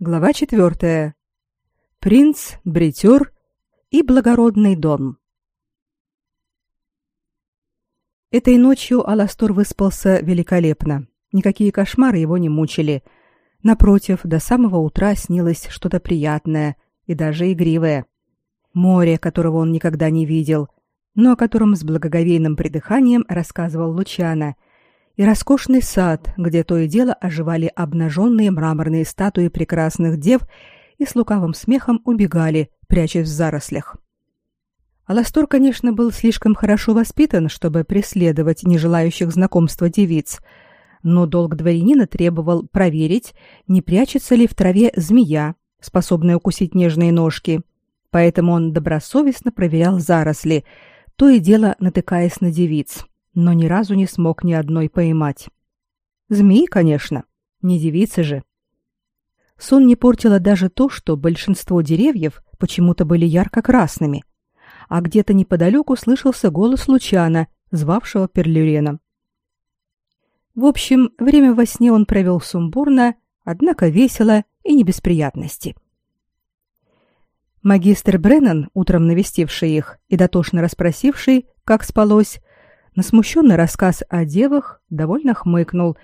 Глава четвертая. Принц, бритер и благородный дом. Этой ночью Аластор выспался великолепно. Никакие кошмары его не мучили. Напротив, до самого утра снилось что-то приятное и даже игривое. Море, которого он никогда не видел, но о котором с благоговейным придыханием рассказывал Лучана — и роскошный сад, где то и дело оживали обнаженные мраморные статуи прекрасных дев и с лукавым смехом убегали, прячась в зарослях. Аластор, конечно, был слишком хорошо воспитан, чтобы преследовать нежелающих знакомства девиц, но долг дворянина требовал проверить, не прячется ли в траве змея, способная укусить нежные ножки. Поэтому он добросовестно проверял заросли, то и дело натыкаясь на девиц но ни разу не смог ни одной поймать. Змеи, конечно, не девицы же. Сон не портило даже то, что большинство деревьев почему-то были ярко-красными, а где-то неподалеку слышался голос Лучана, звавшего Перлюрена. В общем, время во сне он провел сумбурно, однако весело и не без приятностей. Магистр Бреннан, утром навестивший их и дотошно расспросивший, как спалось, на смущенный рассказ о девах довольно хмыкнул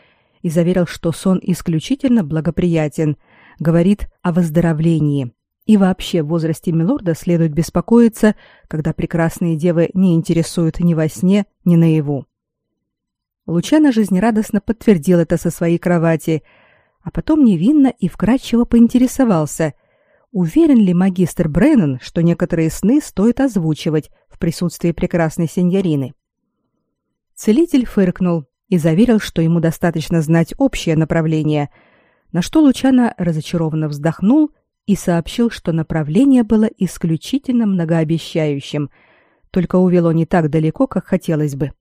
и заверил, что сон исключительно благоприятен, говорит о выздоровлении. И вообще в возрасте милорда следует беспокоиться, когда прекрасные девы не интересуют ни во сне, ни наяву. Лучано жизнерадостно подтвердил это со своей кровати, а потом невинно и вкрадчиво поинтересовался, уверен ли магистр Бреннан, что некоторые сны стоит озвучивать в присутствии прекрасной сеньорины. Целитель фыркнул и заверил, что ему достаточно знать общее направление, на что Лучано разочарованно вздохнул и сообщил, что направление было исключительно многообещающим, только увело не так далеко, как хотелось бы.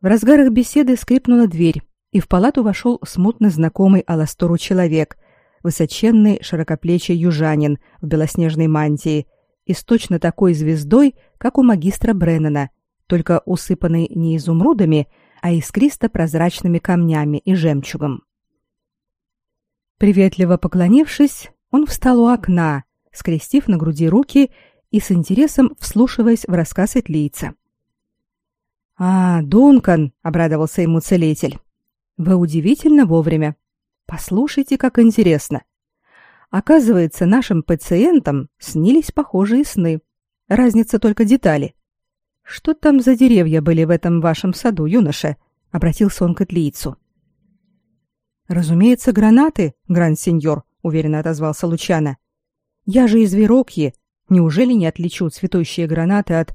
В разгарах беседы скрипнула дверь, и в палату вошел смутно знакомый Аластору человек, высоченный широкоплечий южанин в белоснежной мантии и с точно такой звездой, как у магистра Бреннана – только усыпанный не изумрудами, а искристо-прозрачными камнями и жемчугом. Приветливо поклонившись, он встал у окна, скрестив на груди руки и с интересом вслушиваясь в рассказ Этлийца. «А, Дункан!» — обрадовался ему целитель. «Вы удивительно вовремя. Послушайте, как интересно. Оказывается, нашим пациентам снились похожие сны. Разница только детали. Что там за деревья были в этом вашем саду, юноша? обратился он к Этлийцу. Разумеется, гранаты, гранд-сеньор, уверенно отозвался Лучано. Я же из Верокьи, неужели не отличу цветущие гранаты от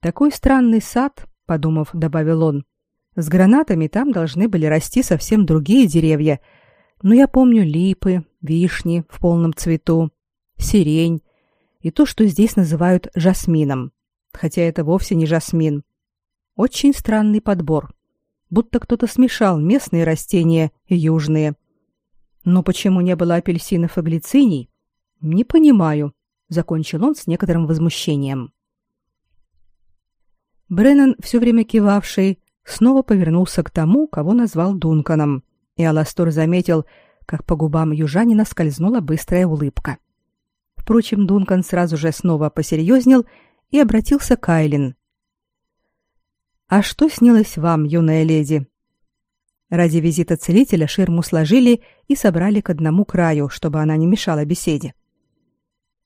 Такой странный сад, подумав, добавил он. С гранатами там должны были расти совсем другие деревья. Но я помню липы, вишни в полном цвету, сирень и то, что здесь называют жасмином хотя это вовсе не жасмин. Очень странный подбор. Будто кто-то смешал местные растения и южные. Но почему не было апельсинов и глициний? Не понимаю, закончил он с некоторым возмущением. Бреннан, все время кивавший, снова повернулся к тому, кого назвал Дунканом, и Аластор заметил, как по губам южанина скользнула быстрая улыбка. Впрочем, Дункан сразу же снова посерьезнел и обратился к Айлин. «А что снилось вам, юная леди?» Ради визита целителя ширму сложили и собрали к одному краю, чтобы она не мешала беседе.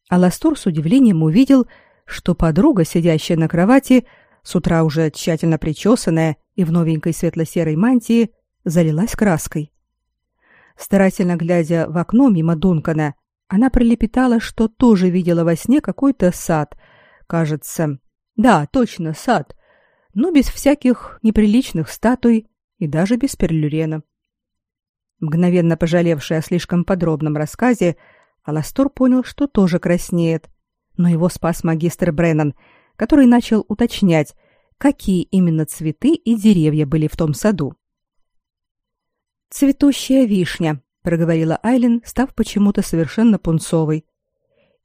Аластор с удивлением увидел, что подруга, сидящая на кровати, с утра уже тщательно причесанная и в новенькой светло-серой мантии, залилась краской. Старательно глядя в окно мимо Дункана, она пролепетала, что тоже видела во сне какой-то сад — кажется. Да, точно, сад, но без всяких неприличных статуй и даже без перлюрена. Мгновенно пожалевший о слишком подробном рассказе, Аластор понял, что тоже краснеет, но его спас магистр Бреннан, который начал уточнять, какие именно цветы и деревья были в том саду. «Цветущая вишня», — проговорила Айлин, став почему-то совершенно пунцовой.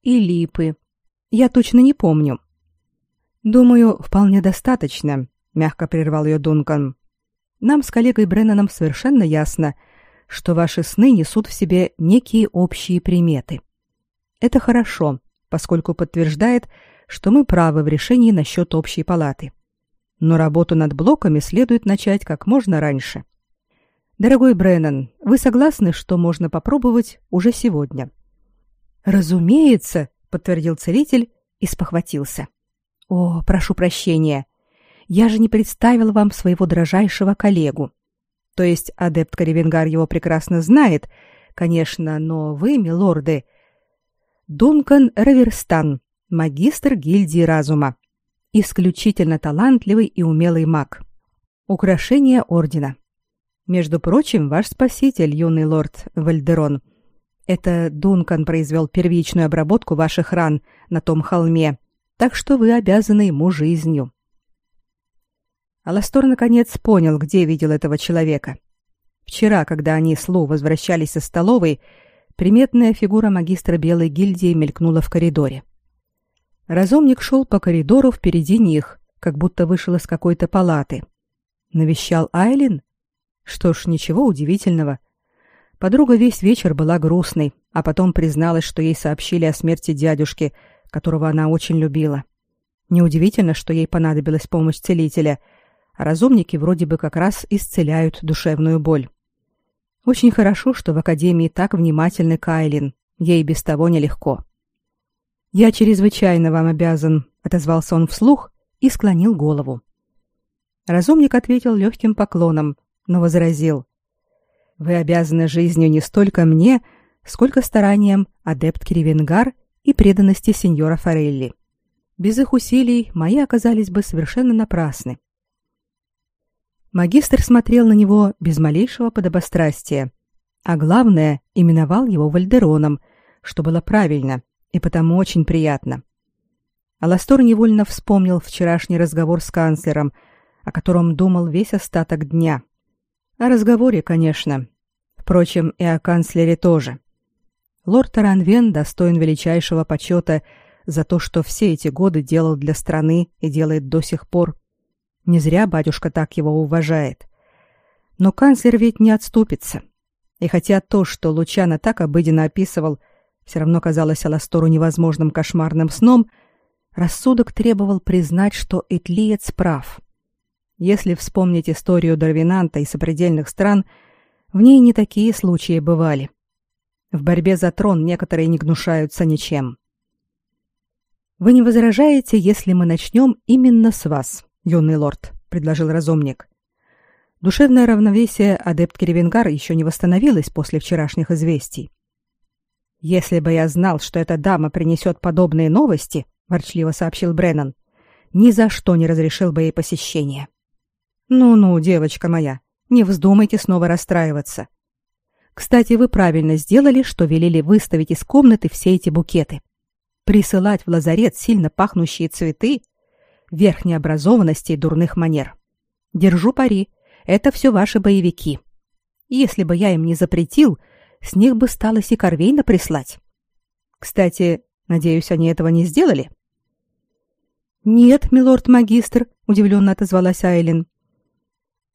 «И липы, я точно не помню. Думаю, вполне достаточно, мягко прервал ее Дункан. Нам с коллегой Бреннаном совершенно ясно, что ваши сны несут в себе некие общие приметы. Это хорошо, поскольку подтверждает, что мы правы в решении насчет общей палаты. Но работу над блоками следует начать как можно раньше. Дорогой Бреннан, вы согласны, что можно попробовать уже сегодня? Разумеется, подтвердил целитель и спохватился. О, прошу прощения. Я же не представил вам своего дрожайшего коллегу. То есть адепт Каревенгар его прекрасно знает, конечно, но вы, милорды, Дункан Раверстан, магистр гильдии разума, исключительно талантливый и умелый маг. Украшение ордена. Между прочим, ваш спаситель, юный лорд Вальдерон. Это Дункан произвел первичную обработку ваших ран на том холме, так что вы обязаны ему жизнью. Аластор наконец понял, где видел этого человека. Вчера, когда они с Лу возвращались из столовой, приметная фигура магистра Белой гильдии мелькнула в коридоре. Разумник шел по коридору впереди них, как будто вышел из какой-то палаты. Навещал Айлин? Что ж, ничего удивительного. Подруга весь вечер была грустной, а потом призналась, что ей сообщили о смерти дядюшки, которого она очень любила. Неудивительно, что ей понадобилась помощь целителя — а разумники вроде бы как раз исцеляют душевную боль. Очень хорошо, что в академии так внимательны Кайлин. Ей без того нелегко. Я чрезвычайно вам обязан, отозвался он вслух и склонил голову. Разумник ответил легким поклоном, но возразил: Вы обязаны жизнью не столько мне, сколько стараниям адепт Кривенгар и преданности сеньора Форелли. Без их усилий мои оказались бы совершенно напрасны. Магистр смотрел на него без малейшего подобострастия, а главное, именовал его Вальдероном, что было правильно и потому очень приятно. Аластор невольно вспомнил вчерашний разговор с канцлером, о котором думал весь остаток дня. О разговоре, конечно. Впрочем, и о канцлере тоже. Лорд Таранвен достоин величайшего почета за то, что все эти годы делал для страны и делает до сих пор. Не зря батюшка так его уважает. Но канцлер ведь не отступится. И хотя то, что Лучано так обыденно описывал, все равно казалось Аластору невозможным кошмарным сном, рассудок требовал признать, что Этлиец прав. Если вспомнить историю Дарвинанта и сопредельных стран, в ней не такие случаи бывали. В борьбе за трон некоторые не гнушаются ничем. Вы не возражаете, если мы начнем именно с вас? юный лорд, предложил разумник. Душевное равновесие адепт Керевенгар еще не восстановилось после вчерашних известий. Если бы я знал, что эта дама принесет подобные новости, ворчливо сообщил Бреннан, ни за что не разрешил бы ей посещение. Ну-ну, девочка моя, не вздумайте снова расстраиваться. Кстати, вы правильно сделали, что велели выставить из комнаты все эти букеты. Присылать в лазарет сильно пахнущие цветы верхней образованности и дурных манер. Держу пари, это все ваши боевики. Если бы я им не запретил, с них бы стало Сикорвейна прислать. Кстати, надеюсь, они этого не сделали? Нет, милорд-магистр, удивленно отозвалась Айлин.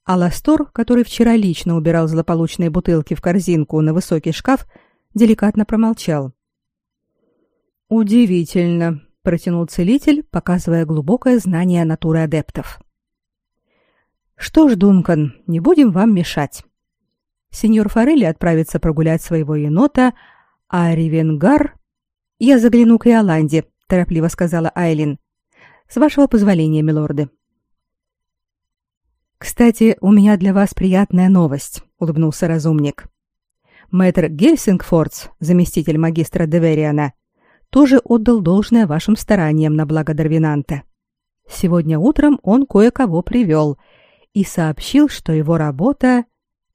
Аластор, который вчера лично убирал злополучные бутылки в корзинку на высокий шкаф, деликатно промолчал. Удивительно, протянул целитель, показывая глубокое знание натуры адептов. Что ж, Дункан, не будем вам мешать. Сеньор Форелли отправится прогулять своего енота, а Ривенгар... Я загляну к Иоланде, торопливо сказала Айлин. С вашего позволения, милорды. Кстати, у меня для вас приятная новость, улыбнулся разумник. Мэтр Гельсингфордс, заместитель магистра Девериана, тоже отдал должное вашим стараниям на благо Дарвинанта. Сегодня утром он кое-кого привел и сообщил, что его работа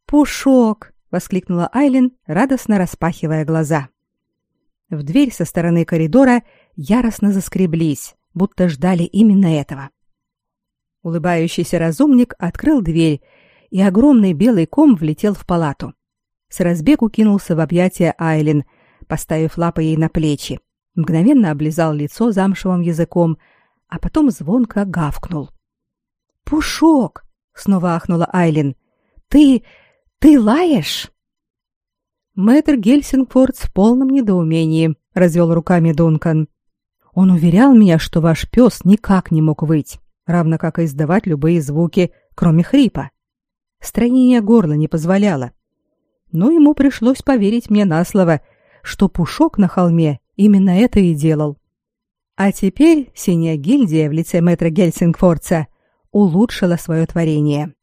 «Пушок!» — воскликнула Айлин, радостно распахивая глаза. В дверь со стороны коридора яростно заскреблись, будто ждали именно этого. Улыбающийся разумник открыл дверь, и огромный белый ком влетел в палату. С разбегу кинулся в объятия Айлин, поставив лапы ей на плечи мгновенно облизал лицо замшевым языком, а потом звонко гавкнул. «Пушок!» — снова ахнула Айлин. «Ты... ты лаешь?» Мэтр Гельсингфорд в полном недоумении, развел руками Дункан. Он уверял меня, что ваш пес никак не мог выть, равно как и издавать любые звуки, кроме хрипа. Строение горла не позволяло. Но ему пришлось поверить мне на слово, что пушок на холме именно это и делал. А теперь синяя гильдия в лице мэтра Гельсингфорца улучшила свое творение.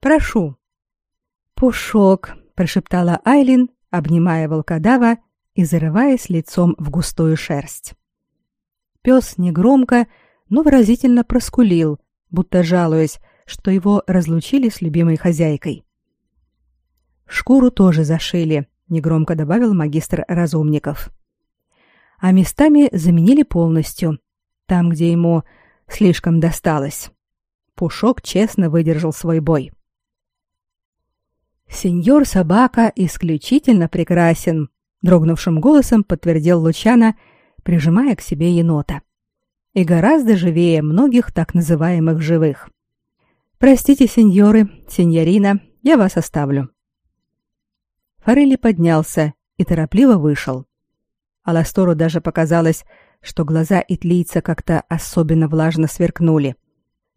Прошу. Пушок, прошептала Айлин, обнимая волкодава и зарываясь лицом в густую шерсть. Пес негромко, но выразительно проскулил, будто жалуясь, что его разлучили с любимой хозяйкой. Шкуру тоже зашили, негромко добавил магистр разумников. А местами заменили полностью, там, где ему слишком досталось. Пушок честно выдержал свой бой. Сеньор собака исключительно прекрасен, дрогнувшим голосом подтвердил Лучана, прижимая к себе енота. И гораздо живее многих так называемых живых. Простите, сеньоры, сеньорина, я вас оставлю. Форели поднялся и торопливо вышел. Аластору даже показалось, что глаза итлийца как-то особенно влажно сверкнули.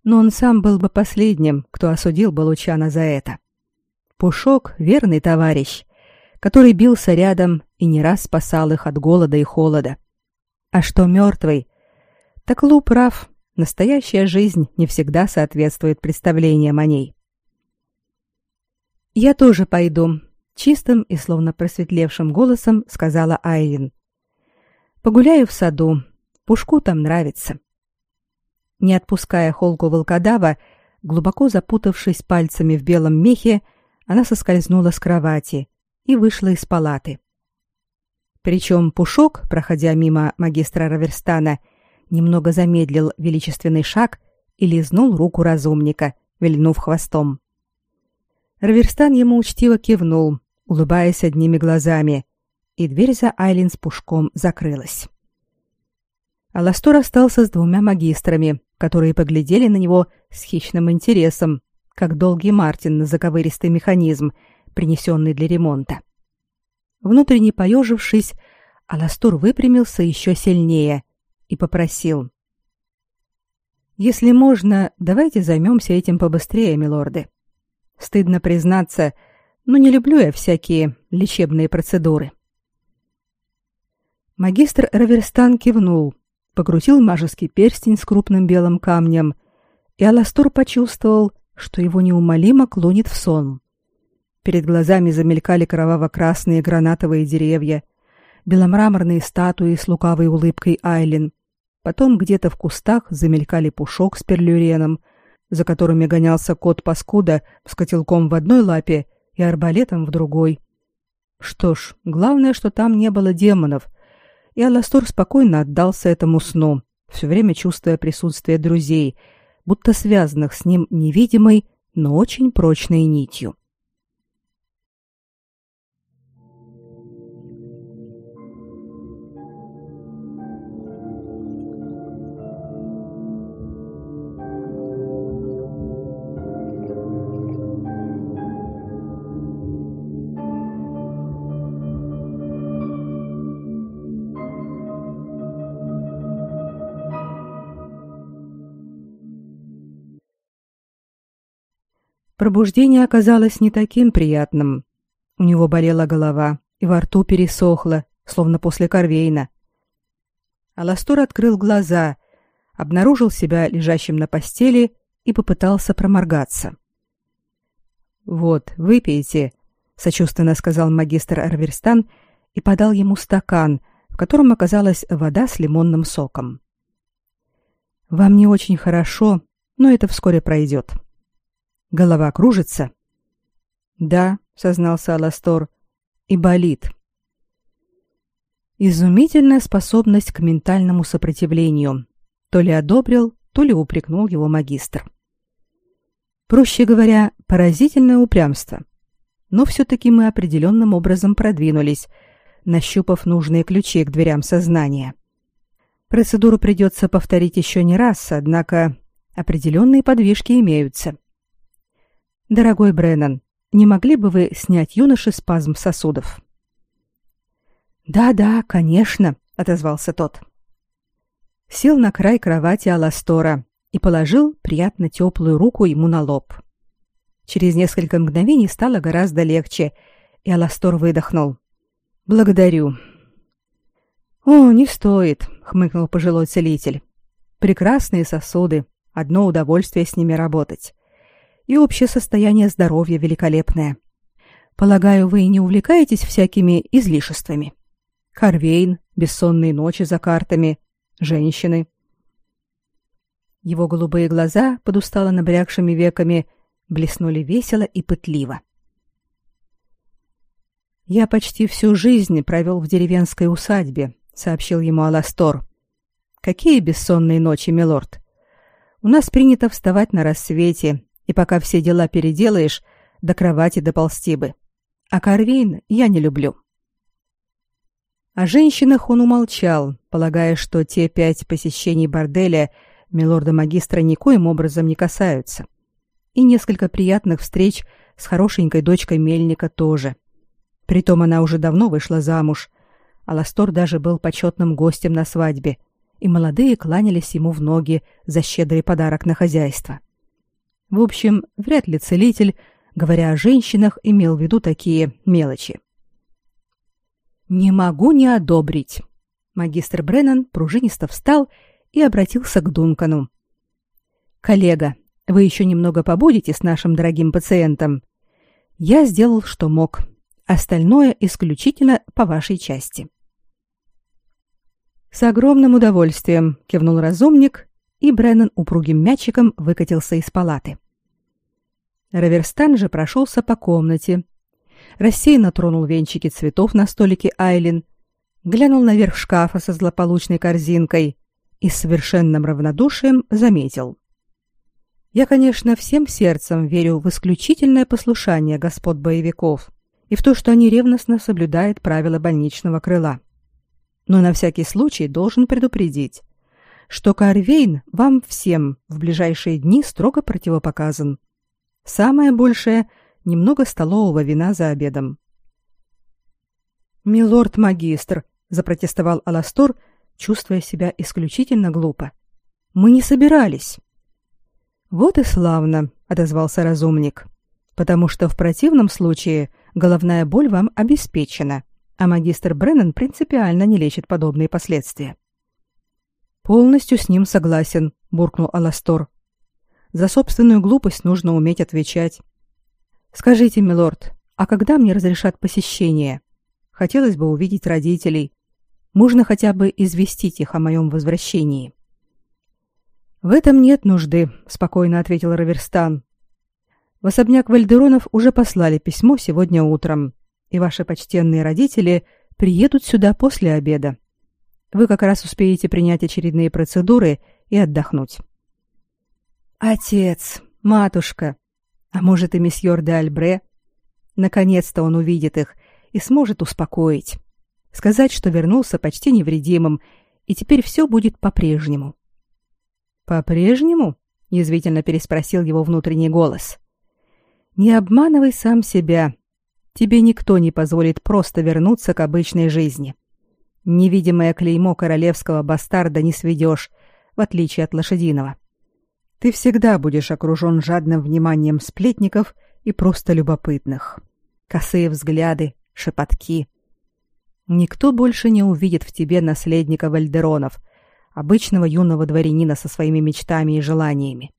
Но он сам был бы последним, кто осудил бы Лучана за это. Пушок — верный товарищ, который бился рядом и не раз спасал их от голода и холода. А что мертвый? Так Лу прав, настоящая жизнь не всегда соответствует представлениям о ней. «Я тоже пойду», — чистым и словно просветлевшим голосом сказала Айрин. «Погуляю в саду. Пушку там нравится». Не отпуская холку волкодава, глубоко запутавшись пальцами в белом мехе, она соскользнула с кровати и вышла из палаты. Причем Пушок, проходя мимо магистра Раверстана, немного замедлил величественный шаг и лизнул руку разумника, вильнув хвостом. Раверстан ему учтиво кивнул, улыбаясь одними глазами, и дверь за Айлин с Пушком закрылась. Аластор остался с двумя магистрами, которые поглядели на него с хищным интересом, как долгий Мартин на заковыристый механизм, принесенный для ремонта. Внутренне поежившись, Аластур выпрямился еще сильнее и попросил. «Если можно, давайте займемся этим побыстрее, милорды. Стыдно признаться, но не люблю я всякие лечебные процедуры». Магистр Раверстан кивнул, покрутил мажеский перстень с крупным белым камнем, и Аластур почувствовал, что его неумолимо клонит в сон. Перед глазами замелькали кроваво-красные гранатовые деревья, беломраморные статуи с лукавой улыбкой Айлин. Потом где-то в кустах замелькали пушок с перлюреном, за которыми гонялся кот-паскуда с котелком в одной лапе и арбалетом в другой. Что ж, главное, что там не было демонов, и Аластор спокойно отдался этому сну, все время чувствуя присутствие друзей — будто связанных с ним невидимой, но очень прочной нитью. Пробуждение оказалось не таким приятным. У него болела голова, и во рту пересохло, словно после корвейна. Аластор открыл глаза, обнаружил себя лежащим на постели и попытался проморгаться. «Вот, выпейте», — сочувственно сказал магистр Арверстан и подал ему стакан, в котором оказалась вода с лимонным соком. «Вам не очень хорошо, но это вскоре пройдет». Голова кружится? Да, сознался Аластор. И болит. Изумительная способность к ментальному сопротивлению. То ли одобрил, то ли упрекнул его магистр. Проще говоря, поразительное упрямство. Но все-таки мы определенным образом продвинулись, нащупав нужные ключи к дверям сознания. Процедуру придется повторить еще не раз, однако определенные подвижки имеются. Дорогой Бреннан, не могли бы вы снять юноше спазм сосудов? Да-да, конечно, отозвался тот. Сел на край кровати Аластора и положил приятно теплую руку ему на лоб. Через несколько мгновений стало гораздо легче, и Аластор выдохнул. Благодарю. О, не стоит, хмыкнул пожилой целитель. Прекрасные сосуды, одно удовольствие с ними работать. И общее состояние здоровья великолепное. Полагаю, вы не увлекаетесь всякими излишествами. Карвейн, бессонные ночи за картами, женщины. Его голубые глаза под устало набрякшими веками блеснули весело и пытливо. Я почти всю жизнь провел в деревенской усадьбе, сообщил ему Аластор. Какие бессонные ночи, милорд. У нас принято вставать на рассвете, и пока все дела переделаешь, до кровати доползти бы. А Карвейн я не люблю. О женщинах он умолчал, полагая, что те пять посещений борделя милорда-магистра никоим образом не касаются. И несколько приятных встреч с хорошенькой дочкой Мельника тоже. Притом она уже давно вышла замуж, а Ластор даже был почетным гостем на свадьбе, и молодые кланялись ему в ноги за щедрый подарок на хозяйство. В общем, вряд ли целитель, говоря о женщинах, имел в виду такие мелочи. Не могу не одобрить. Магистр Бреннан пружинисто встал и обратился к Дункану. Коллега, вы еще немного побудете с нашим дорогим пациентом. Я сделал, что мог. Остальное исключительно по вашей части. С огромным удовольствием кивнул разумник, и Бреннан упругим мячиком выкатился из палаты. Раверстан же прошелся по комнате, рассеянно тронул венчики цветов на столике Айлин, глянул наверх шкафа со злополучной корзинкой и с совершенным равнодушием заметил. «Я, конечно, всем сердцем верю в исключительное послушание господ боевиков и в то, что они ревностно соблюдают правила больничного крыла. Но на всякий случай должен предупредить, что Карвейн вам всем в ближайшие дни строго противопоказан. Самое большее — немного столового вина за обедом. «Милорд-магистр», — запротестовал Аластор, чувствуя себя исключительно глупо. «Мы не собирались». «Вот и славно», — отозвался разумник, «потому что в противном случае головная боль вам обеспечена, а магистр Бреннан принципиально не лечит подобные последствия». «Полностью с ним согласен», — буркнул Аластор. «За собственную глупость нужно уметь отвечать. Скажите, милорд, а когда мне разрешат посещение? Хотелось бы увидеть родителей. Можно хотя бы известить их о моем возвращении. В этом нет нужды, спокойно ответил Раверстан. В особняк Вальдеронов уже послали письмо сегодня утром, и ваши почтенные родители приедут сюда после обеда. Вы как раз успеете принять очередные процедуры и отдохнуть. Отец, матушка, а может и месьеор де Альбре? Наконец-то он увидит их и сможет успокоить. Сказать, что вернулся почти невредимым, и теперь все будет по-прежнему. «По-прежнему?» — язвительно переспросил его внутренний голос. «Не обманывай сам себя. Тебе никто не позволит просто вернуться к обычной жизни. Невидимое клеймо королевского бастарда не сведешь, в отличие от лошадиного ты всегда будешь окружен жадным вниманием сплетников и просто любопытных. Косые взгляды, шепотки. Никто больше не увидит в тебе наследника Вальдеронов, обычного юного дворянина со своими мечтами и желаниями.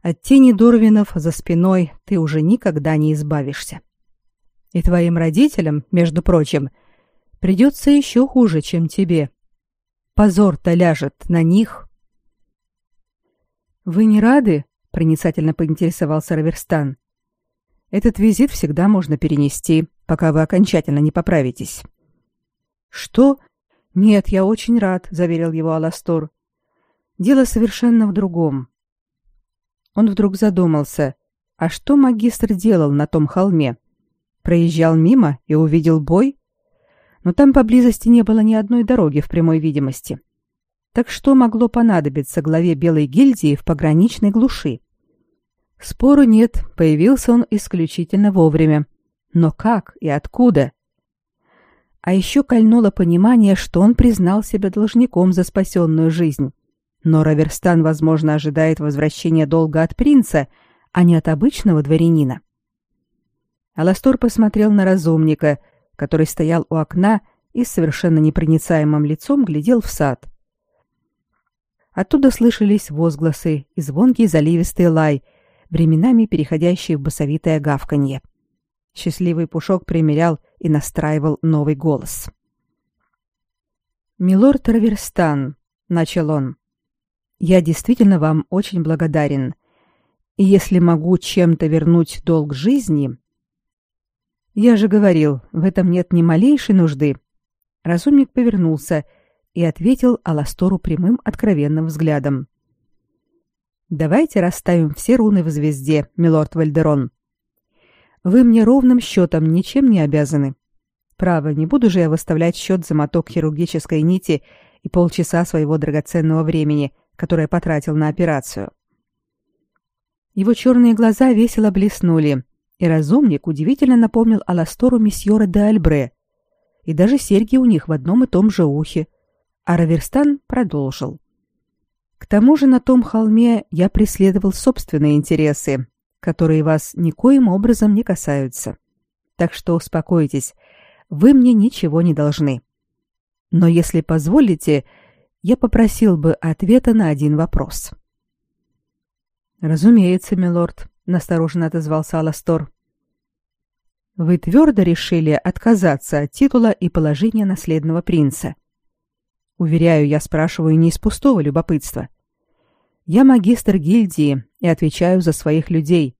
От тени Дорвинов за спиной ты уже никогда не избавишься. И твоим родителям, между прочим, придется еще хуже, чем тебе. Позор-то ляжет на них, вы не рады? проницательно поинтересовался Раверстан. Этот визит всегда можно перенести, пока вы окончательно не поправитесь. Что? Нет, я очень рад, заверил его Аластор. Дело совершенно в другом. Он вдруг задумался: а что магистр делал на том холме? Проезжал мимо и увидел бой? Но там поблизости не было ни одной дороги в прямой видимости. Так что могло понадобиться главе Белой гильдии в пограничной глуши? Спору нет, появился он исключительно вовремя. Но как и откуда? А еще кольнуло понимание, что он признал себя должником за спасенную жизнь. Но Раверстан, возможно, ожидает возвращения долга от принца, а не от обычного дворянина. Аластор посмотрел на разумника, который стоял у окна и с совершенно непроницаемым лицом глядел в сад. Оттуда слышались возгласы и звонкий заливистый лай, временами переходящий в басовитое гавканье. Счастливый Пушок примерял и настраивал новый голос. «Милорд Раверстан», — начал он, — «я действительно вам очень благодарен. И если могу чем-то вернуть долг жизни...» «Я же говорил, в этом нет ни малейшей нужды». Разумник повернулся и ответил Аластору прямым откровенным взглядом. «Давайте расставим все руны в звезде, милорд Вальдерон. Вы мне ровным счетом ничем не обязаны. Право, не буду же я выставлять счет за моток хирургической нити и полчаса своего драгоценного времени, которое потратил на операцию. Его черные глаза весело блеснули, и разумник удивительно напомнил Аластору месьора де Альбре. И даже серьги у них в одном и том же ухе. А продолжил. К тому же на том холме я преследовал собственные интересы, которые вас никоим образом не касаются. Так что успокойтесь, вы мне ничего не должны. Но если позволите, я попросил бы ответа на один вопрос. Разумеется, милорд, настороженно отозвался Аластор. Вы твердо решили отказаться от титула и положения наследного принца. Уверяю, я спрашиваю не из пустого любопытства. Я магистр гильдии и отвечаю за своих людей.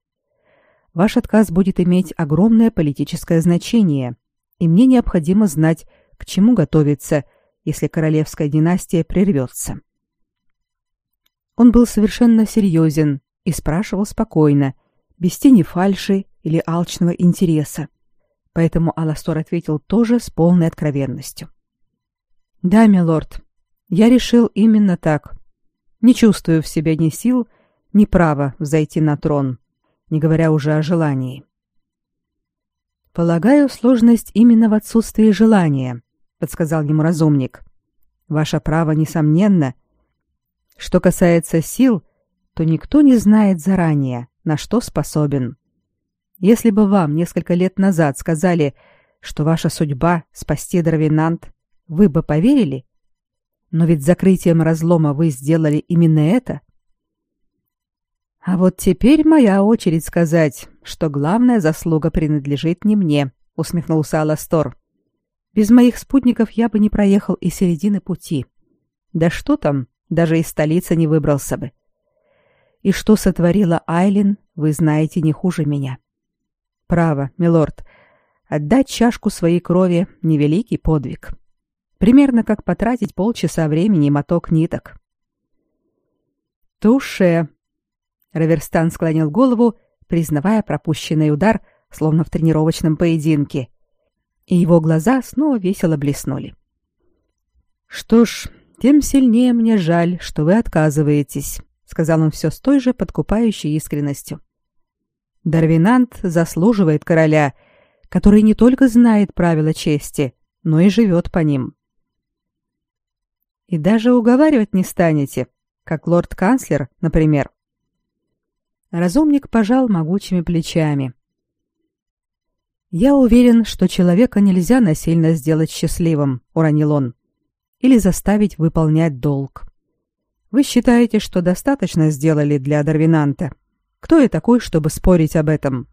Ваш отказ будет иметь огромное политическое значение, и мне необходимо знать, к чему готовиться, если королевская династия прервется. Он был совершенно серьезен и спрашивал спокойно, без тени фальши или алчного интереса. Поэтому Аластор ответил тоже с полной откровенностью. «Да, милорд, я решил именно так не чувствую в себе ни сил, ни права взойти на трон, не говоря уже о желании. Полагаю, сложность именно в отсутствии желания, подсказал ему разумник. Ваше право несомненно. Что касается сил, то никто не знает заранее, на что способен. Если бы вам несколько лет назад сказали, что ваша судьба спасти Дравинант, вы бы поверили? Но ведь закрытием разлома вы сделали именно это. А вот теперь моя очередь сказать, что главная заслуга принадлежит не мне, усмехнулся Аластор. Без моих спутников я бы не проехал и середины пути. Да что там, даже из столицы не выбрался бы. И что сотворила Айлин, вы знаете не хуже меня. Право, милорд, отдать чашку своей крови — невеликий подвиг. Примерно как потратить полчаса времени моток ниток. Туше. Раверстан склонил голову, признавая пропущенный удар, словно в тренировочном поединке. И его глаза снова весело блеснули. Что ж, тем сильнее мне жаль, что вы отказываетесь, сказал он все с той же подкупающей искренностью. Дарвинант заслуживает короля, который не только знает правила чести, но и живет по ним. И даже уговаривать не станете, как лорд-канцлер, например. Разумник пожал могучими плечами. Я уверен, что человека нельзя насильно сделать счастливым, уронил он, или заставить выполнять долг. Вы считаете, что достаточно сделали для Дарвинанта? Кто я такой, чтобы спорить об этом?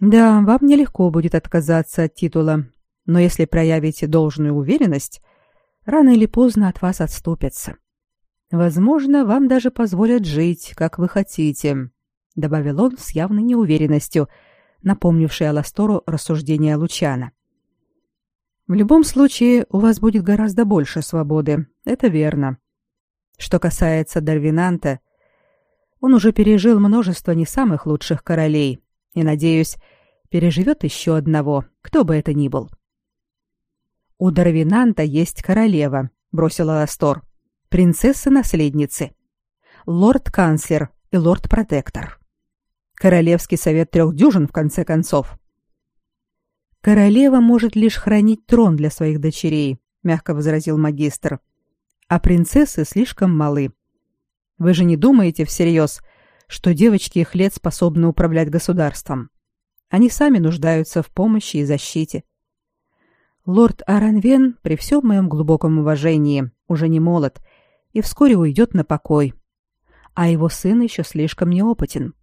Да, вам нелегко будет отказаться от титула, но если проявите должную уверенность, рано или поздно от вас отступятся. Возможно, вам даже позволят жить, как вы хотите, добавил он с явной неуверенностью, напомнившей Аластору рассуждения Лучана. В любом случае, у вас будет гораздо больше свободы, это верно. Что касается Дарвинанта, он уже пережил множество не самых лучших королей и, надеюсь, переживет еще одного, кто бы это ни был. У Дарвинанта есть королева, бросила Астор. Принцесса-наследницы. Лорд-канцлер и лорд-протектор. Королевский совет трех дюжин, в конце концов. Королева может лишь хранить трон для своих дочерей, мягко возразил магистр. А принцессы слишком малы. Вы же не думаете всерьез, что девочки их лет способны управлять государством? Они сами нуждаются в помощи и защите. Лорд Аранвен, при всем моем глубоком уважении, уже не молод и вскоре уйдет на покой. А его сын еще слишком неопытен.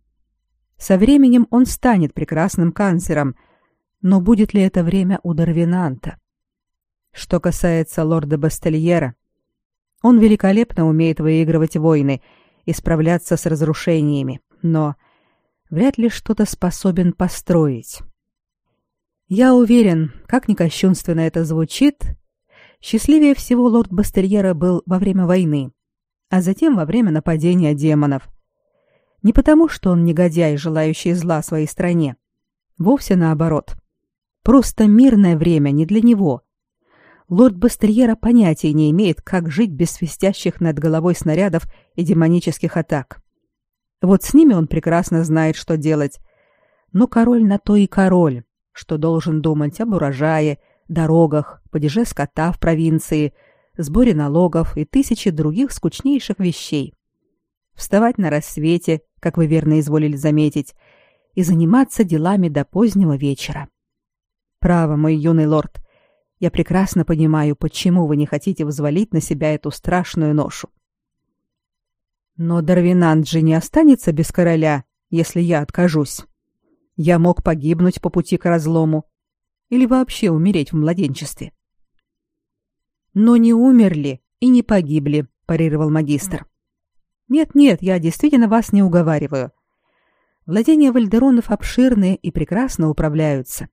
Со временем он станет прекрасным канцлером – но будет ли это время у Дарвинанта? Что касается лорда Бастельера, он великолепно умеет выигрывать войны и справляться с разрушениями, но вряд ли что-то способен построить. Я уверен, как ни кощунственно это звучит, счастливее всего лорд Бастельера был во время войны, а затем во время нападения демонов. Не потому, что он негодяй, желающий зла своей стране. Вовсе наоборот. Просто мирное время не для него. Лорд Бастерьера понятия не имеет, как жить без свистящих над головой снарядов и демонических атак. Вот с ними он прекрасно знает, что делать. Но король на то и король, что должен думать об урожае, дорогах, падеже скота в провинции, сборе налогов и тысячи других скучнейших вещей. Вставать на рассвете, как вы верно изволили заметить, и заниматься делами до позднего вечера. Право, мой юный лорд, я прекрасно понимаю, почему вы не хотите взвалить на себя эту страшную ношу. Но Дарвинант же не останется без короля, если я откажусь. Я мог погибнуть по пути к разлому или вообще умереть в младенчестве. Но не умерли и не погибли, парировал магистр. Нет-нет, я действительно вас не уговариваю. Владения Вальдеронов обширные и прекрасно управляются.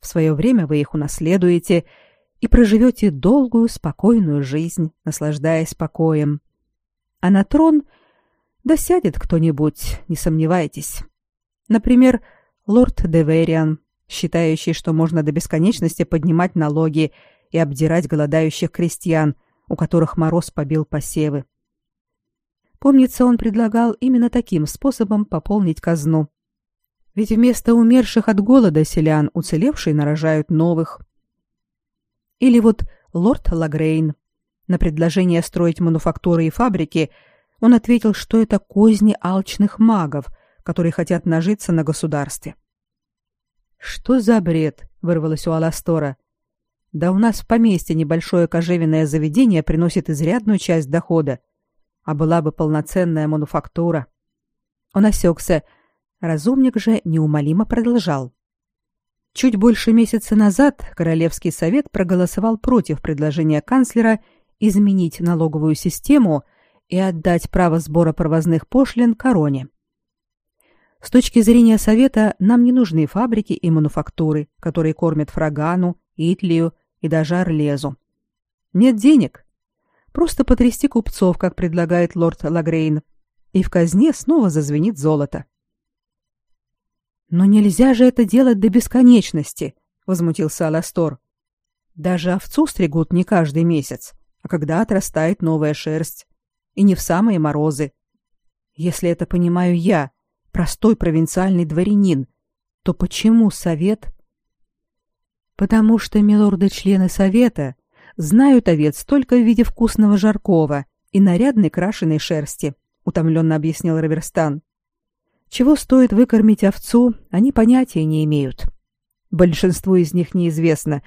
В свое время вы их унаследуете и проживете долгую, спокойную жизнь, наслаждаясь покоем. А на трон досядет кто-нибудь, не сомневайтесь. Например, лорд Девериан, считающий, что можно до бесконечности поднимать налоги и обдирать голодающих крестьян, у которых мороз побил посевы. Помнится, он предлагал именно таким способом пополнить казну. Ведь вместо умерших от голода селян уцелевшие нарожают новых. Или вот лорд Лагрейн. На предложение строить мануфактуры и фабрики он ответил, что это козни алчных магов, которые хотят нажиться на государстве. «Что за бред?» — вырвалось у Аластора. «Да у нас в поместье небольшое кожевенное заведение приносит изрядную часть дохода, а была бы полноценная мануфактура». Он осекся, Разумник же неумолимо продолжал. Чуть больше месяца назад Королевский совет проголосовал против предложения канцлера изменить налоговую систему и отдать право сбора провозных пошлин короне. С точки зрения совета нам не нужны фабрики и мануфактуры, которые кормят Фрагану, Итлию и даже Орлезу. Нет денег. Просто потрясти купцов, как предлагает лорд Лагрейн, и в казне снова зазвенит золото. Но нельзя же это делать до бесконечности, возмутился Аластор. Даже овцу стригут не каждый месяц, а когда отрастает новая шерсть, и не в самые морозы. Если это понимаю я, простой провинциальный дворянин, то почему совет? Потому что милорды-члены совета знают овец только в виде вкусного жаркого и нарядной крашеной шерсти, утомленно объяснил Раверстан. Чего стоит выкормить овцу, они понятия не имеют. Большинству из них неизвестно,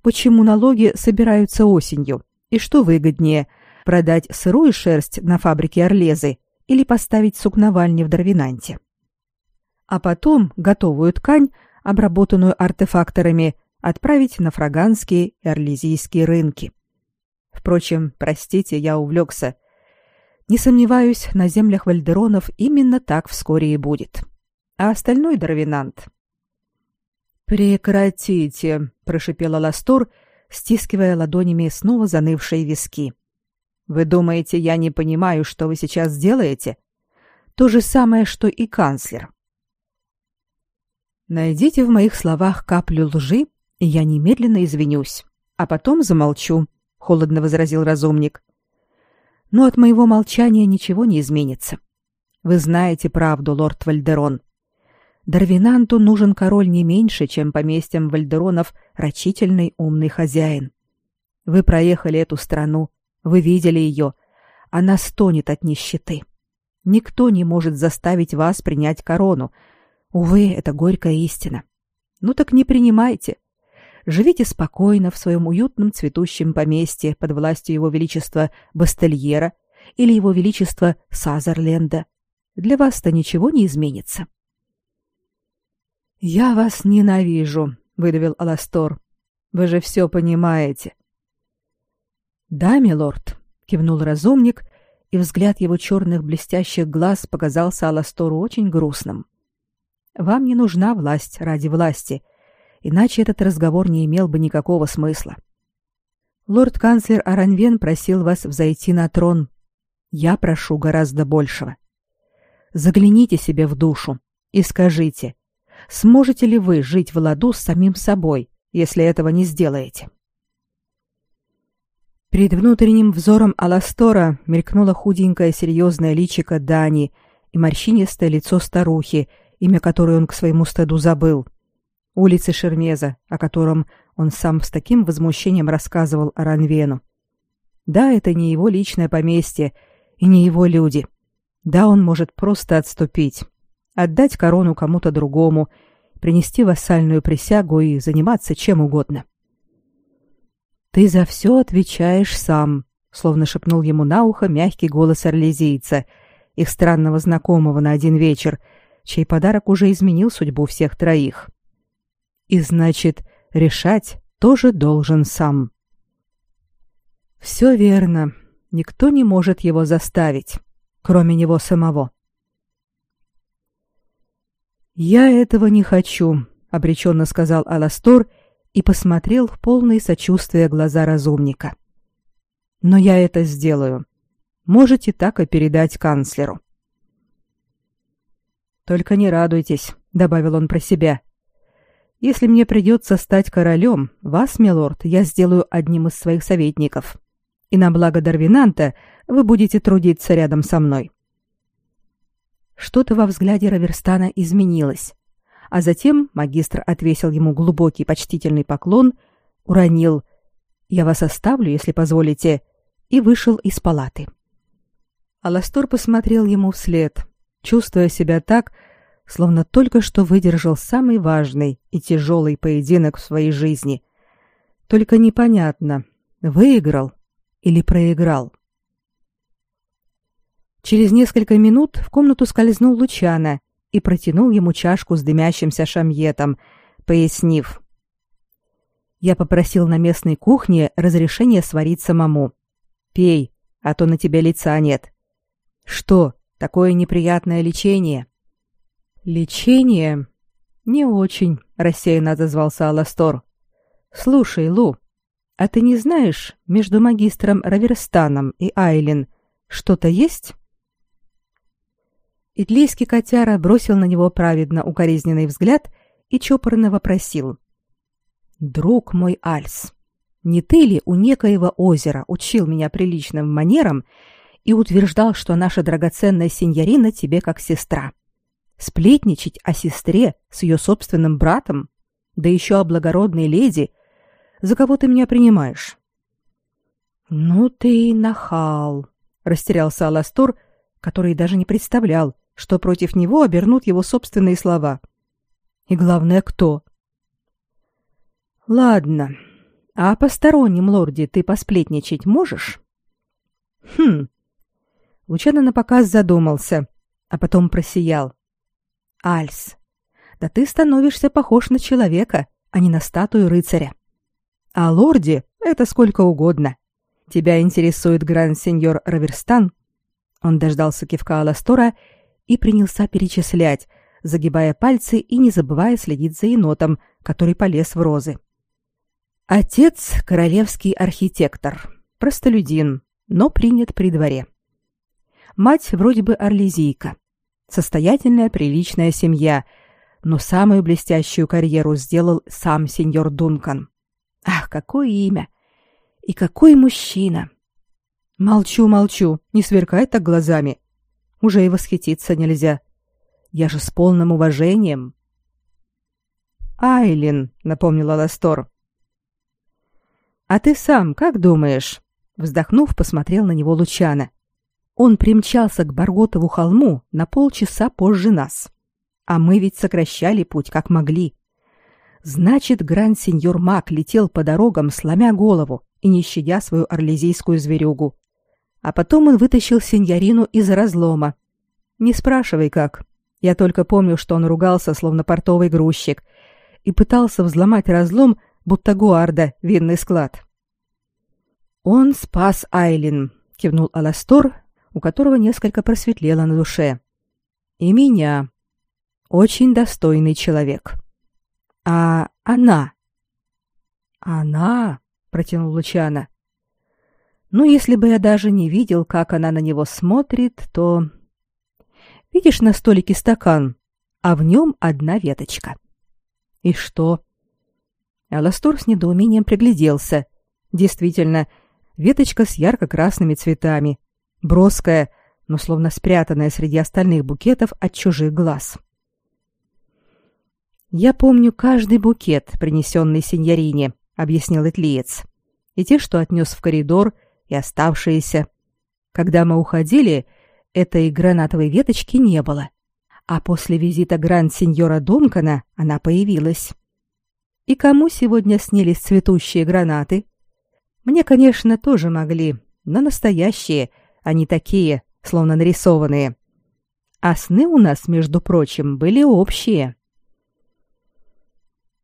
почему налоги собираются осенью и что выгоднее – продать сырую шерсть на фабрике Орлезы или поставить сукновальни в Дарвинанте. А потом готовую ткань, обработанную артефакторами, отправить на фраганские и орлезийские рынки. Впрочем, простите, я увлекся. Не сомневаюсь, на землях вальдеронов именно так вскоре и будет. А остальной Дарвинант... «Прекратите!» — прошипела Ластор, стискивая ладонями снова занывшие виски. «Вы думаете, я не понимаю, что вы сейчас делаете? То же самое, что и канцлер». «Найдите в моих словах каплю лжи, и я немедленно извинюсь, а потом замолчу», — холодно возразил разумник но от моего молчания ничего не изменится. Вы знаете правду, лорд Вальдерон. Дарвинанту нужен король не меньше, чем поместьям Вальдеронов рачительный умный хозяин. Вы проехали эту страну, вы видели ее. Она стонет от нищеты. Никто не может заставить вас принять корону. Увы, это горькая истина. Ну так не принимайте. Живите спокойно в своем уютном цветущем поместье под властью его величества Бастельера или его величества Сазерленда. Для вас-то ничего не изменится. Я вас ненавижу, выдавил Аластор. Вы же все понимаете. Да, милорд, кивнул разумник, и взгляд его черных блестящих глаз показался Аластору очень грустным. Вам не нужна власть ради власти, иначе этот разговор не имел бы никакого смысла. Лорд-канцлер Аранвен просил вас взойти на трон. Я прошу гораздо большего. Загляните себе в душу и скажите, сможете ли вы жить в ладу с самим собой, если этого не сделаете? Перед внутренним взором Аластора мелькнуло худенькое серьезное личико Дани и морщинистое лицо старухи, имя которой он к своему стыду забыл. Улицы Шермеза, о котором он сам с таким возмущением рассказывал Аранвену. Да, это не его личное поместье и не его люди. Да, он может просто отступить, отдать корону кому-то другому, принести вассальную присягу и заниматься чем угодно. Ты за все отвечаешь сам, словно шепнул ему на ухо мягкий голос орлезийца, их странного знакомого на один вечер, чей подарок уже изменил судьбу всех троих. И значит, решать тоже должен сам. Все верно. Никто не может его заставить, кроме него самого. Я этого не хочу, обреченно сказал Аластор и посмотрел в полные сочувствия глаза разумника. Но я это сделаю. Можете так и передать канцлеру. Только не радуйтесь, добавил он про себя. Если мне придется стать королем, вас, милорд, я сделаю одним из своих советников. И на благо Дарвинанта вы будете трудиться рядом со мной. Что-то во взгляде Раверстана изменилось а затем магистр отвесил ему глубокий почтительный поклон, уронил «Я вас оставлю, если позволите», и вышел из палаты. Аластор посмотрел ему вслед, чувствуя себя так, словно только что выдержал самый важный и тяжелый поединок в своей жизни. Только непонятно, выиграл или проиграл. Через несколько минут в комнату скользнул Лучана и протянул ему чашку с дымящимся шамьетом, пояснив. «Я попросил на местной кухне разрешения сварить самому. Пей, а то на тебе лица нет. Что, такое неприятное лечение?» «Лечение?» «Не очень», — рассеянно отозвался Аластор. «Слушай, Лу, а ты не знаешь, между магистром Раверстаном и Айлин что-то есть?» Идлийский котяра бросил на него праведно укоризненный взгляд и чопорно вопросил. «Друг мой Альс, не ты ли у некоего озера учил меня приличным манерам и утверждал, что наша драгоценная сеньорина тебе как сестра? Сплетничать о сестре с ее собственным братом? Да еще о благородной леди? За кого ты меня принимаешь?» «Ну ты нахал», — растерялся Аластор, который даже не представлял, что против него обернут его собственные слова. И главное, кто? Ладно. А о постороннем лорде ты посплетничать можешь? Хм. Лучано напоказ задумался, а потом просиял. Альс, да ты становишься похож на человека, а не на статую рыцаря. А лорде это сколько угодно. Тебя интересует гранд-сеньор Раверстан? Он дождался кивка Аластора и принялся перечислять, загибая пальцы и не забывая следить за енотом, который полез в розы. Отец — королевский архитектор, простолюдин, но принят при дворе. Мать вроде бы орлезийка. Состоятельная, приличная семья, но самую блестящую карьеру сделал сам сеньор Дункан. Ах, какое имя! И какой мужчина! Молчу, молчу, не сверкай так глазами. Уже и восхититься нельзя. Я же с полным уважением. Айлин, напомнила Ластор. А ты сам как думаешь? Вздохнув, посмотрел на него Лучана. Он примчался к Барготову холму на полчаса позже нас. А мы ведь сокращали путь как могли. Значит, гранд-сеньор Мак летел по дорогам, сломя голову и не щадя свою орлезийскую зверюгу. А потом он вытащил сеньорину из разлома. Не спрашивай как. Я только помню, что он ругался, словно портовый грузчик, и пытался взломать разлом, будто гуарда, винный склад. Он спас Айлин, кивнул Аластор, у которого несколько просветлело на душе. И меня. Очень достойный человек. А она? Она, протянул Лучана. Ну, если бы я даже не видел, как она на него смотрит, то Видишь на столике стакан, а в нем одна веточка. И что? Аластор с недоумением пригляделся. Действительно, веточка с ярко-красными цветами, броская, но словно спрятанная среди остальных букетов от чужих глаз. «Я помню каждый букет, принесенный сеньорине», — объяснил Этлиец. «И те, что отнес в коридор, и оставшиеся. Когда мы уходили, этой гранатовой веточки не было а после визита гранд-сеньора Дункана она появилась. И кому сегодня снились цветущие гранаты? Мне, конечно, тоже могли, но настоящие, не такие, словно нарисованные. А сны у нас, между прочим, были общие.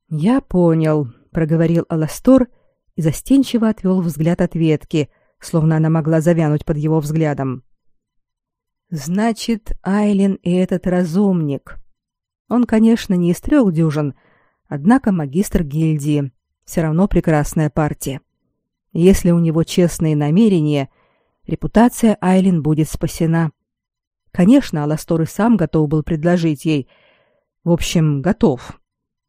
Я понял, проговорил Аластор и застенчиво отвел взгляд от ветки, словно она могла завянуть под его взглядом. Значит, Айлин и этот разумник. Он, конечно, не из трех дюжин, однако магистр гильдии. Все равно прекрасная партия. Если у него честные намерения, репутация Айлин будет спасена. Конечно, Аластор и сам готов был предложить ей. В общем, готов.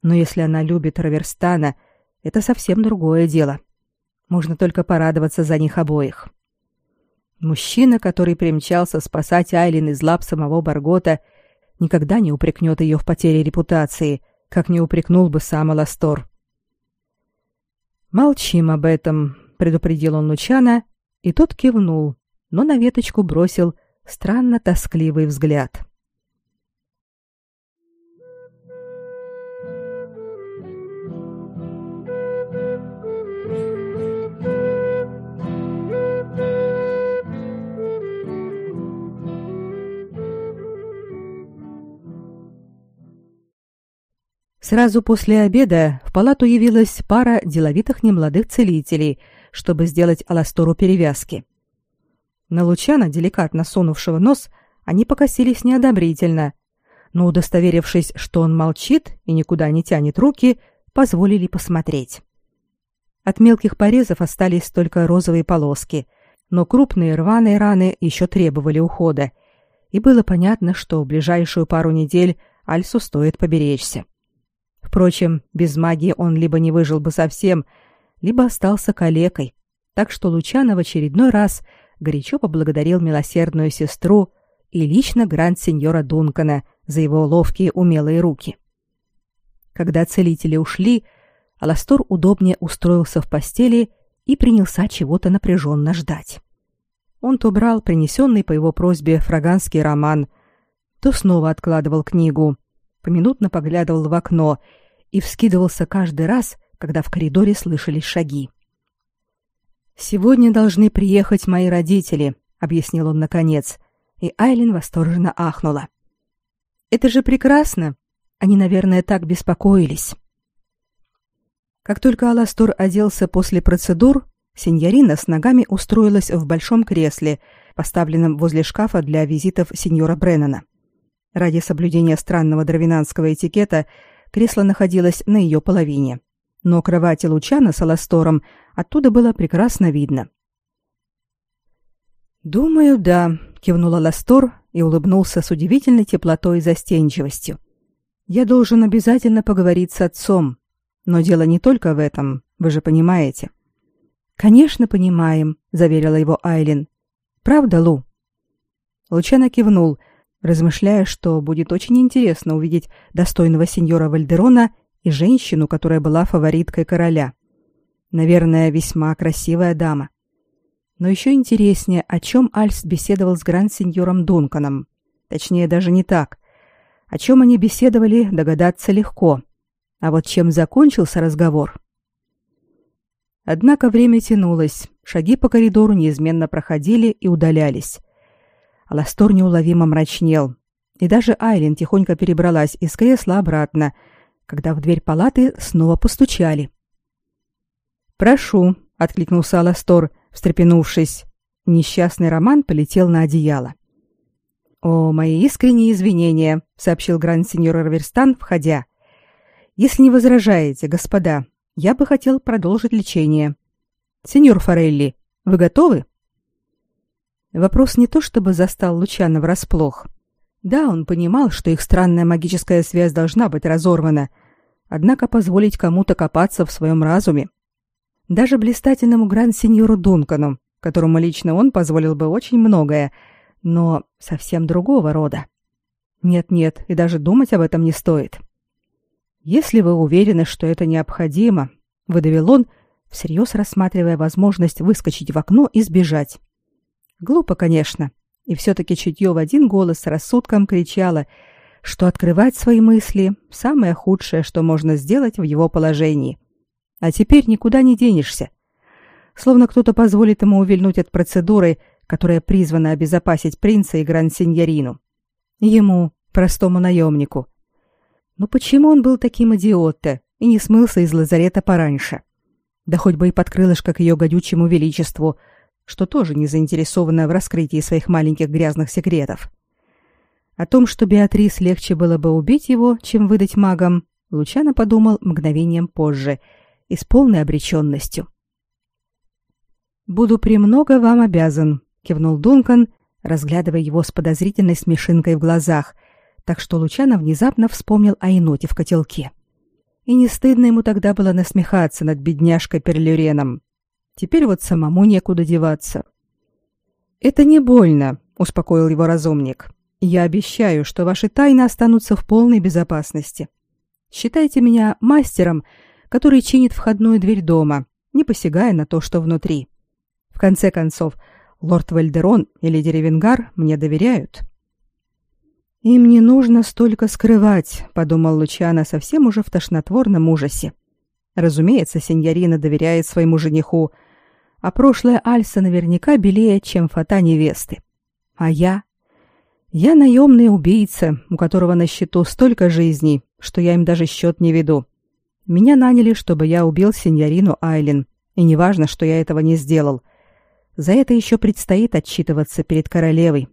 Но если она любит Раверстана, это совсем другое дело. Можно только порадоваться за них обоих. Мужчина, который примчался спасать Айлин из лап самого Баргота, никогда не упрекнет ее в потере репутации, как не упрекнул бы сам Аластор. «Молчим об этом», — предупредил он Лучана, и тот кивнул, но на веточку бросил странно тоскливый взгляд. Сразу после обеда в палату явилась пара деловитых немолодых целителей, чтобы сделать Аластору перевязки. На Лучана, деликатно сунувшего нос, они покосились неодобрительно, но, удостоверившись, что он молчит и никуда не тянет руки, позволили посмотреть. От мелких порезов остались только розовые полоски, но крупные рваные раны еще требовали ухода, и было понятно, что в ближайшую пару недель Альсу стоит поберечься. Впрочем, без магии он либо не выжил бы совсем, либо остался калекой. Так что Лучано в очередной раз горячо поблагодарил милосердную сестру и лично гранд-сеньора Дункана за его ловкие умелые руки. Когда целители ушли, Аластор удобнее устроился в постели и принялся чего-то напряженно ждать. Он то брал принесенный по его просьбе фраганский роман, то снова откладывал книгу, поминутно поглядывал в окно и вскидывался каждый раз, когда в коридоре слышались шаги. «Сегодня должны приехать мои родители», — объяснил он наконец, и Айлин восторженно ахнула. «Это же прекрасно! Они, наверное, так беспокоились». Как только Аластор оделся после процедур, сеньорина с ногами устроилась в большом кресле, поставленном возле шкафа для визитов сеньора Бреннана. Ради соблюдения странного дровинанского этикета кресло находилось на ее половине, но кровати Лучана с Аластором оттуда было прекрасно видно. «Думаю, да», — кивнул Аластор и улыбнулся с удивительной теплотой и застенчивостью. «Я должен обязательно поговорить с отцом. Но дело не только в этом, вы же понимаете». «Конечно, понимаем», — заверила его Айлин. «Правда, Лу?» Лучано кивнул, размышляя, что будет очень интересно увидеть достойного сеньора Вальдерона и женщину, которая была фавориткой короля. Наверное, весьма красивая дама. Но еще интереснее, о чем Альс беседовал с гранд-сеньором Дунканом. Точнее, даже не так. О чем они беседовали, догадаться легко. А вот чем закончился разговор? Однако время тянулось, шаги по коридору неизменно проходили и удалялись. Аластор неуловимо мрачнел, и даже Айлин тихонько перебралась из кресла обратно, когда в дверь палаты снова постучали. «Прошу», — откликнулся Аластор, встрепенувшись. Несчастный Роман полетел на одеяло. «О, мои искренние извинения», — сообщил гранд-сеньор Раверстан, входя. «Если не возражаете, господа, я бы хотел продолжить лечение. Сеньор Форелли, вы готовы?» Вопрос не то чтобы застал Лучана врасплох. Да, он понимал, что их странная магическая связь должна быть разорвана, однако позволить кому-то копаться в своем разуме. Даже блистательному гранд-сеньору Дункану, которому лично он позволил бы очень многое — но совсем другого рода. Нет-нет, и даже думать об этом не стоит. Если вы уверены, что это необходимо, выдавил он, всерьез рассматривая возможность выскочить в окно и сбежать. Глупо, конечно, и все-таки чутье в один голос рассудком кричало, что открывать свои мысли – самое худшее, что можно сделать в его положении. А теперь никуда не денешься. Словно кто-то позволит ему увильнуть от процедуры, которая призвана обезопасить принца и гранд-синьорину. Ему, простому наемнику. Но почему он был таким идиотом и не смылся из лазарета пораньше? Да хоть бы и под крылышко к ее гадючему величеству, что тоже не заинтересована в раскрытии своих маленьких грязных секретов. О том, что Беатрис легче было бы убить его, чем выдать магам, Лучано подумал мгновением позже и с полной обреченностью. «Буду премного вам обязан», кивнул Дункан, разглядывая его с подозрительной смешинкой в глазах, так что Лучано внезапно вспомнил о еноте в котелке. И не стыдно ему тогда было насмехаться над бедняжкой Перлюреном. Теперь вот самому некуда деваться. Это не больно, успокоил его разумник. Я обещаю, что ваши тайны останутся в полной безопасности. Считайте меня мастером, который чинит входную дверь дома, не посягая на то, что внутри. В конце концов, Лорд Вальдерон или Деревенгар мне доверяют. Им не нужно столько скрывать, подумал Лучано совсем уже в тошнотворном ужасе. Разумеется, сеньорина доверяет своему жениху, а прошлое Альса наверняка белее, чем фата невесты. А я? Я наемный убийца, у которого на счету столько жизней, что я им даже счет не веду. Меня наняли, чтобы я убил сеньорину Айлин, и неважно, что я этого не сделал. За это еще предстоит отчитываться перед королевой.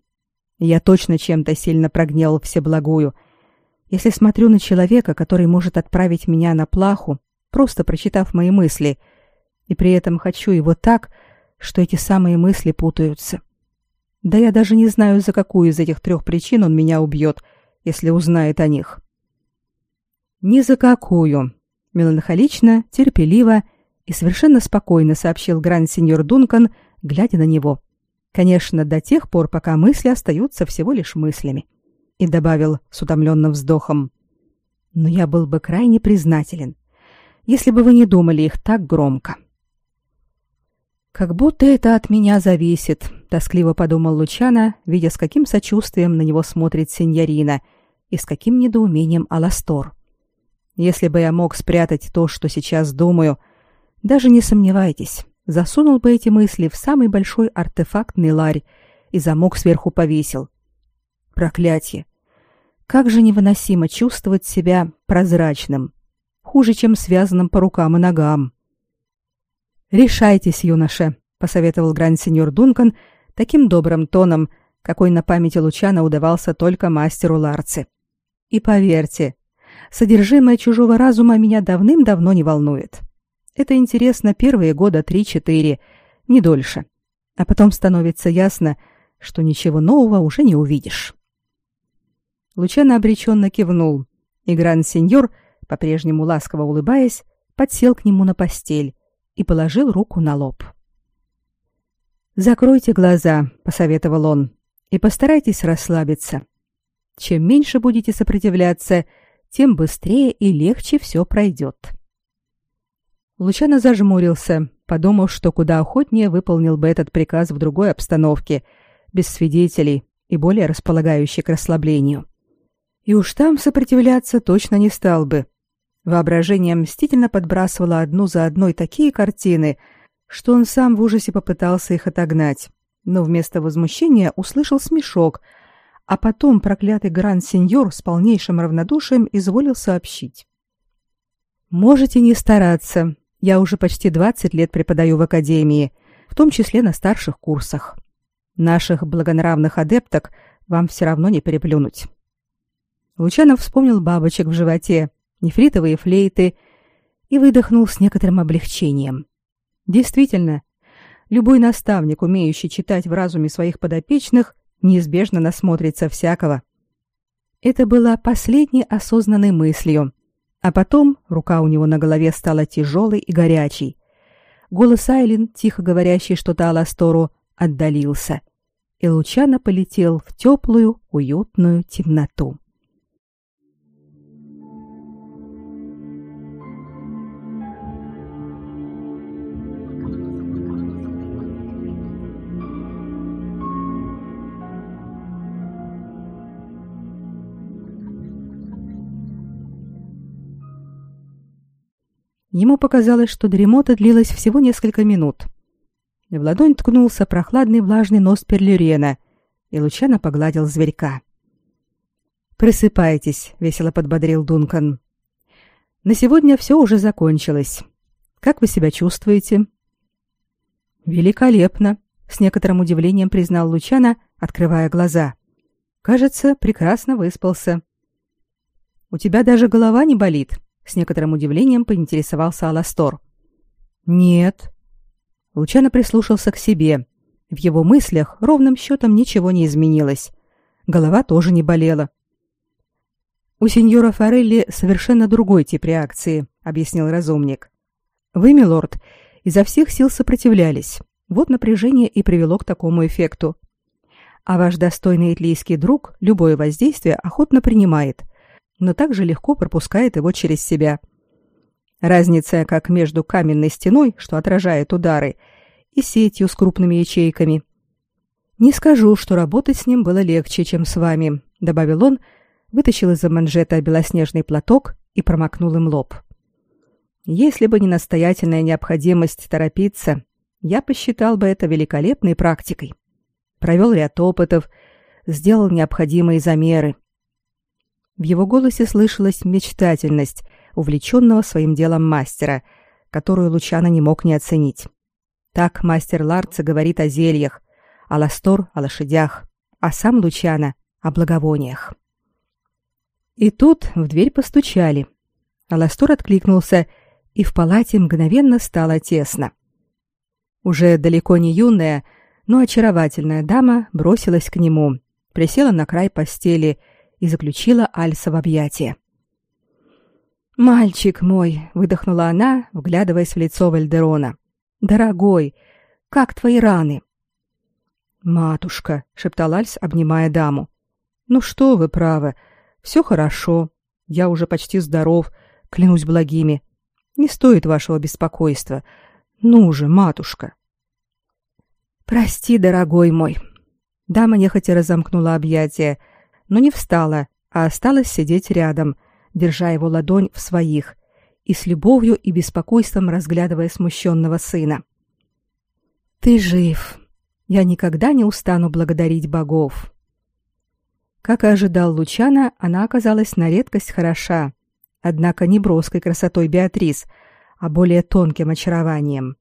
Я точно чем-то сильно прогневал Всеблагую. Если смотрю на человека, который может отправить меня на плаху, просто прочитав мои мысли, и при этом хочу его так, что эти самые мысли путаются. Да я даже не знаю, за какую из этих трех причин он меня убьет, если узнает о них. Ни за какую. Меланхолично, терпеливо и совершенно спокойно сообщил гранд-сеньор Дункан, глядя на него. Конечно, до тех пор, пока мысли остаются всего лишь мыслями. И добавил с утомленным вздохом. Но я был бы крайне признателен, если бы вы не думали их так громко. Как будто это от меня зависит, тоскливо подумал Лучана, видя, с каким сочувствием на него смотрит сеньорина и с каким недоумением Аластор. Если бы я мог спрятать то, что сейчас думаю, даже не сомневайтесь, засунул бы эти мысли в самый большой артефактный ларь и замок сверху повесил. Проклятие! Как же невыносимо чувствовать себя прозрачным, хуже, чем связанным по рукам и ногам. «Решайтесь, юноша», — посоветовал гранд-сеньор Дункан таким добрым тоном, какой на памяти Лучана удавался только мастеру Ларци. «И поверьте, содержимое чужого разума меня давным-давно не волнует. Это интересно первые года три-четыре, не дольше. А потом становится ясно, что ничего нового уже не увидишь. Лучано обреченно кивнул, и гранд-сеньор, по-прежнему ласково улыбаясь, подсел к нему на постель и положил руку на лоб. «Закройте глаза», — посоветовал он, — «и постарайтесь расслабиться. Чем меньше будете сопротивляться, тем быстрее и легче все пройдет. Лучано зажмурился, подумав, что куда охотнее выполнил бы этот приказ в другой обстановке, без свидетелей и более располагающей к расслаблению. И уж там сопротивляться точно не стал бы. Воображение мстительно подбрасывало одну за одной такие картины, что он сам в ужасе попытался их отогнать, но вместо возмущения услышал смешок, а потом проклятый гранд-сеньор с полнейшим равнодушием изволил сообщить. «Можете не стараться. Я уже почти 20 лет преподаю в академии, в том числе на старших курсах. Наших благонравных адепток вам все равно не переплюнуть». Лучанов вспомнил бабочек в животе, нефритовые флейты и выдохнул с некоторым облегчением. Действительно, любой наставник, умеющий читать в разуме своих подопечных, неизбежно насмотрится всякого. Это было последней осознанной мыслью, а потом рука у него на голове стала тяжелой и горячей. Голос Айлин, тихо говорящий что-то Аластору, отдалился, и Лучано полетел в теплую, уютную темноту. Ему показалось, что дремота длилась всего несколько минут. В ладонь ткнулся прохладный влажный нос Перлюрена, и Лучано погладил зверька. «Просыпайтесь», — весело подбодрил Дункан. «На сегодня все уже закончилось. Как вы себя чувствуете?» «Великолепно», — с некоторым удивлением признал Лучано, открывая глаза. «Кажется, прекрасно выспался». «У тебя даже голова не болит?» С некоторым удивлением поинтересовался Аластор. Нет. Лучано прислушался к себе. В его мыслях ровным счетом ничего не изменилось. Голова тоже не болела. У сеньора Форелли совершенно другой тип реакции, объяснил разумник. Вы, милорд, изо всех сил сопротивлялись. Вот напряжение и привело к такому эффекту. А ваш достойный итлийский друг любое воздействие охотно принимает, но также легко пропускает его через себя. Разница как между каменной стеной, что отражает удары, и сетью с крупными ячейками. Не скажу, что работать с ним было легче, чем с вами, добавил он, вытащил из-за манжета белоснежный платок и промокнул им лоб. Если бы не настоятельная необходимость торопиться, я посчитал бы это великолепной практикой. Провел ряд опытов, сделал необходимые замеры. В его голосе слышалась мечтательность увлеченного своим делом мастера, которую Лучано не мог не оценить. Так мастер Ларца говорит о зельях, а Ластор о лошадях, а сам Лучано о благовониях. И тут в дверь постучали. Аластор откликнулся, и в палате мгновенно стало тесно. Уже далеко не юная, но очаровательная дама бросилась к нему, присела на край постели и заключила Альса в объятия. «Мальчик мой!» — выдохнула она, вглядываясь в лицо Вальдерона. «Дорогой, как твои раны?» «Матушка!» — шептал Альс, обнимая даму. «Ну что вы, правы, все хорошо. Я уже почти здоров, клянусь благими. Не стоит вашего беспокойства. Ну же, матушка!» «Прости, дорогой мой!» Дама нехотя разомкнула объятия, но не встала, а осталась сидеть рядом, держа его ладонь в своих и с любовью и беспокойством разглядывая смущенного сына. «Ты жив. Я никогда не устану благодарить богов». Как и ожидал Лучана, она оказалась на редкость хороша, однако не броской красотой Беатрис, а более тонким очарованием.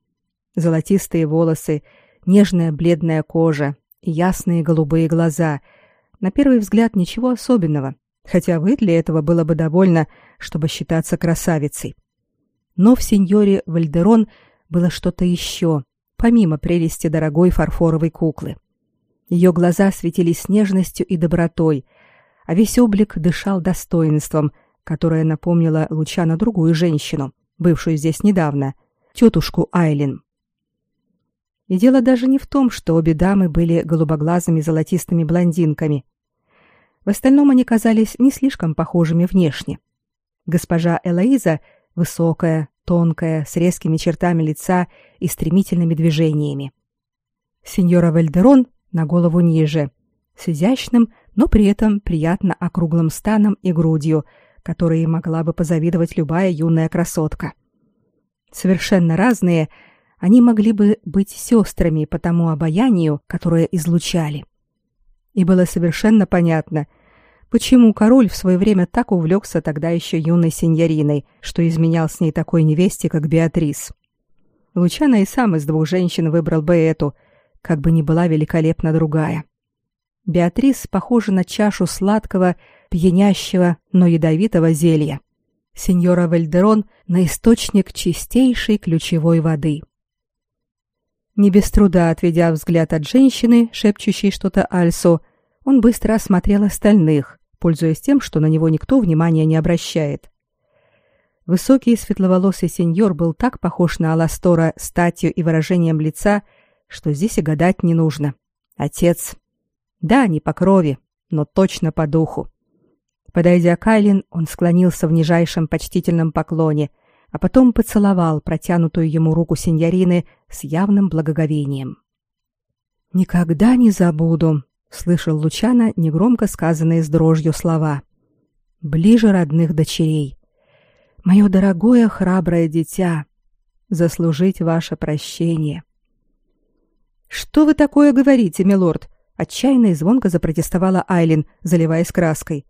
Золотистые волосы, нежная бледная кожа ясные голубые глаза — на первый взгляд ничего особенного, хотя вы для этого было бы довольно, чтобы считаться красавицей. Но в сеньоре Вальдерон было что-то еще, помимо прелести дорогой фарфоровой куклы. Ее глаза светились нежностью и добротой, а весь облик дышал достоинством, которое напомнило Лучана другую женщину, бывшую здесь недавно, тетушку Айлин. И дело даже не в том, что обе дамы были голубоглазыми золотистыми блондинками. В остальном они казались не слишком похожими внешне. Госпожа Элоиза высокая, тонкая, с резкими чертами лица и стремительными движениями. Сеньора Вальдерон на голову ниже, с изящным, но при этом приятно округлым станом и грудью, которой могла бы позавидовать любая юная красотка. Совершенно разные, они могли бы быть сестрами по тому обаянию, которое излучали. И было совершенно понятно, почему король в свое время так увлекся тогда еще юной сеньориной, что изменял с ней такой невесте, как Беатрис. Лучано и сам из двух женщин выбрал бы эту, как бы ни была великолепна другая. Беатрис похожа на чашу сладкого, пьянящего, но ядовитого зелья. Сеньора Вальдерон на источник чистейшей ключевой воды. Не без труда отведя взгляд от женщины, шепчущей что-то Альсу, он быстро осмотрел остальных, пользуясь тем, что на него никто внимания не обращает. Высокий светловолосый сеньор был так похож на Аластора статью и выражением лица, что здесь и гадать не нужно. Отец. Да, не по крови, но точно по духу. Подойдя к Айлин, он склонился в нижайшем почтительном поклоне — а потом поцеловал протянутую ему руку сеньорины с явным благоговением. «Никогда не забуду», — слышал Лучана негромко сказанные с дрожью слова. «Ближе родных дочерей. Мое дорогое храброе дитя, заслужить ваше прощение». «Что вы такое говорите, милорд?» — отчаянно и звонко запротестовала Айлин, заливаясь краской.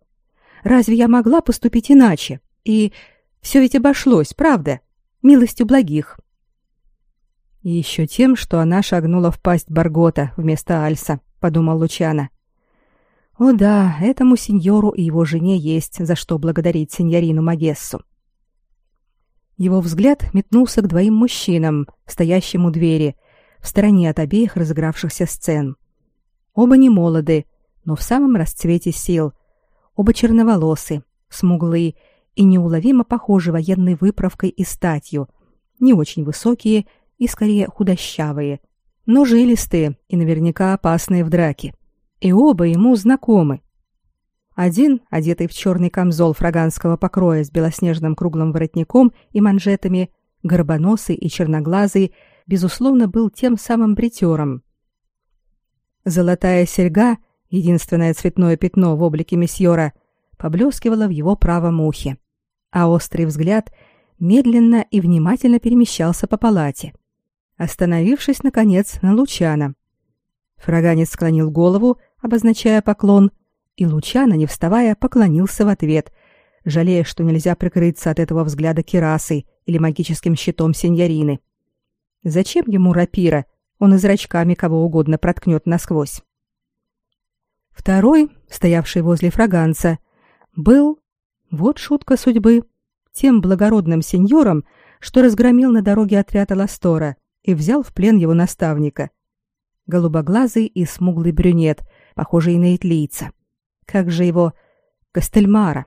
«Разве я могла поступить иначе? И все ведь обошлось, правда? Милостью благих. И еще тем, что она шагнула в пасть Баргота вместо Альса, подумал Лучана. О да, этому сеньору и его жене есть за что благодарить сеньорину Магессу. Его взгляд метнулся к двоим мужчинам, стоящим у двери, в стороне от обеих разыгравшихся сцен. Оба не молоды, но в самом расцвете сил. Оба черноволосы, смуглые и неуловимо похожи военной выправкой и статью, не очень высокие и скорее худощавые, но жилистые и наверняка опасные в драке. И оба ему знакомы. Один, одетый в черный камзол фраганского покроя с белоснежным круглым воротником и манжетами, горбоносый и черноглазый, безусловно, был тем самым бритером. Золотая серьга, единственное цветное пятно в облике месьора, поблескивала в его правом ухе а острый взгляд медленно и внимательно перемещался по палате, остановившись, наконец, на Лучана. Фраганец склонил голову, обозначая поклон, и Лучана, не вставая, поклонился в ответ, жалея, что нельзя прикрыться от этого взгляда кирасой или магическим щитом сеньорины. Зачем ему рапира? Он и зрачками кого угодно проткнет насквозь. Второй, стоявший возле фраганца, был вот шутка судьбы. Тем благородным сеньором, что разгромил на дороге отряд Аластора и взял в плен его наставника. Голубоглазый и смуглый брюнет, похожий на итлийца. Как же его... Костельмара.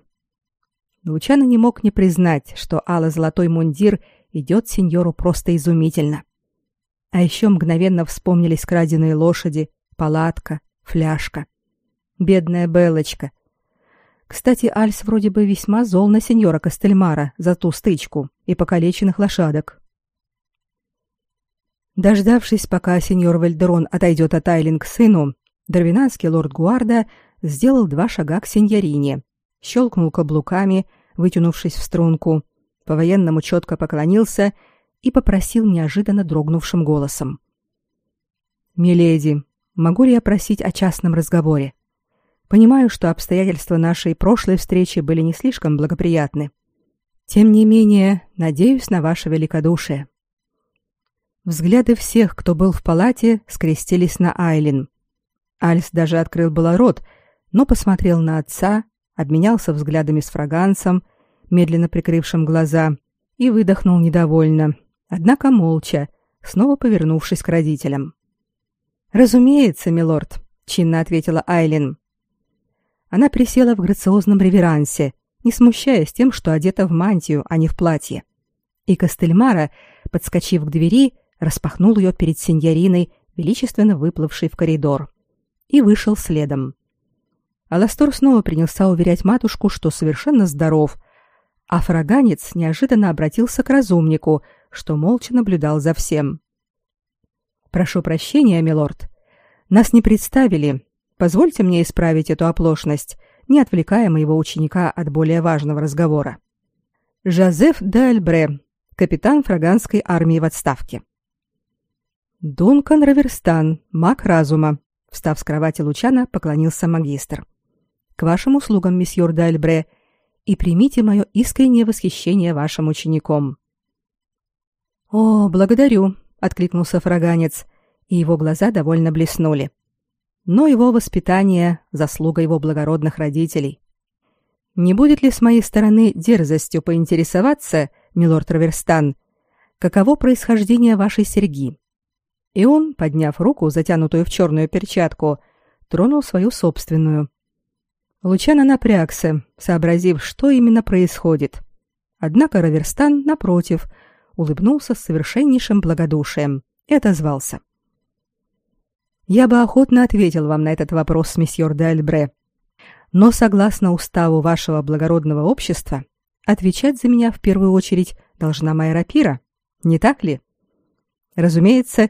Лучано не мог не признать, что ало-золотой мундир идет сеньору просто изумительно. А еще мгновенно вспомнились краденые лошади, палатка, фляжка. Бедная Белочка, кстати, Альс вроде бы весьма зол на сеньора Костельмара за ту стычку и покалеченных лошадок. Дождавшись, пока сеньор Вальдерон отойдет от Айлин к сыну, дарвинанский лорд Гуарда сделал два шага к сеньорине, щелкнул каблуками, вытянувшись в струнку, по-военному четко поклонился и попросил неожиданно дрогнувшим голосом. «Миледи, могу ли я просить о частном разговоре?» Понимаю, что обстоятельства нашей прошлой встречи были не слишком благоприятны. Тем не менее, надеюсь на ваше великодушие. Взгляды всех, кто был в палате, скрестились на Айлин. Альс даже открыл было рот, но посмотрел на отца, обменялся взглядами с фраганцем, медленно прикрывшим глаза, и выдохнул недовольно, однако молча, снова повернувшись к родителям. «Разумеется, милорд», — чинно ответила Айлин. Она присела в грациозном реверансе, не смущаясь тем, что одета в мантию, а не в платье. И Костельмара, подскочив к двери, распахнул ее перед сеньориной, величественно выплывшей в коридор, и вышел следом. Аластор снова принялся уверять матушку, что совершенно здоров, а фраганец неожиданно обратился к разумнику, что молча наблюдал за всем. «Прошу прощения, милорд. Нас не представили. Позвольте мне исправить эту оплошность, не отвлекая моего ученика от более важного разговора. Жозеф де Альбре, капитан фраганской армии в отставке». «Дункан Раверстан, маг разума», — встав с кровати Лучана, поклонился магистр. «К вашим услугам, месьеор де Альбре, и примите мое искреннее восхищение вашим учеником». «О, благодарю», — откликнулся фраганец, и его глаза довольно блеснули. «Но его воспитание — заслуга его благородных родителей. Не будет ли с моей стороны дерзостью поинтересоваться, милорд Раверстан, каково происхождение вашей серьги?» И он, подняв руку, затянутую в черную перчатку, тронул свою собственную. Лучано напрягся, сообразив, что именно происходит. Однако Раверстан, напротив, улыбнулся с совершеннейшим благодушием и отозвался. «Я бы охотно ответил вам на этот вопрос, месьеор де Альбре. Но, согласно уставу вашего благородного общества, отвечать за меня в первую очередь должна моя рапира, не так ли? Разумеется,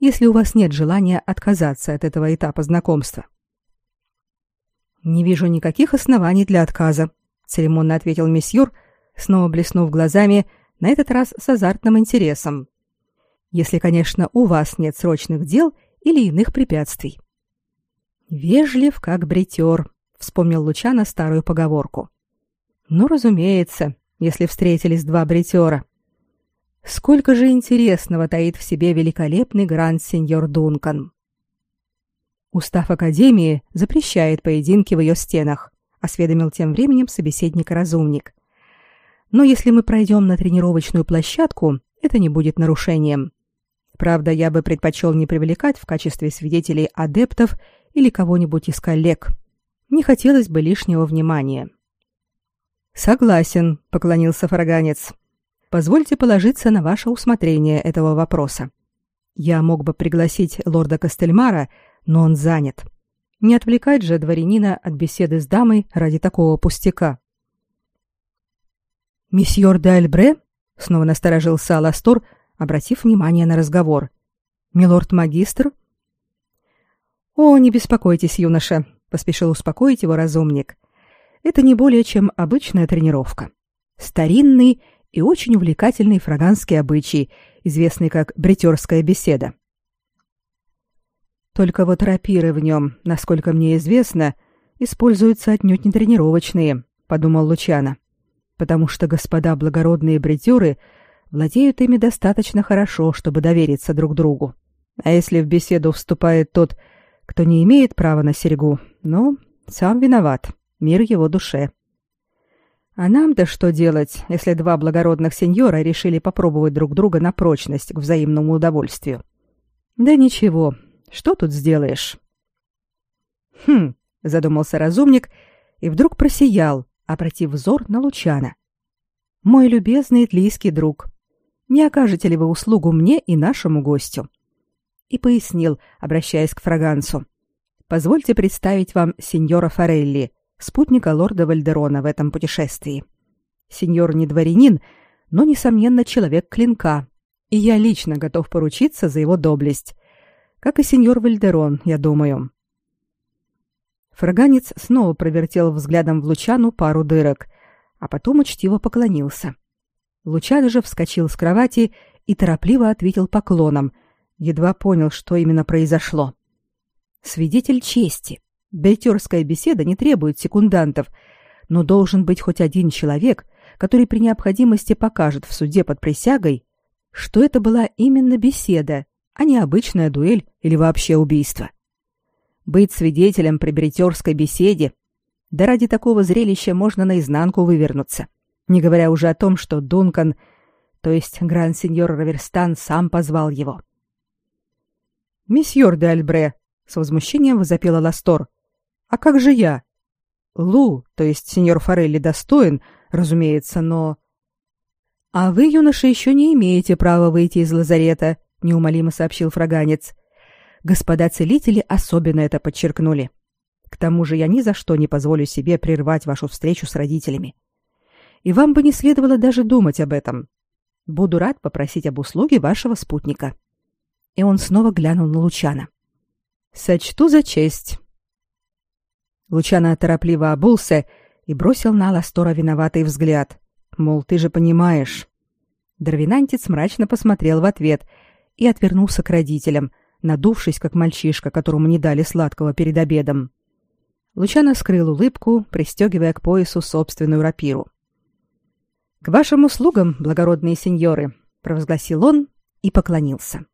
если у вас нет желания отказаться от этого этапа знакомства. Не вижу никаких оснований для отказа, церемонно ответил месьюр, снова блеснув глазами, на этот раз с азартным интересом. Если, конечно, у вас нет срочных дел или иных препятствий. Вежлив, как бритер, вспомнил Лучано старую поговорку. Ну, разумеется, если встретились два бритера. Сколько же интересного таит в себе великолепный гранд-сеньор Дункан. Устав Академии запрещает поединки в ее стенах, осведомил тем временем собеседник-разумник. Но если мы пройдем на тренировочную площадку, это не будет нарушением. Правда, я бы предпочел не привлекать в качестве свидетелей адептов или кого-нибудь из коллег. Не хотелось бы лишнего внимания. Согласен, поклонился фраганец. Позвольте положиться на ваше усмотрение этого вопроса. Я мог бы пригласить лорда Костельмара, но он занят. Не отвлекать же дворянина от беседы с дамой ради такого пустяка. Месьеор де Альбре снова насторожился Аластор, обратив внимание на разговор. Милорд-магистр? О, не беспокойтесь, юноша, поспешил успокоить его разумник. Это не более чем обычная тренировка. Старинный и очень увлекательный фраганский обычай, известный как бритерская беседа. Только вот рапиры в нем, насколько мне известно, используются отнюдь не тренировочные, подумал Лучано, потому что господа благородные бритеры владеют ими достаточно хорошо, чтобы довериться друг другу. А если в беседу вступает тот, кто не имеет права на серьгу, ну, сам виноват, мир его душе. А нам-то что делать, если два благородных сеньора решили попробовать друг друга на прочность к взаимному удовольствию? Да ничего, что тут сделаешь? Хм, задумался разумник и вдруг просиял, обратив взор на Лучана. Мой любезный тлийский друг, не окажете ли вы услугу мне и нашему гостю? И пояснил, обращаясь к фрагансу. Позвольте представить вам сеньора Форелли, спутника лорда Вальдерона в этом путешествии. Сеньор не дворянин, но, несомненно, человек клинка, и я лично готов поручиться за его доблесть, как и сеньор Вальдерон, я думаю. Фраганец снова провертел взглядом в Лучану пару дырок, а потом учтиво поклонился. Лучан же вскочил с кровати и торопливо ответил поклоном, едва понял, что именно произошло. Свидетель чести. Бельтерская беседа не требует секундантов, но должен быть хоть один человек, который при необходимости покажет в суде под присягой, что это была именно беседа, а не обычная дуэль или вообще убийство. Быть свидетелем при бритерской беседе, да ради такого зрелища можно наизнанку вывернуться, не говоря уже о том, что Дункан, то есть гранд-сеньор Раверстан, сам позвал его. «Месьеор де Альбре!» — с возмущением возопила Ластор. А как же я? Лу, то есть сеньор Форелли достоин, разумеется, но А вы, юноша, еще не имеете права выйти из лазарета, неумолимо сообщил фраганец. Господа целители особенно это подчеркнули. К тому же я ни за что не позволю себе прервать вашу встречу с родителями. И вам бы не следовало даже думать об этом. Буду рад попросить об услуге вашего спутника. И он снова глянул на Лучана. Сочту за честь. Лучана торопливо обулся и бросил на Ластора виноватый взгляд. Мол, ты же понимаешь. Дровинантец мрачно посмотрел в ответ и отвернулся к родителям, надувшись, как мальчишка, которому не дали сладкого перед обедом. Лучано скрыл улыбку, пристегивая к поясу собственную рапиру. «К вашим услугам, благородные сеньоры!» — провозгласил он и поклонился.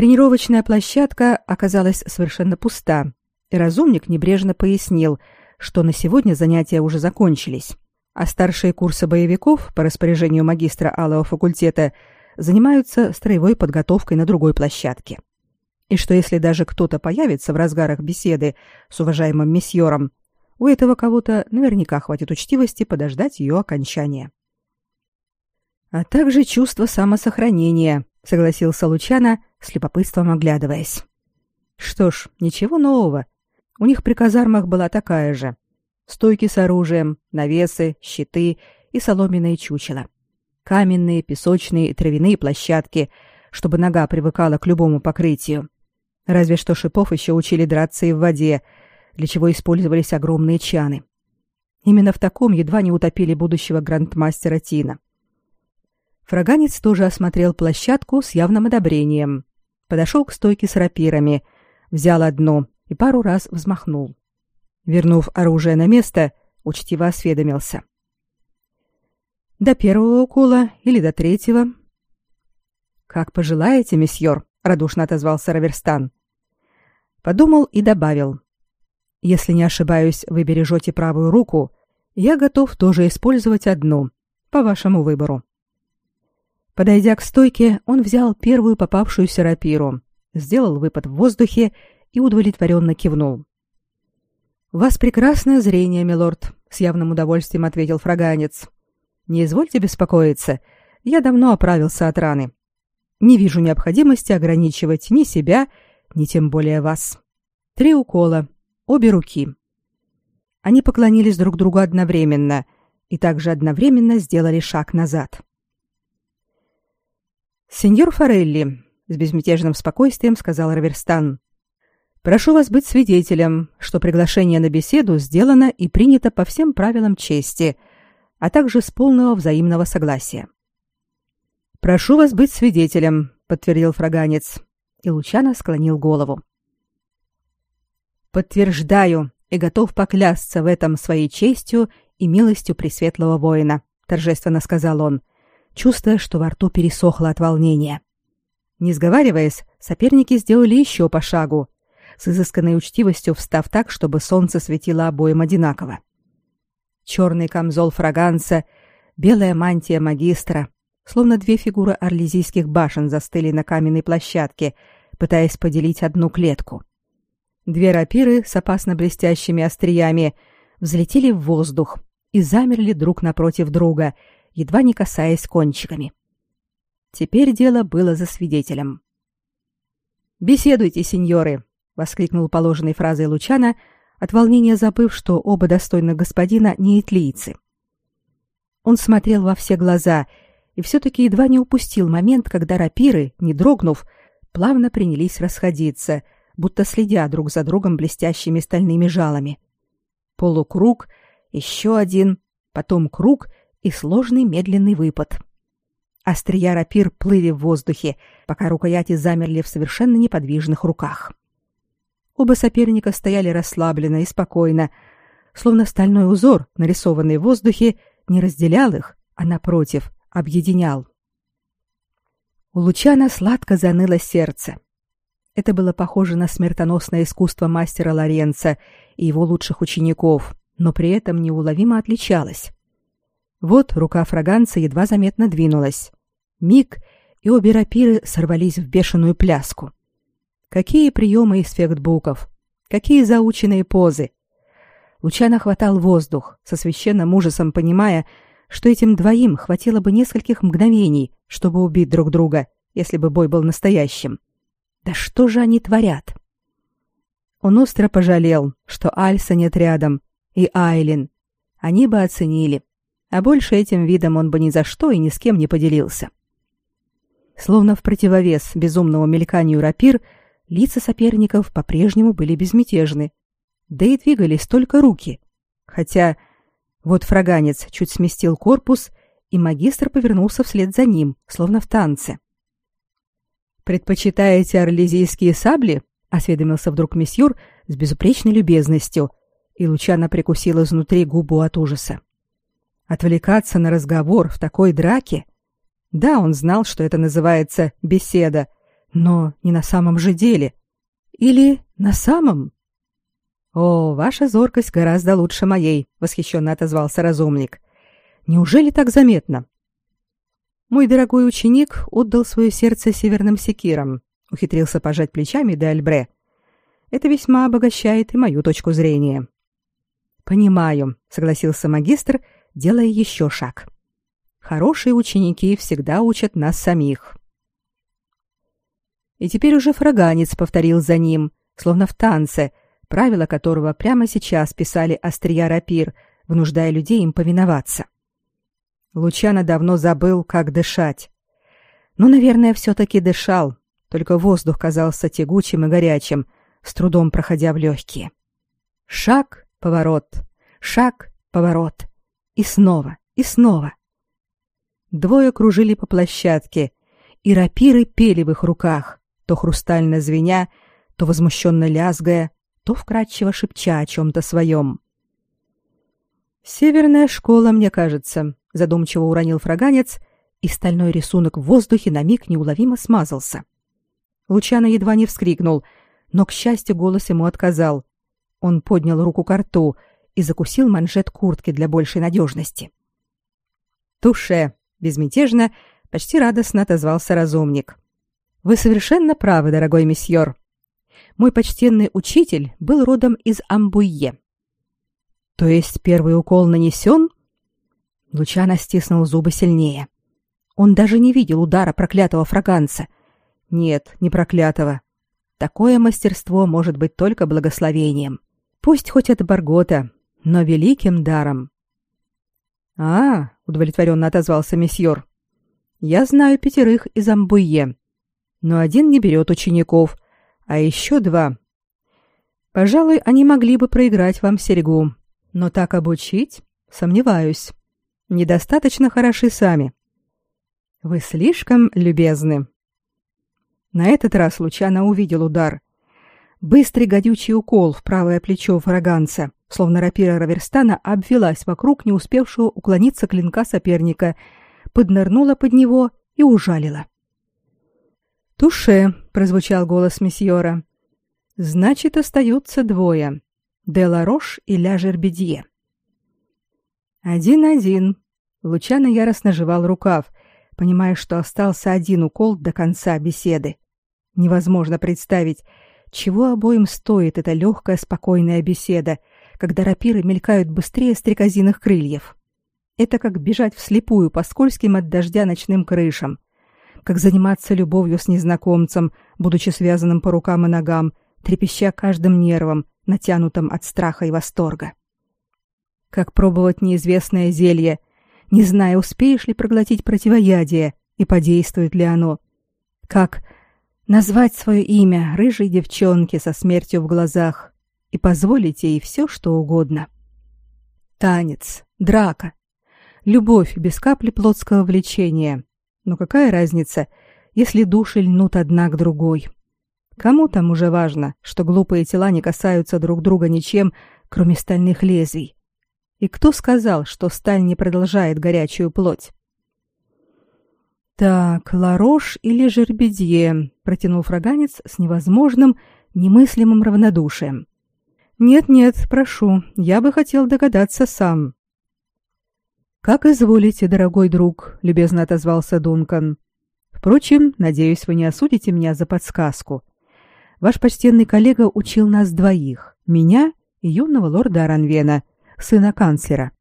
Тренировочная площадка оказалась совершенно пуста, и разумник небрежно пояснил, что на сегодня занятия уже закончились, а старшие курсы боевиков по распоряжению магистра Алого факультета занимаются строевой подготовкой на другой площадке. И что если даже кто-то появится в разгарах беседы с уважаемым месьером, у этого кого-то наверняка хватит учтивости подождать ее окончания. А также чувство самосохранения, согласился Лучана, с любопытством оглядываясь. Что ж, ничего нового. У них при казармах была такая же. Стойки с оружием, навесы, щиты и соломенные чучела. Каменные, песочные и травяные площадки, чтобы нога привыкала к любому покрытию. Разве что шипов еще учили драться и в воде, для чего использовались огромные чаны. Именно в таком едва не утопили будущего грандмастера Тина. Фраганец тоже осмотрел площадку с явным одобрением подошел к стойке с рапирами, взял одну и пару раз взмахнул. Вернув оружие на место, учтиво осведомился. До первого укола или до третьего? Как пожелаете, месьеор, радушно отозвался Раверстан. Подумал и добавил: Если не ошибаюсь, вы бережете правую руку, я готов тоже использовать одну, по вашему выбору. Подойдя к стойке, он взял первую попавшуюся рапиру, сделал выпад в воздухе и удовлетворенно кивнул. «У вас прекрасное зрение, милорд», — с явным удовольствием ответил фраганец. «Не извольте беспокоиться, я давно оправился от раны. Не вижу необходимости ограничивать ни себя, ни тем более вас. Три укола, обе руки». Они поклонились друг другу одновременно и также одновременно сделали шаг назад. Сеньор Форелли, с безмятежным спокойствием сказал Раверстан. Прошу вас быть свидетелем, что приглашение на беседу сделано и принято по всем правилам чести, а также с полного взаимного согласия. Прошу вас быть свидетелем, подтвердил фраганец, и Лучано склонил голову. Подтверждаю и готов поклясться в этом своей честью и милостью пресветлого воина, торжественно сказал он чувствуя, что во рту пересохло от волнения. Не сговариваясь, соперники сделали еще по шагу, с изысканной учтивостью встав так, чтобы солнце светило обоим одинаково. Черный камзол фраганца, белая мантия магистра, словно две фигуры орлезийских башен застыли на каменной площадке, пытаясь поделить одну клетку. Две рапиры с опасно блестящими остриями взлетели в воздух и замерли друг напротив друга, едва не касаясь кончиками. Теперь дело было за свидетелем. «Беседуйте, сеньоры!» — воскликнул положенной фразой Лучана, от волнения забыв, что оба достойных господина не итлийцы. Он смотрел во все глаза и все-таки едва не упустил момент, когда рапиры, не дрогнув, плавно принялись расходиться, будто следя друг за другом блестящими стальными жалами. Полукруг, еще один, потом круг и сложный медленный выпад. Острия рапир плыли в воздухе, пока рукояти замерли в совершенно неподвижных руках. Оба соперника стояли расслабленно и спокойно, словно стальной узор, нарисованный в воздухе, не разделял их, а напротив, объединял. У Лучана сладко заныло сердце. Это было похоже на смертоносное искусство мастера Лоренца и его лучших учеников, но при этом неуловимо отличалось. Вот рука фраганца едва заметно двинулась. Миг, и обе рапиры сорвались в бешеную пляску. Какие приемы из фехтбуков! Какие заученные позы! Лучано хватал воздух, со священным ужасом понимая, что этим двоим хватило бы нескольких мгновений, чтобы убить друг друга, если бы бой был настоящим. Да что же они творят? Он остро пожалел, что Альса нет рядом, и Айлин. Они бы оценили. А больше этим видом он бы ни за что и ни с кем не поделился. Словно в противовес безумному мельканию рапир, лица соперников по-прежнему были безмятежны. Да и двигались только руки. Хотя вот фраганец чуть сместил корпус, и магистр повернулся вслед за ним, словно в танце. «Предпочитаете орлезийские сабли?» осведомился вдруг месьюр с безупречной любезностью, и Лучана прикусила изнутри губу от ужаса. Отвлекаться на разговор в такой драке? Да, он знал, что это называется беседа, но не на самом же деле. Или на самом? О, ваша зоркость гораздо лучше моей, восхищенно отозвался разумник. Неужели так заметно? Мой дорогой ученик отдал свое сердце северным секирам, ухитрился пожать плечами де Альбре. Это весьма обогащает и мою точку зрения. Понимаю, согласился магистр, делая еще шаг. Хорошие ученики всегда учат нас самих. И теперь уже фраганец повторил за ним, словно в танце, правила которого прямо сейчас писали острия рапир, вынуждая людей им повиноваться. Лучано давно забыл, как дышать. Но, наверное, все-таки дышал, только воздух казался тягучим и горячим, с трудом проходя в легкие. Шаг, поворот, шаг, поворот. И снова, и снова. Двое кружили по площадке, и рапиры пели в их руках, то хрустально звеня, то возмущенно лязгая, то вкрадчиво шепча о чем-то своем. «Северная школа, мне кажется», — задумчиво уронил фраганец, и стальной рисунок в воздухе на миг неуловимо смазался. Лучано едва не вскрикнул, но, к счастью, голос ему отказал. Он поднял руку к рту и закусил манжет куртки для большей надежности. «Туше!» — безмятежно, почти радостно отозвался разумник. «Вы совершенно правы, дорогой месьеор. Мой почтенный учитель был родом из Амбуйе». «То есть первый укол нанесен?» Лучано стиснул зубы сильнее. Он даже не видел удара проклятого фраганца — нет, не проклятого. Такое мастерство может быть только благословением. Пусть хоть это Баргота, но великим даром. А, удовлетворенно отозвался месьеор. Я знаю пятерых из Амбуе, но один не берет учеников, а еще два. Пожалуй, они могли бы проиграть вам серьгу, но так обучить, сомневаюсь. Недостаточно хороши сами. Вы слишком любезны. На этот раз Лучано увидел удар. Быстрый гадючий укол в правое плечо фраганца, словно рапира Раверстана обвелась вокруг не успевшего уклониться клинка соперника, поднырнула под него и ужалила. «Туше!» — прозвучал голос месьеора. «Значит, остаются двое. Деларош и Ля Жербедье». «Один-один». Лучано яростно жевал рукав, понимая, что остался один укол до конца беседы. Невозможно представить, чего обоим стоит эта легкая, спокойная беседа, когда рапиры мелькают быстрее стрекозиных крыльев. Это как бежать вслепую по скользким от дождя ночным крышам, как заниматься любовью с незнакомцем, будучи связанным по рукам и ногам, трепеща каждым нервом, натянутым от страха и восторга. Как пробовать неизвестное зелье, не зная, успеешь ли проглотить противоядие и подействует ли оно. Как назвать свое имя рыжей девчонке со смертью в глазах и позволить ей все, что угодно. Танец, драка, любовь без капли плотского влечения. Но какая разница, если души льнут одна к другой? Кому там уже важно, что глупые тела не касаются друг друга ничем, кроме стальных лезвий? И кто сказал, что сталь не продолжает горячую плоть? Так, Ларош или Жербедье, протянул фраганец с невозможным, немыслимым равнодушием. Нет-нет, прошу, я бы хотел догадаться сам. Как изволите, дорогой друг, любезно отозвался Дункан. Впрочем, надеюсь, вы не осудите меня за подсказку. Ваш почтенный коллега учил нас двоих, меня и юного лорда Аранвена, сына канцлера.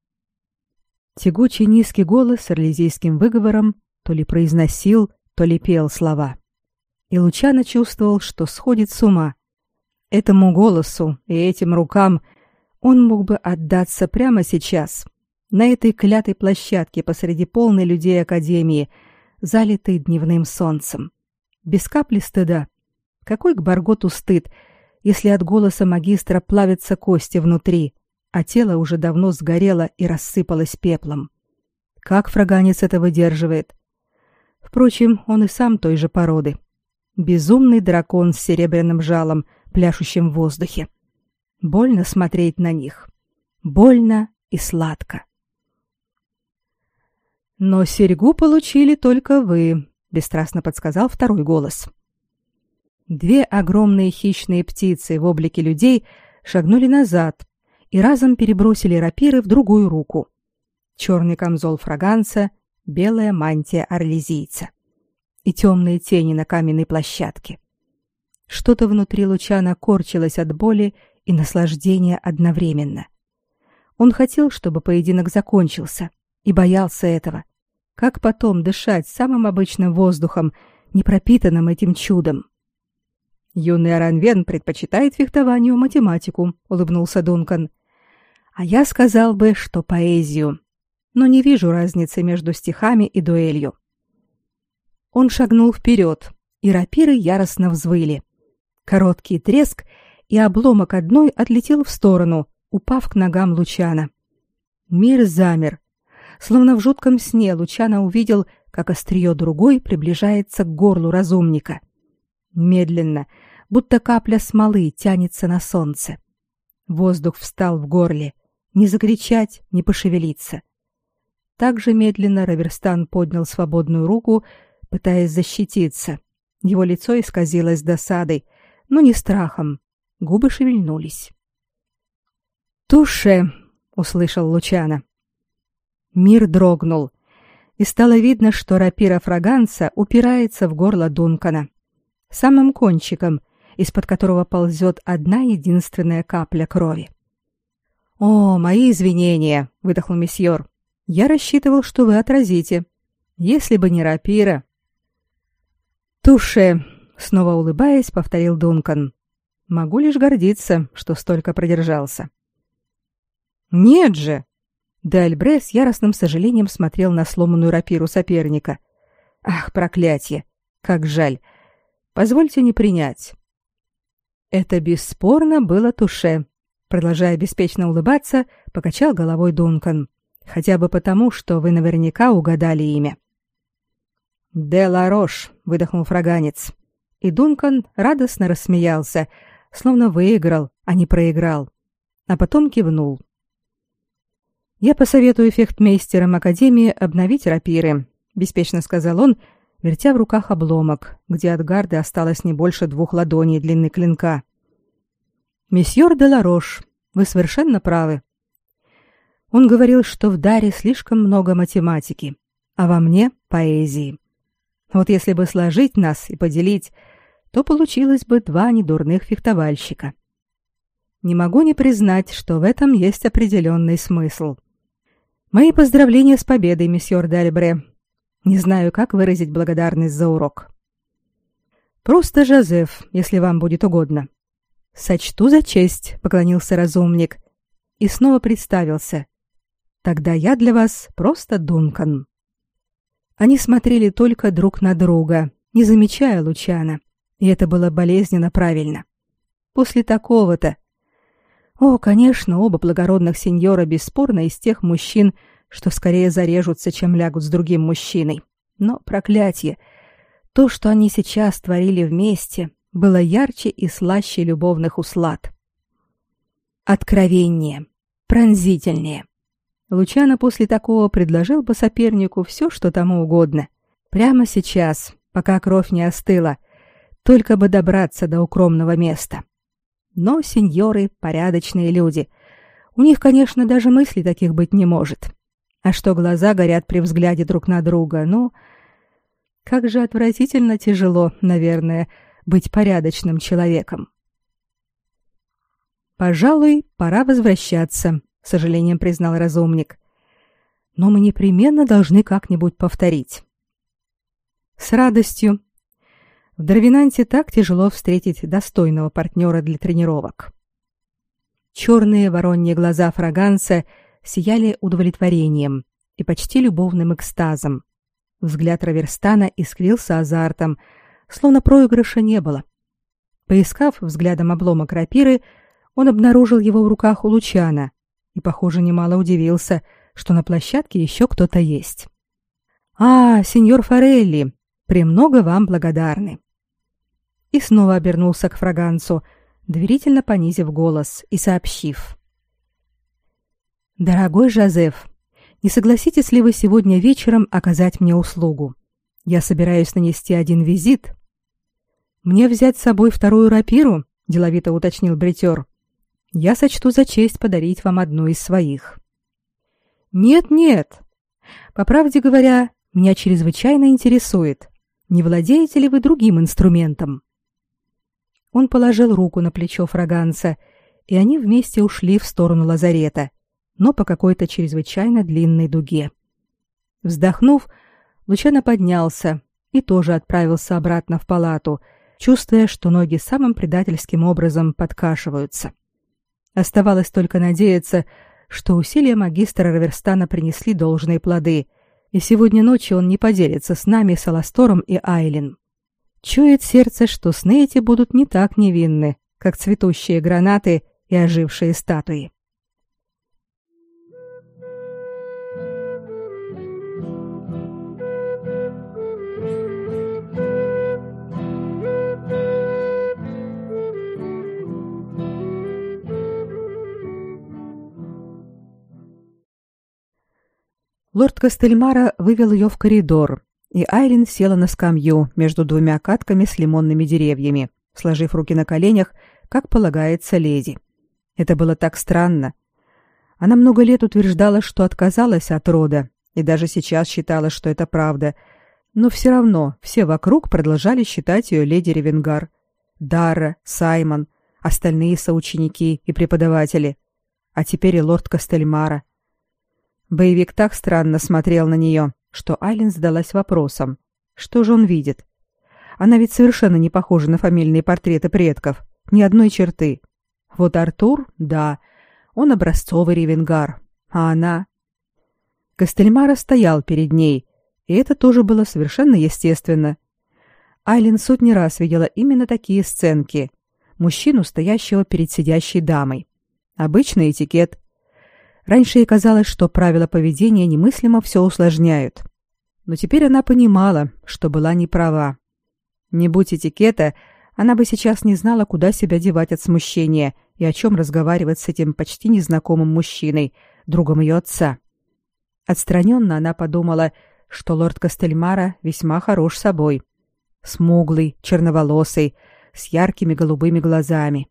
Тягучий низкий голос с орлезийским выговором то ли произносил, то ли пел слова. И Лучано чувствовал, что сходит с ума. Этому голосу и этим рукам он мог бы отдаться прямо сейчас, на этой клятой площадке посреди полной людей Академии, залитой дневным солнцем. Без капли стыда. Какой к Барготу стыд, если от голоса магистра плавятся кости внутри, а тело уже давно сгорело и рассыпалось пеплом. Как фраганец это выдерживает? Впрочем, он и сам той же породы. Безумный дракон с серебряным жалом, пляшущим в воздухе. Больно смотреть на них. Больно и сладко. Но серьгу получили только вы, бесстрастно подсказал второй голос. Две огромные хищные птицы в облике людей шагнули назад, и разом перебросили рапиры в другую руку. Черный камзол фраганца, белая мантия орлезийца и темные тени на каменной площадке. Что-то внутри Лучана корчилось от боли и наслаждения одновременно. Он хотел, чтобы поединок закончился, и боялся этого. Как потом дышать самым обычным воздухом, не пропитанным этим чудом? Юный Аранвен предпочитает фехтованию математику, улыбнулся Дункан. А я сказал бы, что поэзию. Но не вижу разницы между стихами и дуэлью. Он шагнул вперед, и рапиры яростно взвыли. Короткий треск, и обломок одной отлетел в сторону, упав к ногам Лучана. Мир замер. Словно в жутком сне Лучана увидел, как острие другой приближается к горлу разумника. Медленно, будто капля смолы тянется на солнце. Воздух встал в горле не закричать, не пошевелиться. Так же медленно Раверстан поднял свободную руку, пытаясь защититься. Его лицо исказилось досадой, но не страхом. Губы шевельнулись. «Туше!» — услышал Лучана. Мир дрогнул, и стало видно, что рапира фраганца упирается в горло Дункана. Самым кончиком, из-под которого ползет одна единственная капля крови. «О, мои извинения!» — выдохнул месьеор. «Я рассчитывал, что вы отразите. Если бы не рапира...» «Туше!» — снова улыбаясь, повторил Дункан. «Могу лишь гордиться, что столько продержался». «Нет же!» Дальбре с яростным сожалением смотрел на сломанную рапиру соперника. «Ах, проклятие! Как жаль! Позвольте не принять». Это бесспорно было туше, Продолжая беспечно улыбаться, покачал головой Дункан. Хотя бы потому, что вы наверняка угадали имя. «Де Ларош», — выдохнул фраганец. И Дункан радостно рассмеялся, словно выиграл, а не проиграл. А потом кивнул. «Я посоветую фехтмейстерам Академии обновить рапиры», — беспечно сказал он, вертя в руках обломок, где от гарды осталось не больше двух ладоней длины клинка. Месьеор де Ларош, вы совершенно правы. Он говорил, что в даре слишком много математики, а во мне поэзии. Вот если бы сложить нас и поделить, то получилось бы два недурных фехтовальщика. Не могу не признать, что в этом есть определенный смысл. Мои поздравления с победой, месьеор Дальбре. Не знаю, как выразить благодарность за урок. Просто Жозеф, если вам будет угодно. Сочту за честь, поклонился разумник и снова представился. Тогда я для вас просто Дункан. Они смотрели только друг на друга, не замечая Лучана, и это было болезненно правильно. После такого-то О, конечно, оба благородных сеньора бесспорно из тех мужчин, что скорее зарежутся, чем лягут с другим мужчиной. Но проклятие, то, что они сейчас творили вместе, было ярче и слаще любовных услад. Откровение, пронзительнее. Лучано после такого предложил бы сопернику все, что тому угодно. Прямо сейчас, пока кровь не остыла, только бы добраться до укромного места. Но сеньоры — порядочные люди. У них, конечно, даже мыслей таких быть не может. А что глаза горят при взгляде друг на друга, ну... Как же отвратительно тяжело, наверное, быть порядочным человеком. Пожалуй, пора возвращаться, с сожалением признал разумник. Но мы непременно должны как-нибудь повторить. С радостью. В Дровинанте так тяжело встретить достойного партнера для тренировок. Черные вороньи глаза фраганца сияли удовлетворением и почти любовным экстазом. Взгляд Раверстана искрился азартом, словно проигрыша не было. Поискав взглядом обломок рапиры, он обнаружил его в руках у Лучана и, похоже, немало удивился, что на площадке еще кто-то есть. «А, сеньор Форелли, премного вам благодарны». И снова обернулся к фраганцу, доверительно понизив голос и сообщив. «Дорогой Жозеф, не согласитесь ли вы сегодня вечером оказать мне услугу? Я собираюсь нанести один визит». «Мне взять с собой вторую рапиру?» – деловито уточнил бритер я сочту за честь подарить вам одну из своих. Нет, нет. По правде говоря, меня чрезвычайно интересует, не владеете ли вы другим инструментом. Он положил руку на плечо фраганца, и они вместе ушли в сторону лазарета, но по какой-то чрезвычайно длинной дуге. Вздохнув, Лучано поднялся и тоже отправился обратно в палату, чувствуя, что ноги самым предательским образом подкашиваются. Оставалось только надеяться, что усилия магистра Раверстана принесли должные плоды, и сегодня ночью он не поделится с нами, с и Айлин. Чует сердце, что сны эти будут не так невинны, как цветущие гранаты и ожившие статуи. Лорд Кастельмара вывел ее в коридор, и Айрин села на скамью между двумя катками с лимонными деревьями, сложив руки на коленях, как полагается леди. Это было так странно. Она много лет утверждала, что отказалась от рода, и даже сейчас считала, что это правда, но все равно все вокруг продолжали считать ее леди Ревенгар. Дара, Саймон, остальные соученики и преподаватели. А теперь и лорд Кастельмара. Боевик так странно смотрел на нее, что Айлин задалась вопросом, что же он видит. Она ведь совершенно не похожа на фамильные портреты предков, ни одной черты. Вот Артур, да, он образцовый ревенгар, а она... Костельмара стоял перед ней, и это тоже было совершенно естественно. Айлин сотни раз видела именно такие сценки. Мужчину, стоящего перед сидящей дамой. Обычный этикет, Раньше ей казалось, что правила поведения немыслимо все усложняют. Но теперь она понимала, что была не права. Не будь этикета, она бы сейчас не знала, куда себя девать от смущения и о чем разговаривать с этим почти незнакомым мужчиной, другом ее отца. Отстраненно она подумала, что лорд Кастельмара весьма хорош собой. Смуглый, черноволосый, с яркими голубыми глазами.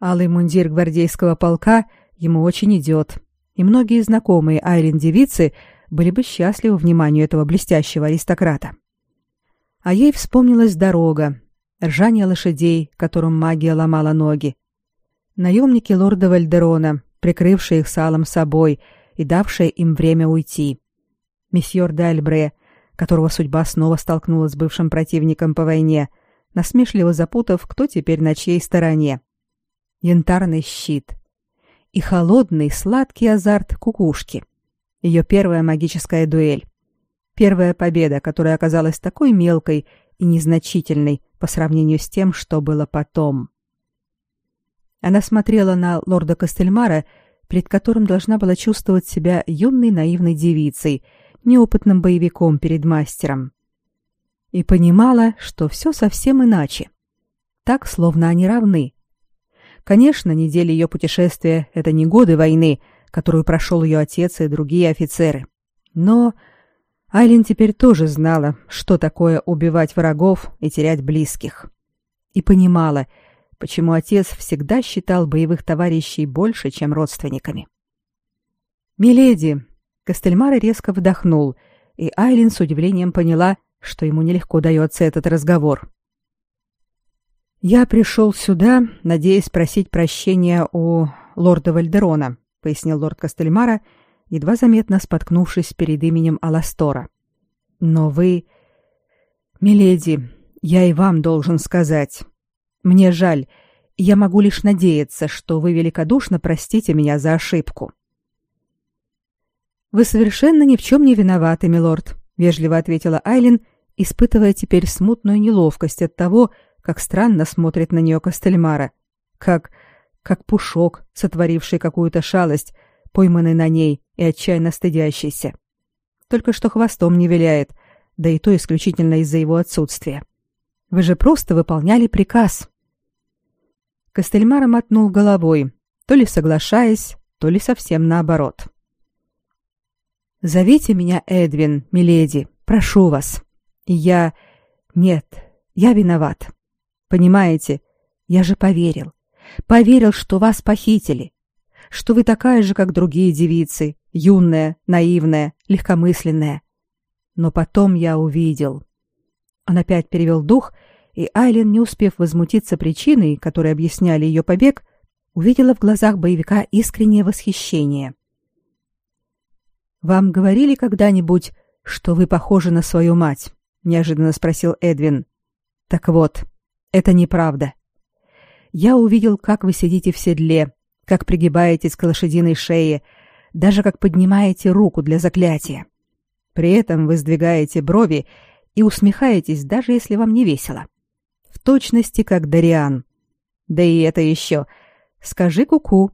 Алый мундир гвардейского полка ему очень идет и многие знакомые Айрин девицы были бы счастливы вниманию этого блестящего аристократа. А ей вспомнилась дорога, ржание лошадей, которым магия ломала ноги, наемники лорда Вальдерона, прикрывшие их салом собой и давшие им время уйти, месьеор Дальбре, которого судьба снова столкнула с бывшим противником по войне, насмешливо запутав, кто теперь на чьей стороне. Янтарный щит — и холодный, сладкий азарт кукушки. Ее первая магическая дуэль. Первая победа, которая оказалась такой мелкой и незначительной по сравнению с тем, что было потом. Она смотрела на лорда Костельмара, перед которым должна была чувствовать себя юной наивной девицей, неопытным боевиком перед мастером. И понимала, что все совсем иначе. Так, словно они равны, Конечно, недели ее путешествия — это не годы войны, которую прошел ее отец и другие офицеры. Но Айлин теперь тоже знала, что такое убивать врагов и терять близких. И понимала, почему отец всегда считал боевых товарищей больше, чем родственниками. «Миледи!» Костельмара резко вдохнул, и Айлин с удивлением поняла, что ему нелегко дается этот разговор. «Я пришел сюда, надеясь просить прощения у лорда Вальдерона», — пояснил лорд Кастельмара, едва заметно споткнувшись перед именем Аластора. «Но вы...» «Миледи, я и вам должен сказать. Мне жаль, я могу лишь надеяться, что вы великодушно простите меня за ошибку». «Вы совершенно ни в чем не виноваты, милорд», — вежливо ответила Айлин, испытывая теперь смутную неловкость от того, как странно смотрит на нее Костельмара, как как пушок, сотворивший какую-то шалость, пойманный на ней и отчаянно стыдящийся. Только что хвостом не виляет, да и то исключительно из-за его отсутствия. Вы же просто выполняли приказ. Костельмара мотнул головой, то ли соглашаясь, то ли совсем наоборот. Зовите меня Эдвин, миледи, прошу вас. И я... Нет, я виноват. Понимаете, я же поверил. Поверил, что вас похитили. Что вы такая же, как другие девицы, юная, наивная, легкомысленная. Но потом я увидел. Он опять перевел дух, и Айлен, не успев возмутиться причиной, которой объясняли ее побег, увидела в глазах боевика искреннее восхищение. Вам говорили когда-нибудь, что вы похожи на свою мать? неожиданно спросил Эдвин. Так вот, это неправда. Я увидел, как вы сидите в седле, как пригибаетесь к лошадиной шее, даже как поднимаете руку для заклятия. При этом вы сдвигаете брови и усмехаетесь, даже если вам не весело. В точности, как Дариан. Да и это еще. Скажи куку. -ку.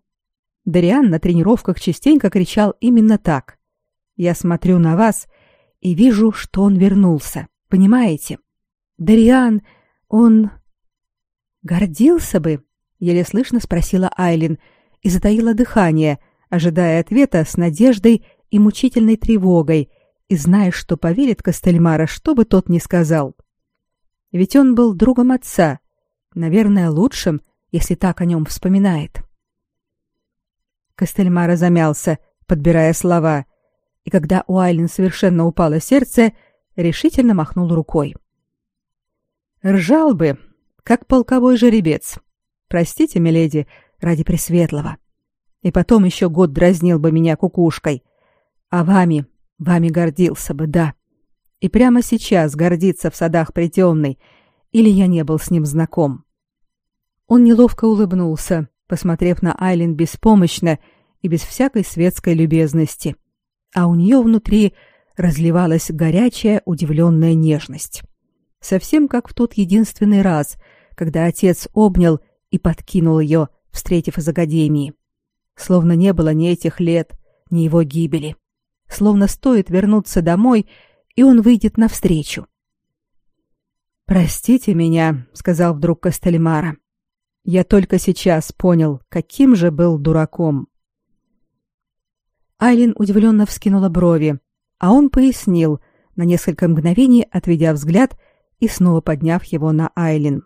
Дариан на тренировках частенько кричал именно так. Я смотрю на вас и вижу, что он вернулся. Понимаете? Дариан, он гордился бы, еле слышно спросила Айлин и затаила дыхание, ожидая ответа с надеждой и мучительной тревогой, и зная, что поверит Костельмара, что бы тот ни сказал. Ведь он был другом отца, наверное, лучшим, если так о нем вспоминает. Костельмара замялся, подбирая слова, и когда у Айлин совершенно упало сердце, решительно махнул рукой. Ржал бы, как полковой жеребец. Простите, миледи, ради пресветлого. И потом еще год дразнил бы меня кукушкой. А вами, вами гордился бы, да. И прямо сейчас гордится в садах притемной, или я не был с ним знаком. Он неловко улыбнулся, посмотрев на Айлин беспомощно и без всякой светской любезности. — а у нее внутри разливалась горячая, удивленная нежность. Совсем как в тот единственный раз, когда отец обнял и подкинул ее, встретив из академии. Словно не было ни этих лет, ни его гибели. Словно стоит вернуться домой, и он выйдет навстречу. «Простите меня», — сказал вдруг Костельмара. «Я только сейчас понял, каким же был дураком». Айлин удивленно вскинула брови, а он пояснил, на несколько мгновений отведя взгляд и снова подняв его на Айлин.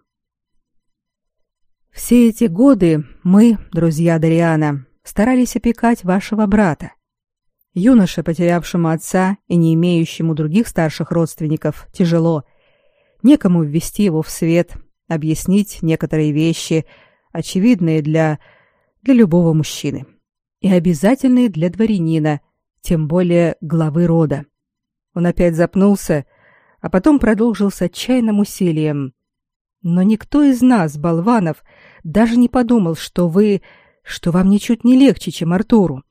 Все эти годы мы, друзья Дариана, старались опекать вашего брата. Юноше, потерявшему отца и не имеющему других старших родственников, тяжело. Некому ввести его в свет, объяснить некоторые вещи, очевидные для для любого мужчины и обязательные для дворянина, тем более главы рода. Он опять запнулся, а потом продолжил с отчаянным усилием. Но никто из нас, болванов, даже не подумал, что вы, что вам ничуть не легче, чем Артуру.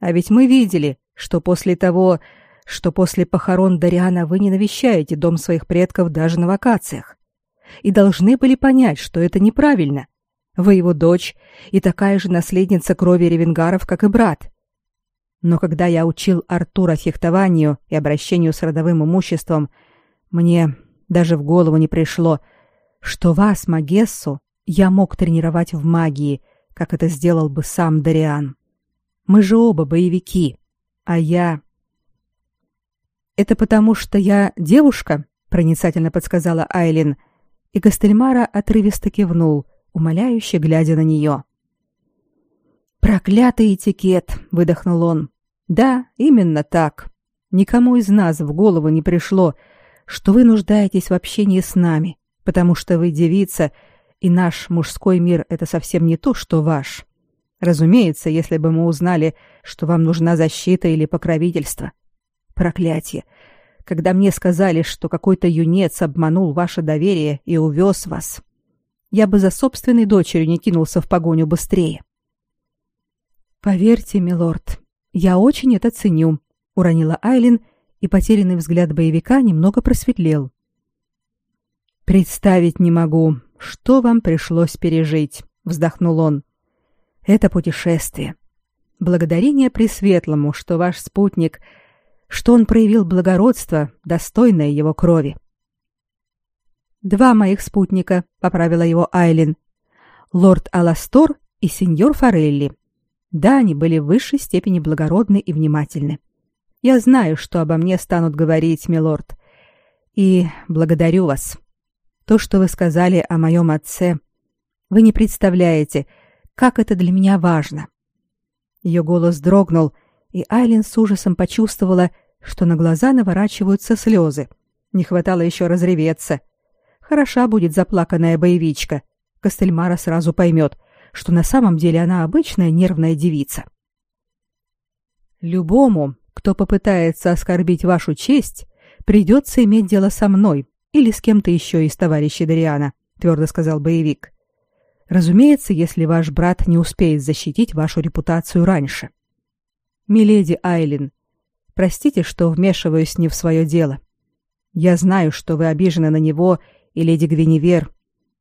А ведь мы видели, что после того, что после похорон Дариана вы не навещаете дом своих предков даже на вакациях. И должны были понять, что это неправильно. Вы его дочь и такая же наследница крови ревенгаров, как и брат. Но когда я учил Артура фехтованию и обращению с родовым имуществом, мне даже в голову не пришло, что вас, Магессу, я мог тренировать в магии, как это сделал бы сам Дариан. Мы же оба боевики, а я... Это потому, что я девушка, проницательно подсказала Айлин, и Гастельмара отрывисто кивнул, умоляюще глядя на нее. «Проклятый этикет!» — выдохнул он. «Да, именно так. Никому из нас в голову не пришло, что вы нуждаетесь в общении с нами, потому что вы девица, и наш мужской мир это совсем не то, что ваш. Разумеется, если бы мы узнали, что вам нужна защита или покровительство. Проклятие! Когда мне сказали, что какой-то юнец обманул ваше доверие и увез вас, я бы за собственной дочерью не кинулся в погоню быстрее. Поверьте, милорд, я очень это ценю, уронила Айлин, и потерянный взгляд боевика немного просветлел. Представить не могу, что вам пришлось пережить, вздохнул он. Это путешествие. Благодарение Пресветлому, что ваш спутник, что он проявил благородство, достойное его крови. Два моих спутника, поправила его Айлин. Лорд Аластор и сеньор Форелли. Да, они были в высшей степени благородны и внимательны. Я знаю, что обо мне станут говорить, милорд. И благодарю вас. То, что вы сказали о моем отце, вы не представляете, как это для меня важно. Ее голос дрогнул, и Айлин с ужасом почувствовала, что на глаза наворачиваются слезы. Не хватало еще разреветься. Хороша будет заплаканная боевичка. Костельмара сразу поймет, что на самом деле она обычная нервная девица. Любому, кто попытается оскорбить вашу честь, придется иметь дело со мной или с кем-то еще из товарищей Дариана, твердо сказал боевик. Разумеется, если ваш брат не успеет защитить вашу репутацию раньше. Миледи Айлин, простите, что вмешиваюсь не в свое дело. Я знаю, что вы обижены на него и леди Гвиневер,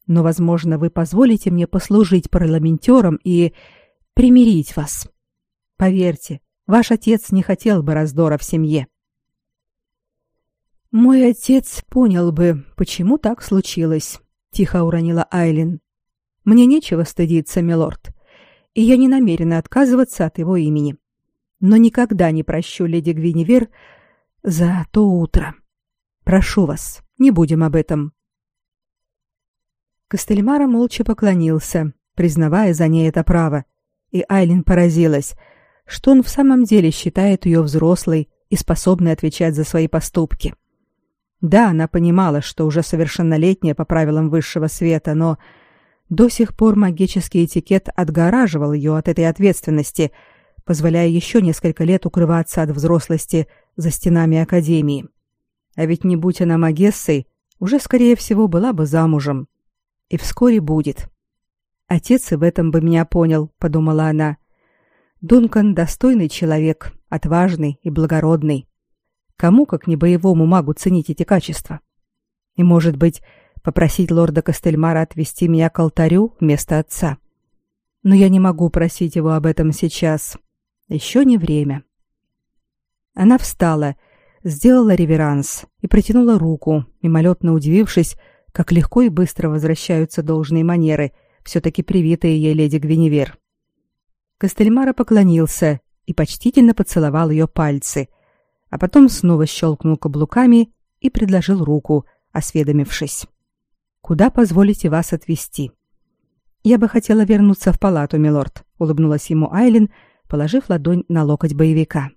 но, возможно, вы позволите мне послужить парламентером и примирить вас. Поверьте, ваш отец не хотел бы раздора в семье. Мой отец понял бы, почему так случилось, тихо уронила Айлин. Мне нечего стыдиться, милорд, и я не намерена отказываться от его имени. Но никогда не прощу леди Гвиневер за то утро. Прошу вас, не будем об этом. Костельмара молча поклонился, признавая за ней это право, и Айлин поразилась, что он в самом деле считает ее взрослой и способной отвечать за свои поступки. Да, она понимала, что уже совершеннолетняя по правилам высшего света, но до сих пор магический этикет отгораживал ее от этой ответственности, позволяя еще несколько лет укрываться от взрослости за стенами академии. А ведь не будь она магессой, уже скорее всего была бы замужем и вскоре будет. Отец и в этом бы меня понял, подумала она. Дункан достойный человек, отважный и благородный. Кому, как не боевому магу, ценить эти качества? И, может быть, попросить лорда Костельмара отвести меня к алтарю вместо отца. Но я не могу просить его об этом сейчас. Еще не время. Она встала, сделала реверанс и протянула руку, мимолетно удивившись, как легко и быстро возвращаются должные манеры, все-таки привитые ей леди Гвиневер. Костельмара поклонился и почтительно поцеловал ее пальцы, а потом снова щелкнул каблуками и предложил руку, осведомившись. «Куда позволите вас отвезти?» «Я бы хотела вернуться в палату, милорд», — улыбнулась ему Айлин, положив ладонь на локоть боевика.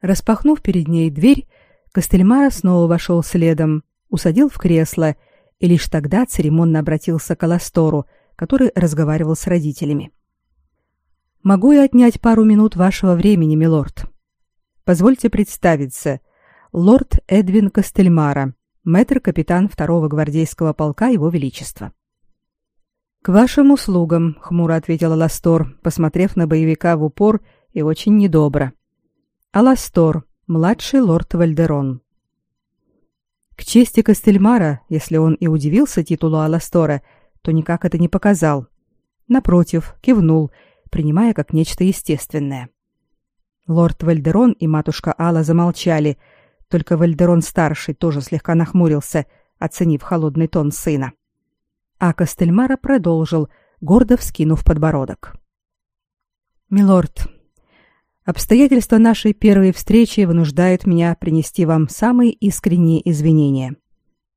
Распахнув перед ней дверь, Костельмара снова вошел следом, усадил в кресло и лишь тогда церемонно обратился к Аластору, который разговаривал с родителями. «Могу я отнять пару минут вашего времени, милорд? Позвольте представиться. Лорд Эдвин Костельмара, мэтр-капитан второго гвардейского полка Его Величества». «К вашим услугам», — хмуро ответил Аластор, посмотрев на боевика в упор и очень недобро. «Аластор, младший лорд Вальдерон». К чести Костельмара, если он и удивился титулу Аластора, то никак это не показал. Напротив, кивнул, принимая как нечто естественное. Лорд Вальдерон и матушка Алла замолчали, только Вальдерон-старший тоже слегка нахмурился, оценив холодный тон сына. А Костельмара продолжил, гордо вскинув подбородок. «Милорд, Обстоятельства нашей первой встречи вынуждают меня принести вам самые искренние извинения.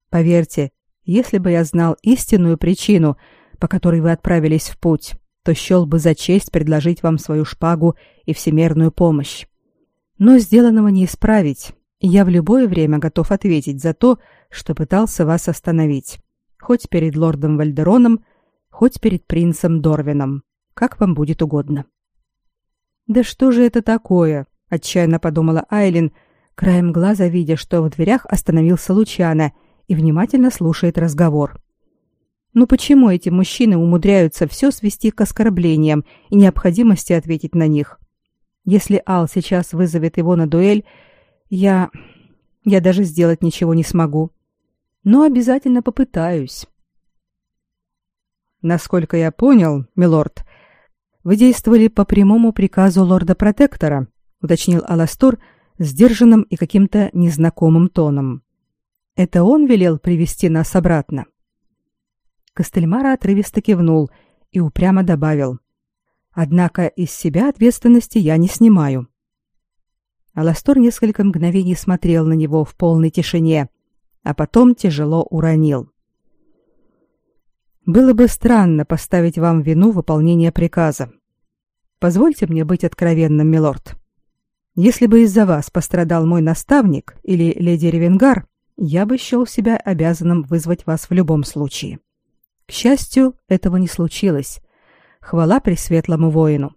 Поверьте, если бы я знал истинную причину, по которой вы отправились в путь, то счел бы за честь предложить вам свою шпагу и всемерную помощь. Но сделанного не исправить, и я в любое время готов ответить за то, что пытался вас остановить, хоть перед лордом Вальдероном, хоть перед принцем Дорвином, как вам будет угодно. Да что же это такое? отчаянно подумала Айлин, краем глаза видя, что в дверях остановился Лучана и внимательно слушает разговор. Ну почему эти мужчины умудряются все свести к оскорблениям и необходимости ответить на них? Если Ал сейчас вызовет его на дуэль, я я даже сделать ничего не смогу. Но обязательно попытаюсь. Насколько я понял, милорд, вы действовали по прямому приказу лорда-протектора, уточнил Аластор сдержанным и каким-то незнакомым тоном. Это он велел привести нас обратно. Костельмара отрывисто кивнул и упрямо добавил: "Однако из себя ответственности я не снимаю". Аластор несколько мгновений смотрел на него в полной тишине, а потом тяжело уронил: "Было бы странно поставить вам вину выполнения приказа. Позвольте мне быть откровенным, милорд. Если бы из-за вас пострадал мой наставник или леди Ревенгар, я бы счел себя обязанным вызвать вас в любом случае. К счастью, этого не случилось. Хвала пресветлому воину.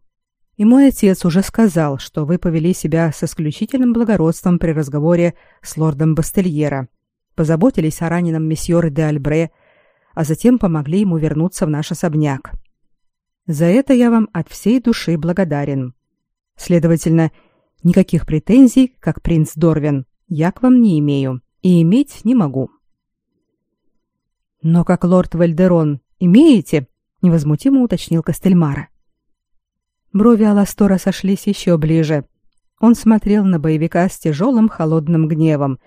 И мой отец уже сказал, что вы повели себя с исключительным благородством при разговоре с лордом Бастельера, позаботились о раненом месьере де Альбре, а затем помогли ему вернуться в наш особняк. За это я вам от всей души благодарен. Следовательно, никаких претензий, как принц Дорвин, я к вам не имею и иметь не могу. Но как лорд Вальдерон имеете? невозмутимо уточнил Костельмара. Брови Аластора сошлись еще ближе. Он смотрел на боевика с тяжелым холодным гневом,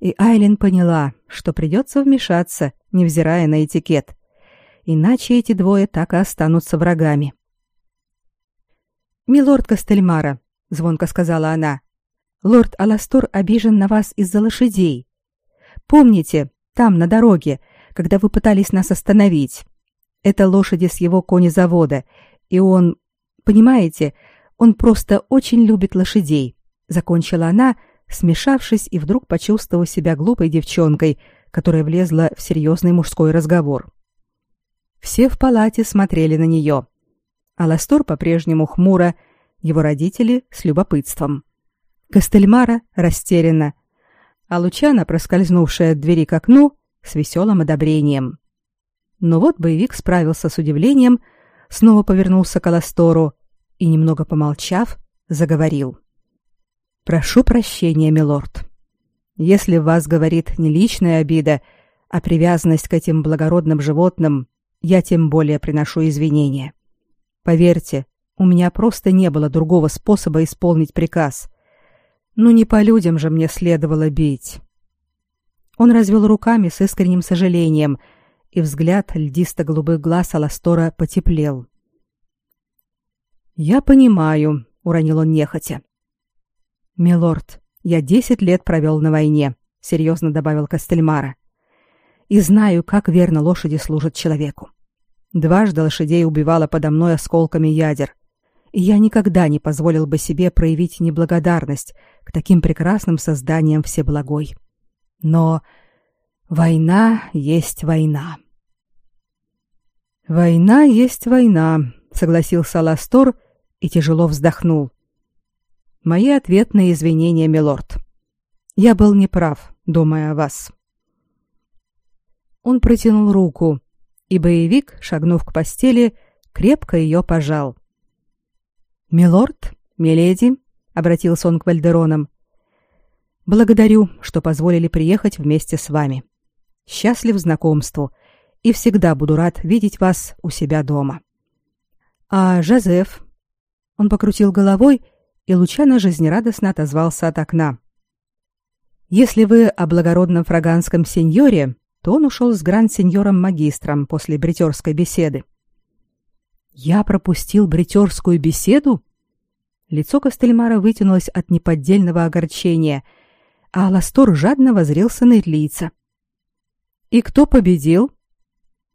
и Айлин поняла, что придется вмешаться, невзирая на этикет. Иначе эти двое так и останутся врагами. «Милорд Костельмара», — звонко сказала она, — «лорд Аластор обижен на вас из-за лошадей. Помните, там, на дороге, когда вы пытались нас остановить. Это лошади с его конезавода, и он, понимаете, он просто очень любит лошадей, закончила она, смешавшись и вдруг почувствовав себя глупой девчонкой, которая влезла в серьезный мужской разговор. Все в палате смотрели на нее. Аластор по-прежнему хмуро, его родители с любопытством. Костельмара растерянно, а Лучана, проскользнувшая от двери к окну, с веселым одобрением. Но вот боевик справился с удивлением, снова повернулся к Аластору и, немного помолчав, заговорил. «Прошу прощения, милорд. Если в вас говорит не личная обида, а привязанность к этим благородным животным, я тем более приношу извинения. Поверьте, у меня просто не было другого способа исполнить приказ. Ну не по людям же мне следовало бить. Он развел руками с искренним сожалением, и взгляд льдисто-голубых глаз Аластора потеплел. «Я понимаю», — уронил он нехотя. «Милорд, я десять лет провел на войне», — серьезно добавил Костельмара. «И знаю, как верно лошади служат человеку. Дважды лошадей убивала подо мной осколками ядер, и я никогда не позволил бы себе проявить неблагодарность к таким прекрасным созданиям Всеблагой. Но война есть война. Война есть война, согласился Ластор и тяжело вздохнул. Мои ответные извинения, милорд. Я был неправ, думая о вас. Он протянул руку, и боевик, шагнув к постели, крепко ее пожал. Милорд, миледи, обратился он к Вальдеронам. Благодарю, что позволили приехать вместе с вами. Счастлив знакомству и всегда буду рад видеть вас у себя дома. А Жозеф? Он покрутил головой, и Лучано жизнерадостно отозвался от окна. Если вы о благородном фраганском сеньоре, то он ушел с гранд-сеньором-магистром после бритерской беседы. Я пропустил бритерскую беседу? Лицо Костельмара вытянулось от неподдельного огорчения — а Аластор жадно возрился на Итлийца. И кто победил?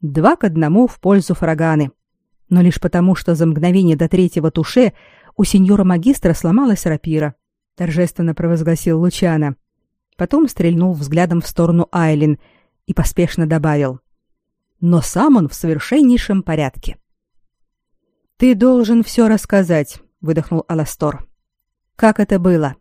Два к одному в пользу Фраганы. Но лишь потому, что за мгновение до третьего туше у сеньора магистра сломалась рапира, торжественно провозгласил Лучана. Потом стрельнул взглядом в сторону Айлин и поспешно добавил: "Но сам он в совершеннейшем порядке". Ты должен все рассказать, выдохнул Аластор. Как это было?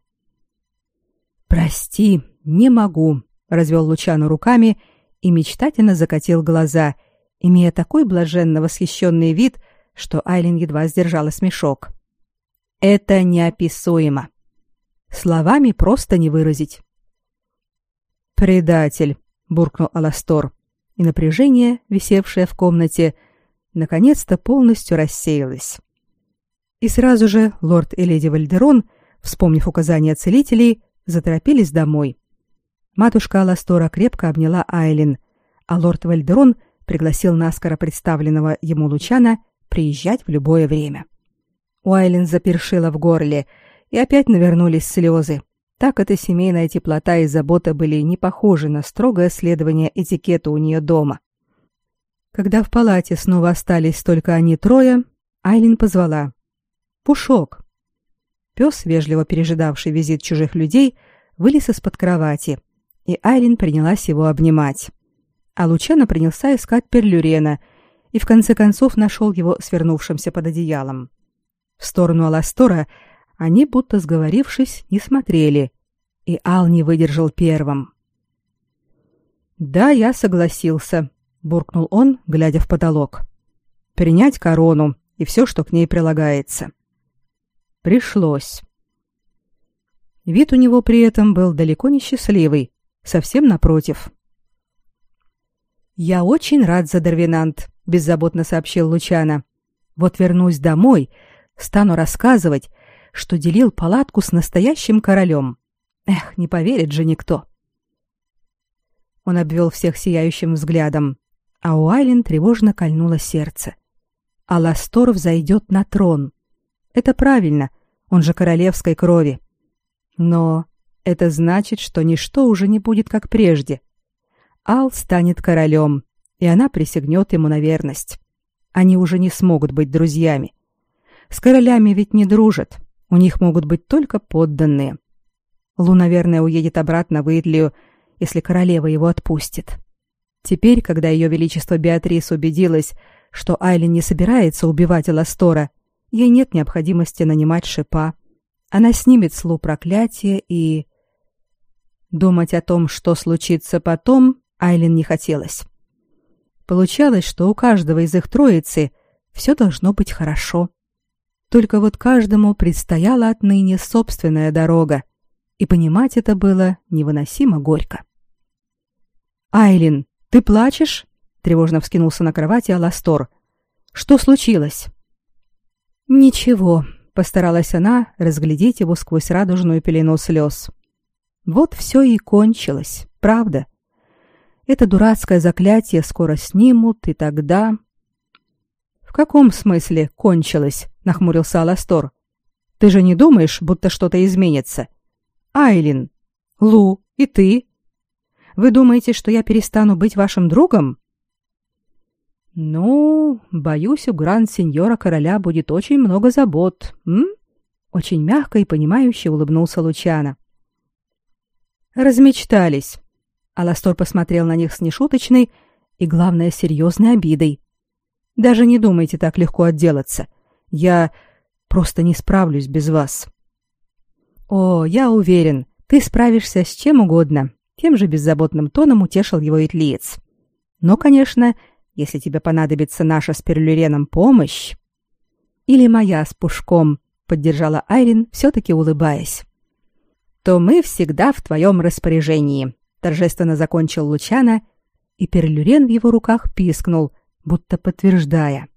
Прости, не могу, развел Лучану руками и мечтательно закатил глаза, имея такой блаженно восхищенный вид, что Айлин едва сдержала смешок. Это неописуемо. Словами просто не выразить. Предатель, буркнул Аластор, и напряжение, висевшее в комнате, наконец-то полностью рассеялось. И сразу же лорд и леди Вальдерон, вспомнив указания целителей, заторопились домой. Матушка Аластора крепко обняла Айлин, а лорд Вальдерон пригласил наскоро представленного ему Лучана приезжать в любое время. У Айлин запершило в горле, и опять навернулись слезы. Так эта семейная теплота и забота были не похожи на строгое следование этикету у нее дома. Когда в палате снова остались только они трое, Айлин позвала. «Пушок!» Пес, вежливо пережидавший визит чужих людей, вылез из-под кровати, и Айлин принялась его обнимать. А Лучано принялся искать Перлюрена и в конце концов нашел его свернувшимся под одеялом. В сторону Аластора они, будто сговорившись, не смотрели, и Ал не выдержал первым. «Да, я согласился», — буркнул он, глядя в потолок. «Принять корону и все, что к ней прилагается». Пришлось. Вид у него при этом был далеко не счастливый, совсем напротив. «Я очень рад за Дарвинант», — беззаботно сообщил Лучана. «Вот вернусь домой, стану рассказывать, что делил палатку с настоящим королем. Эх, не поверит же никто. Он обвел всех сияющим взглядом, а у Айлин тревожно кольнуло сердце. А Ластор взойдет на трон. Это правильно, он же королевской крови. Но это значит, что ничто уже не будет как прежде. Ал станет королем, и она присягнет ему на верность. Они уже не смогут быть друзьями. С королями ведь не дружат. У них могут быть только подданные. Лу, наверное, уедет обратно в Идлию, если королева его отпустит. Теперь, когда ее величество Беатрис убедилась, что Айлин не собирается убивать Эластора, ей нет необходимости нанимать шипа. Она снимет с Лу проклятие и... Думать о том, что случится потом, Айлин не хотелось. Получалось, что у каждого из их троицы все должно быть хорошо. Только вот каждому предстояла отныне собственная дорога, и понимать это было невыносимо горько. «Айлин, ты плачешь?» — тревожно вскинулся на кровати Аластор. «Что случилось?» «Ничего», — постаралась она разглядеть его сквозь радужную пелену слез. «Вот все и кончилось, правда. Это дурацкое заклятие скоро снимут, и тогда...» «В каком смысле кончилось?» нахмурился Аластор. Ты же не думаешь, будто что-то изменится? Айлин, Лу и ты. Вы думаете, что я перестану быть вашим другом? Ну, боюсь, у гранд-сеньора короля будет очень много забот. М? Очень мягко и понимающе улыбнулся Лучано. Размечтались. Аластор посмотрел на них с нешуточной и, главное, серьезной обидой. Даже не думайте так легко отделаться. Я просто не справлюсь без вас. О, я уверен, ты справишься с чем угодно. Тем же беззаботным тоном утешил его Итлиец. Но, конечно, если тебе понадобится наша с Перлюреном помощь или моя с Пушком, поддержала Айрин, все таки улыбаясь. То мы всегда в твоем распоряжении, торжественно закончил Лучана, и Перлюрен в его руках пискнул, будто подтверждая: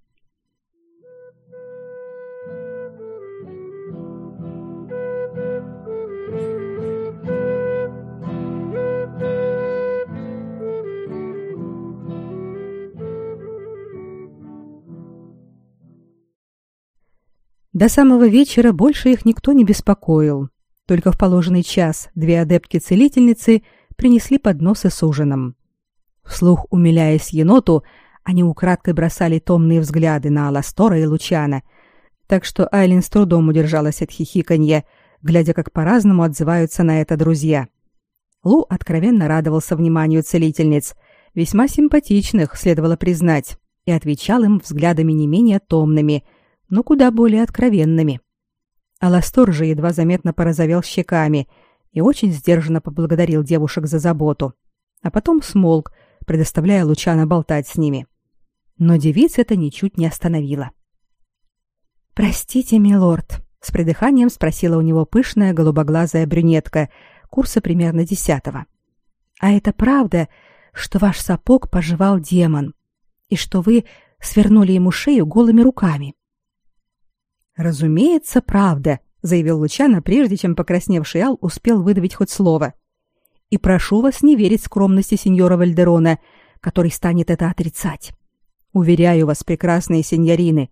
До самого вечера больше их никто не беспокоил. Только в положенный час две адептки-целительницы принесли подносы с ужином. Вслух умиляясь еноту, они украдкой бросали томные взгляды на Аластора и Лучана, так что Айлин с трудом удержалась от хихиканья, глядя, как по-разному отзываются на это друзья. Лу откровенно радовался вниманию целительниц, весьма симпатичных, следовало признать, и отвечал им взглядами не менее томными, но куда более откровенными. Аластор же едва заметно порозовел щеками и очень сдержанно поблагодарил девушек за заботу, а потом смолк, предоставляя Лучана болтать с ними. Но девиц это ничуть не остановило. «Простите, милорд», — с придыханием спросила у него пышная голубоглазая брюнетка, курса примерно десятого. «А это правда, что ваш сапог пожевал демон, и что вы свернули ему шею голыми руками?» «Разумеется, правда», — заявил Лучано, прежде чем покрасневший Ал успел выдавить хоть слово. «И прошу вас не верить скромности сеньора Вальдерона, который станет это отрицать. Уверяю вас, прекрасные сеньорины,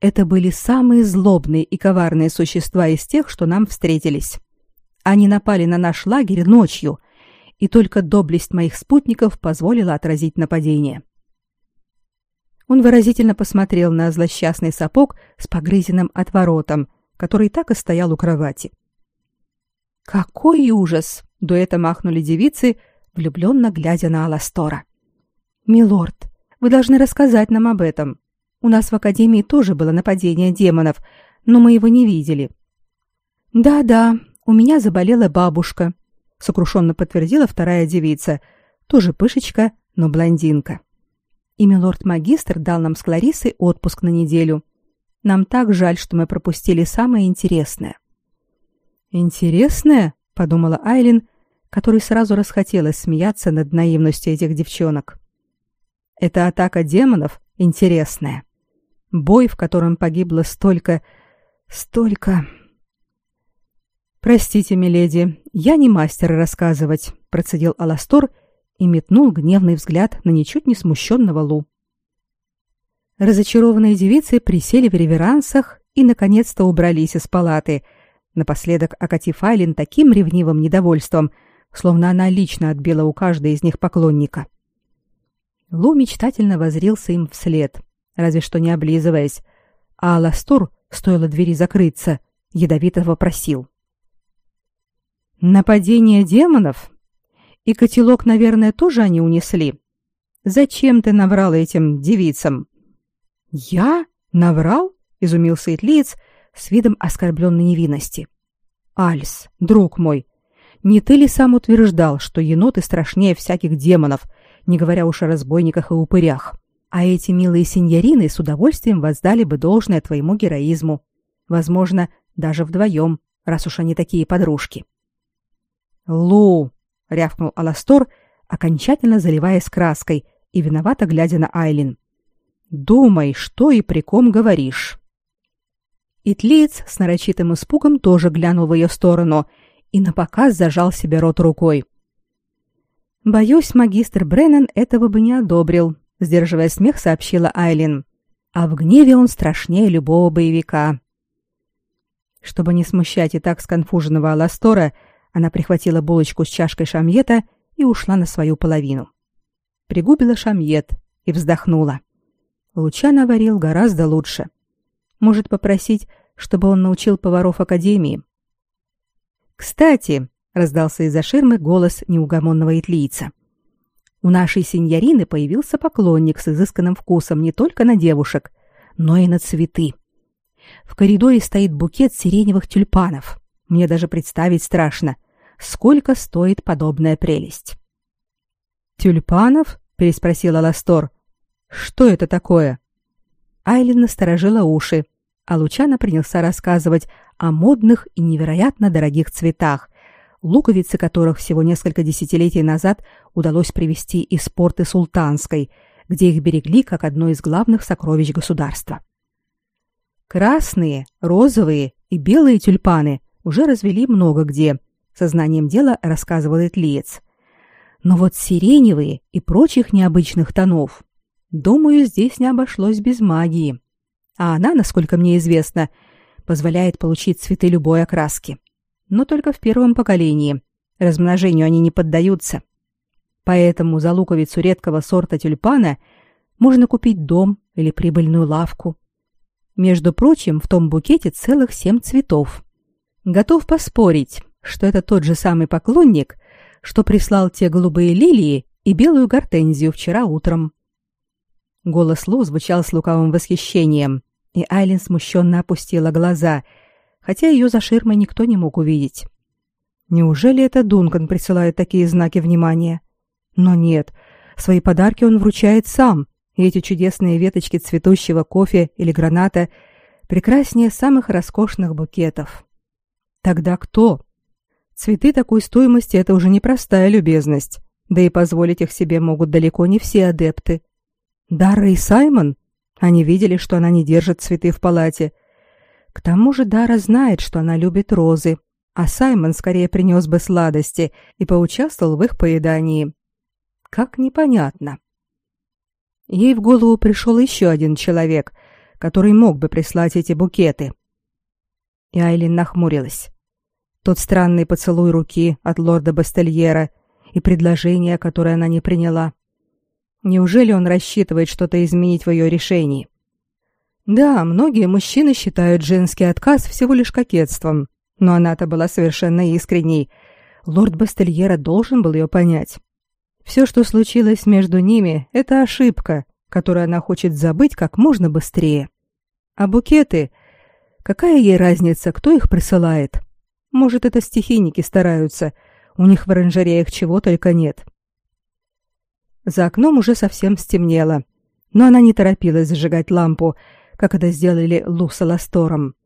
это были самые злобные и коварные существа из тех, что нам встретились. Они напали на наш лагерь ночью, и только доблесть моих спутников позволила отразить нападение. Он выразительно посмотрел на злосчастный сапог с погрызенным отворотом, который так и стоял у кровати. «Какой ужас!» — дуэтом махнули девицы, влюбленно глядя на Аластора. «Милорд, вы должны рассказать нам об этом. У нас в Академии тоже было нападение демонов, но мы его не видели». «Да-да, у меня заболела бабушка», — сокрушенно подтвердила вторая девица, тоже пышечка, но блондинка и милорд-магистр дал нам с Кларисой отпуск на неделю. Нам так жаль, что мы пропустили самое интересное. Интересное, подумала Айлин, которой сразу расхотелось смеяться над наивностью этих девчонок. Это атака демонов интересная. Бой, в котором погибло столько, столько. Простите, миледи, я не мастер рассказывать, процедил Аластор и метнул гневный взгляд на ничуть не смущенного Лу. Разочарованные девицы присели в реверансах и наконец-то убрались из палаты, напоследок окатив Айлин таким ревнивым недовольством, словно она лично отбила у каждой из них поклонника. Лу мечтательно возрился им вслед, разве что не облизываясь, а Аластур, стоило двери закрыться, ядовито вопросил. «Нападение демонов? И котелок, наверное, тоже они унесли. Зачем ты наврал этим девицам? Я наврал? изумился Итлиец с видом оскорбленной невинности. Альс, друг мой, не ты ли сам утверждал, что еноты страшнее всяких демонов, не говоря уж о разбойниках и упырях? А эти милые сеньорины с удовольствием воздали бы должное твоему героизму. Возможно, даже вдвоем, раз уж они такие подружки. Лу, рявкнул Аластор, окончательно заливаясь краской и виновато глядя на Айлин. Думай, что и при ком говоришь. Итлиец с нарочитым испугом тоже глянул в ее сторону и напоказ зажал себе рот рукой. Боюсь, магистр Бреннан этого бы не одобрил, сдерживая смех, сообщила Айлин. А в гневе он страшнее любого боевика. Чтобы не смущать и так сконфуженного Аластора, она прихватила булочку с чашкой шамьета и ушла на свою половину. Пригубила шамьет и вздохнула. Лучано варил гораздо лучше. Может попросить, чтобы он научил поваров академии. Кстати, раздался из-за ширмы голос неугомонного итлийца. У нашей сеньорины появился поклонник с изысканным вкусом не только на девушек, но и на цветы. В коридоре стоит букет сиреневых тюльпанов. Мне даже представить страшно, сколько стоит подобная прелесть. Тюльпанов? переспросила Ластор. Что это такое? Айлин насторожила уши, а Лучано принялся рассказывать о модных и невероятно дорогих цветах, луковицы которых всего несколько десятилетий назад удалось привезти из порты Султанской, где их берегли как одно из главных сокровищ государства. Красные, розовые и белые тюльпаны уже развели много где, сознанием дела рассказывал Этлиец. Но вот сиреневые и прочих необычных тонов, думаю, здесь не обошлось без магии. А она, насколько мне известно, позволяет получить цветы любой окраски. Но только в первом поколении. Размножению они не поддаются. Поэтому за луковицу редкого сорта тюльпана можно купить дом или прибыльную лавку. Между прочим, в том букете целых семь цветов. Готов поспорить, что это тот же самый поклонник, что прислал те голубые лилии и белую гортензию вчера утром. Голос Лу звучал с лукавым восхищением, и Айлин смущенно опустила глаза, хотя ее за ширмой никто не мог увидеть. Неужели это Дункан присылает такие знаки внимания? Но нет, свои подарки он вручает сам, и эти чудесные веточки цветущего кофе или граната прекраснее самых роскошных букетов. Тогда кто? Цветы такой стоимости это уже непростая любезность, да и позволить их себе могут далеко не все адепты. Дара и Саймон? Они видели, что она не держит цветы в палате. К тому же Дара знает, что она любит розы, а Саймон скорее принес бы сладости и поучаствовал в их поедании. Как непонятно. Ей в голову пришел еще один человек, который мог бы прислать эти букеты. И Айлин нахмурилась. Тот странный поцелуй руки от лорда Бастельера и предложение, которое она не приняла. Неужели он рассчитывает что-то изменить в ее решении? Да, многие мужчины считают женский отказ всего лишь кокетством, но она-то была совершенно искренней. Лорд Бастельера должен был ее понять. Все, что случилось между ними, это ошибка, которую она хочет забыть как можно быстрее. А букеты... Какая ей разница, кто их присылает? Может, это стихийники стараются. У них в оранжереях чего только нет. За окном уже совсем стемнело, но она не торопилась зажигать лампу, как это сделали Лу с Аластором.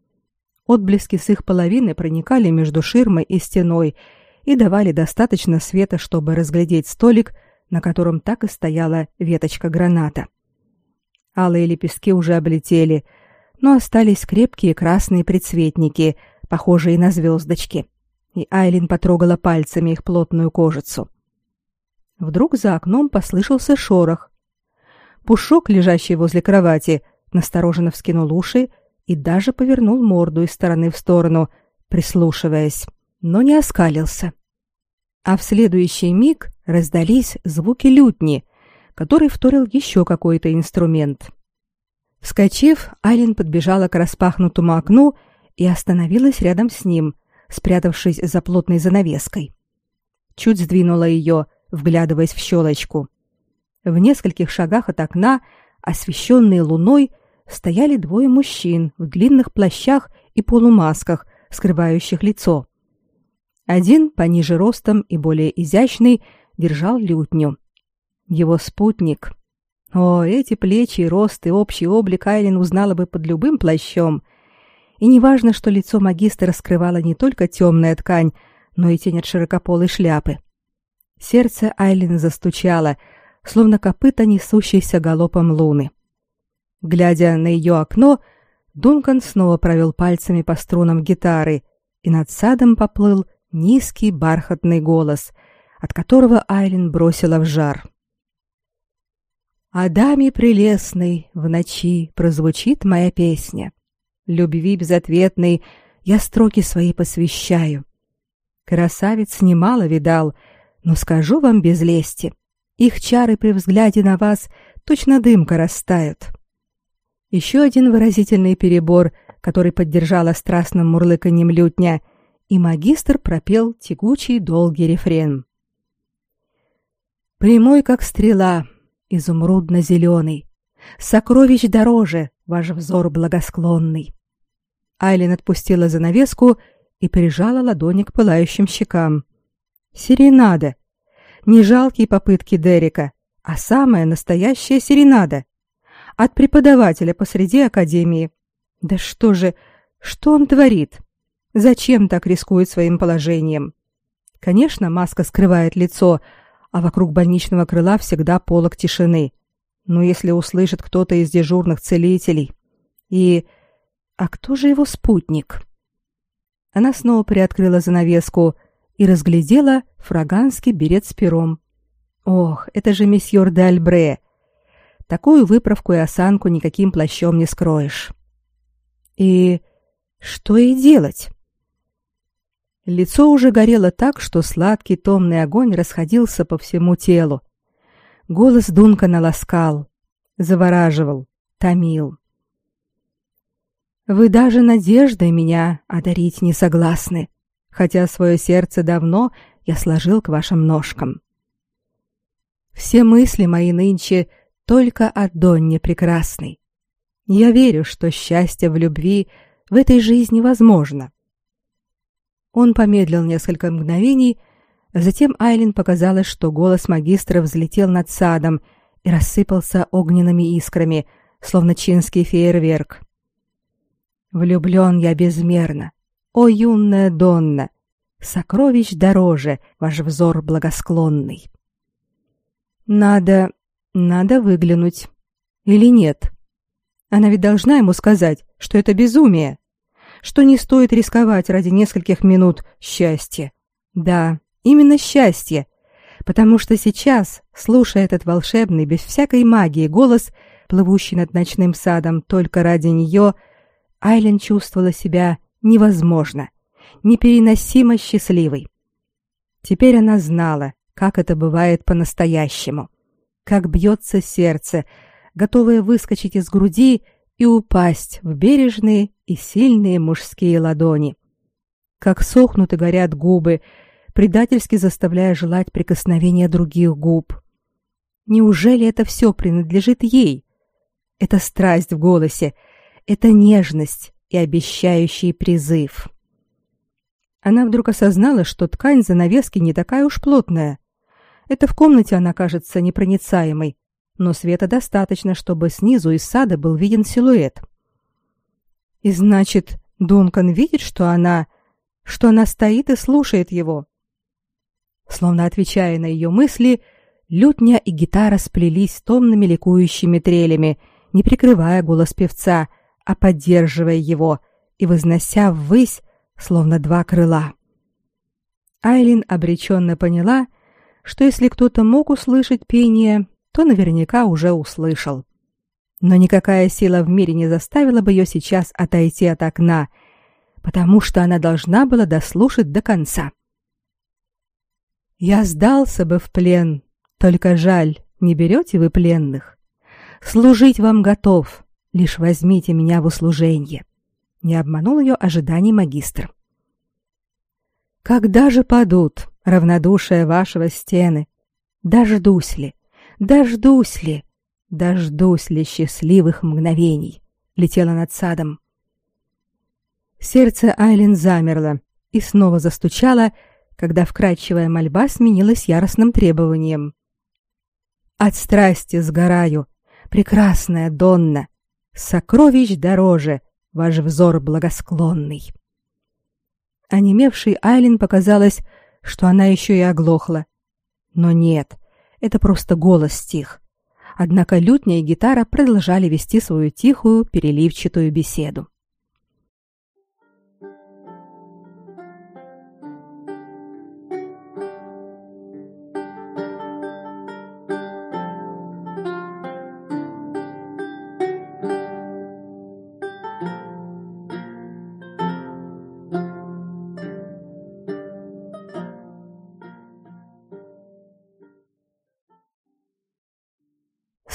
Отблески с их половины проникали между ширмой и стеной и давали достаточно света, чтобы разглядеть столик, на котором так и стояла веточка граната. Алые лепестки уже облетели, но остались крепкие красные предцветники, похожие на звездочки, и Айлин потрогала пальцами их плотную кожицу. Вдруг за окном послышался шорох. Пушок, лежащий возле кровати, настороженно вскинул уши и даже повернул морду из стороны в сторону, прислушиваясь, но не оскалился. А в следующий миг раздались звуки лютни, который вторил еще какой-то инструмент. Вскочив, Алин подбежала к распахнутому окну и остановилась рядом с ним, спрятавшись за плотной занавеской. Чуть сдвинула ее, вглядываясь в щелочку. В нескольких шагах от окна, освещенные луной, стояли двое мужчин в длинных плащах и полумасках, скрывающих лицо. Один, пониже ростом и более изящный, держал лютню. Его спутник. О, эти плечи, рост и общий облик Айлин узнала бы под любым плащом. И неважно, что лицо магистра скрывала не только темная ткань, но и тень от широкополой шляпы. Сердце Айлин застучало, словно копыта несущейся галопом луны. Глядя на ее окно, Дункан снова провел пальцами по струнам гитары, и над садом поплыл низкий бархатный голос, от которого Айлин бросила в жар. «О даме прелестной в ночи прозвучит моя песня. Любви безответной я строки свои посвящаю. Красавец немало видал — но скажу вам без лести, их чары при взгляде на вас точно дымка растают. Еще один выразительный перебор, который поддержала страстным мурлыканьем лютня, и магистр пропел тягучий долгий рефрен. Прямой, как стрела, изумрудно-зеленый, сокровищ дороже, ваш взор благосклонный. Айлин отпустила занавеску и прижала ладони к пылающим щекам. Серенада. Не жалкие попытки Дерека, а самая настоящая серенада. От преподавателя посреди академии. Да что же, что он творит? Зачем так рискует своим положением? Конечно, маска скрывает лицо, а вокруг больничного крыла всегда полог тишины. Но если услышит кто-то из дежурных целителей... И... А кто же его спутник? Она снова приоткрыла занавеску, и разглядела фраганский берет с пером. Ох, это же месьеор де Альбре. Такую выправку и осанку никаким плащом не скроешь. И что ей делать? Лицо уже горело так, что сладкий томный огонь расходился по всему телу. Голос Дункана ласкал, завораживал, томил. Вы даже надеждой меня одарить не согласны хотя свое сердце давно я сложил к вашим ножкам. Все мысли мои нынче только о Донне прекрасной. Я верю, что счастье в любви в этой жизни возможно. Он помедлил несколько мгновений, затем Айлин показалось, что голос магистра взлетел над садом и рассыпался огненными искрами, словно чинский фейерверк. Влюблен я безмерно, о юная Донна, сокровищ дороже ваш взор благосклонный. Надо, надо выглянуть. Или нет? Она ведь должна ему сказать, что это безумие, что не стоит рисковать ради нескольких минут счастья. Да, именно счастье, потому что сейчас, слушая этот волшебный, без всякой магии голос, плывущий над ночным садом только ради нее, Айлен чувствовала себя невозможно, непереносимо счастливой. Теперь она знала, как это бывает по-настоящему, как бьется сердце, готовое выскочить из груди и упасть в бережные и сильные мужские ладони, как сохнут и горят губы, предательски заставляя желать прикосновения других губ. Неужели это все принадлежит ей? Это страсть в голосе, это нежность и обещающий призыв. Она вдруг осознала, что ткань занавески не такая уж плотная. Это в комнате она кажется непроницаемой, но света достаточно, чтобы снизу из сада был виден силуэт. И значит, Дункан видит, что она, что она стоит и слушает его. Словно отвечая на ее мысли, лютня и гитара сплелись томными ликующими трелями, не прикрывая голос певца, а поддерживая его и вознося ввысь, словно два крыла. Айлин обреченно поняла, что если кто-то мог услышать пение, то наверняка уже услышал. Но никакая сила в мире не заставила бы ее сейчас отойти от окна, потому что она должна была дослушать до конца. «Я сдался бы в плен, только жаль, не берете вы пленных. Служить вам готов, лишь возьмите меня в услужение». Не обманул ее ожиданий магистр. «Когда же падут?» равнодушие вашего стены. Дождусь ли, дождусь ли, дождусь ли счастливых мгновений, летела над садом. Сердце Айлин замерло и снова застучало, когда вкрадчивая мольба сменилась яростным требованием. От страсти сгораю, прекрасная Донна, сокровищ дороже, ваш взор благосклонный. Онемевший Айлин показалось, что она еще и оглохла. Но нет, это просто голос стих. Однако лютня и гитара продолжали вести свою тихую, переливчатую беседу.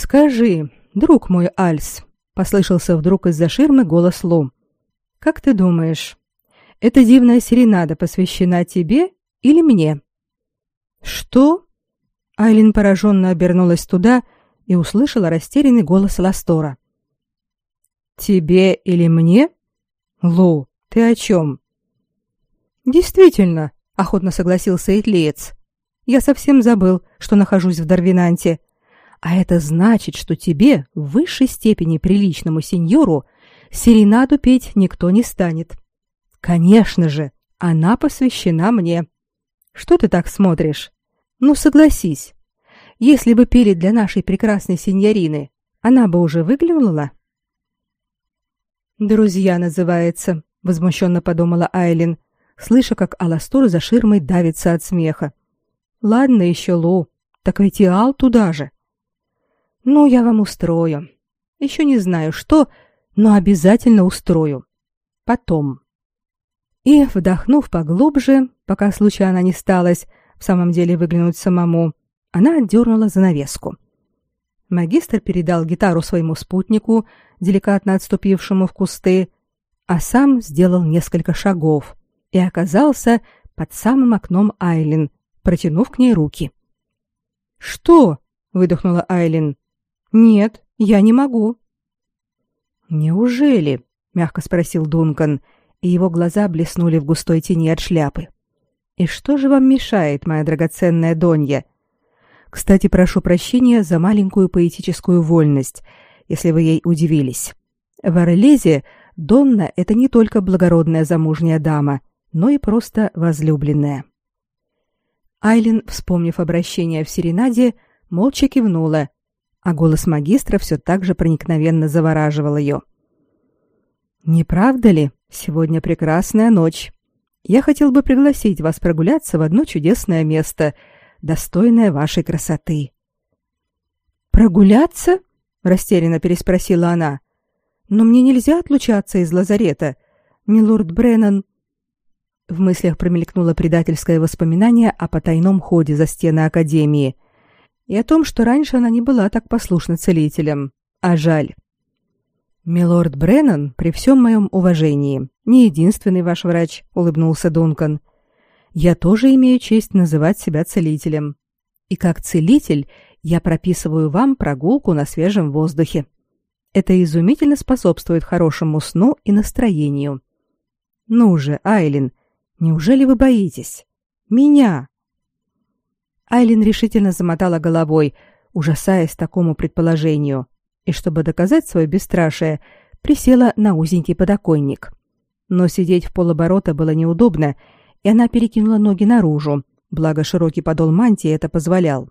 «Скажи, друг мой Альс», — послышался вдруг из-за ширмы голос Лу, — «как ты думаешь, эта дивная серенада посвящена тебе или мне?» «Что?» Айлин пораженно обернулась туда и услышала растерянный голос Ластора. «Тебе или мне? Лу, ты о чем?» «Действительно», — охотно согласился Итлиец. «Я совсем забыл, что нахожусь в Дарвинанте а это значит, что тебе, в высшей степени приличному сеньору, серенаду петь никто не станет. Конечно же, она посвящена мне. Что ты так смотришь? Ну, согласись. Если бы пели для нашей прекрасной сеньорины, она бы уже выглянула. Друзья называется, возмущенно подумала Айлин, слыша, как Аластор за ширмой давится от смеха. Ладно еще Лу, так ведь и Ал туда же. Ну, я вам устрою. Еще не знаю что, но обязательно устрою. Потом. И, вдохнув поглубже, пока случайно не сталось в самом деле выглянуть самому, она отдернула занавеску. Магистр передал гитару своему спутнику, деликатно отступившему в кусты, а сам сделал несколько шагов и оказался под самым окном Айлин, протянув к ней руки. «Что?» — выдохнула Айлин. «Нет, я не могу». «Неужели?» — мягко спросил Дункан, и его глаза блеснули в густой тени от шляпы. «И что же вам мешает, моя драгоценная Донья? Кстати, прошу прощения за маленькую поэтическую вольность, если вы ей удивились. В Орлезе Донна — это не только благородная замужняя дама, но и просто возлюбленная». Айлин, вспомнив обращение в Серенаде, молча кивнула, а голос магистра все так же проникновенно завораживал ее. «Не правда ли? Сегодня прекрасная ночь. Я хотел бы пригласить вас прогуляться в одно чудесное место, достойное вашей красоты». «Прогуляться?» — растерянно переспросила она. «Но мне нельзя отлучаться из лазарета. Милорд Бреннан...» В мыслях промелькнуло предательское воспоминание о потайном ходе за стены Академии — и о том, что раньше она не была так послушна целителям. А жаль. «Милорд Бреннан, при всем моем уважении, не единственный ваш врач», — улыбнулся Дункан. «Я тоже имею честь называть себя целителем. И как целитель я прописываю вам прогулку на свежем воздухе. Это изумительно способствует хорошему сну и настроению. Ну же, Айлин, неужели вы боитесь? Меня, Айлин решительно замотала головой, ужасаясь такому предположению, и чтобы доказать свое бесстрашие, присела на узенький подоконник. Но сидеть в полоборота было неудобно, и она перекинула ноги наружу, благо широкий подол мантии это позволял.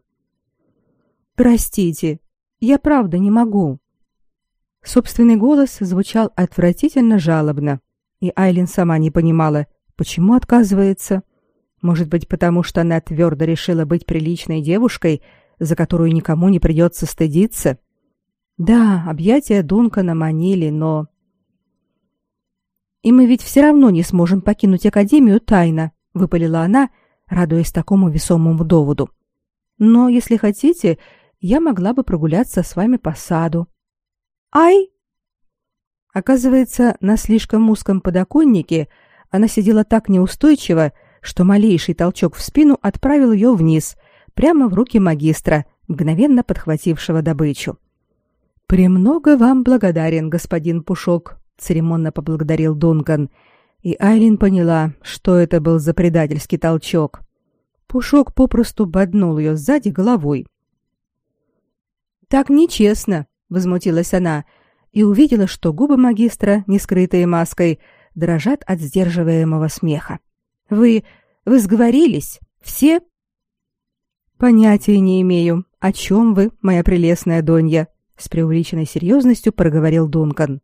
«Простите, я правда не могу». Собственный голос звучал отвратительно жалобно, и Айлин сама не понимала, почему отказывается. Может быть, потому что она твердо решила быть приличной девушкой, за которую никому не придется стыдиться? Да, объятия Дункана манили, но... «И мы ведь все равно не сможем покинуть Академию тайно», — выпалила она, радуясь такому весомому доводу. «Но, если хотите, я могла бы прогуляться с вами по саду». «Ай!» Оказывается, на слишком узком подоконнике она сидела так неустойчиво, что малейший толчок в спину отправил ее вниз, прямо в руки магистра, мгновенно подхватившего добычу. «Премного вам благодарен, господин Пушок», — церемонно поблагодарил Дункан, и Айлин поняла, что это был за предательский толчок. Пушок попросту боднул ее сзади головой. «Так нечестно», — возмутилась она, и увидела, что губы магистра, не скрытые маской, дрожат от сдерживаемого смеха. Вы... вы сговорились? Все?» «Понятия не имею. О чем вы, моя прелестная Донья?» С преувеличенной серьезностью проговорил Дункан.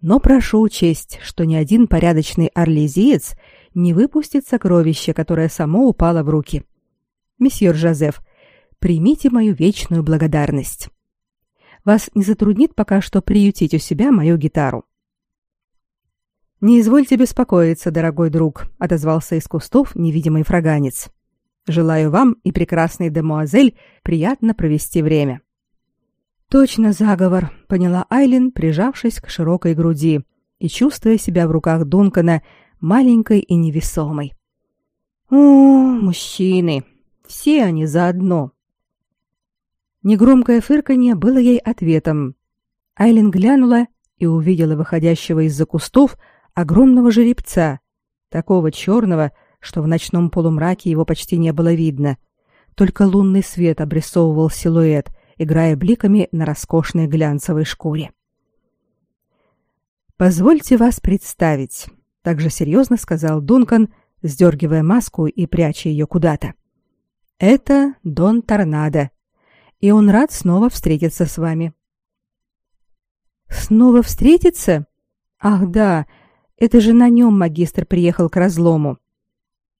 «Но прошу учесть, что ни один порядочный орлезиец не выпустит сокровище, которое само упало в руки. Месье Жозеф, примите мою вечную благодарность. Вас не затруднит пока что приютить у себя мою гитару. «Не извольте беспокоиться, дорогой друг», — отозвался из кустов невидимый фраганец. «Желаю вам и прекрасной демуазель приятно провести время». «Точно заговор», — поняла Айлин, прижавшись к широкой груди и чувствуя себя в руках Дункана маленькой и невесомой. «О, мужчины! Все они заодно!» Негромкое фырканье было ей ответом. Айлин глянула и увидела выходящего из-за кустов огромного жеребца, такого черного, что в ночном полумраке его почти не было видно. Только лунный свет обрисовывал силуэт, играя бликами на роскошной глянцевой шкуре. «Позвольте вас представить», — также серьезно сказал Дункан, сдергивая маску и пряча ее куда-то. «Это Дон Торнадо, и он рад снова встретиться с вами». «Снова встретиться? Ах да, это же на нем магистр приехал к разлому.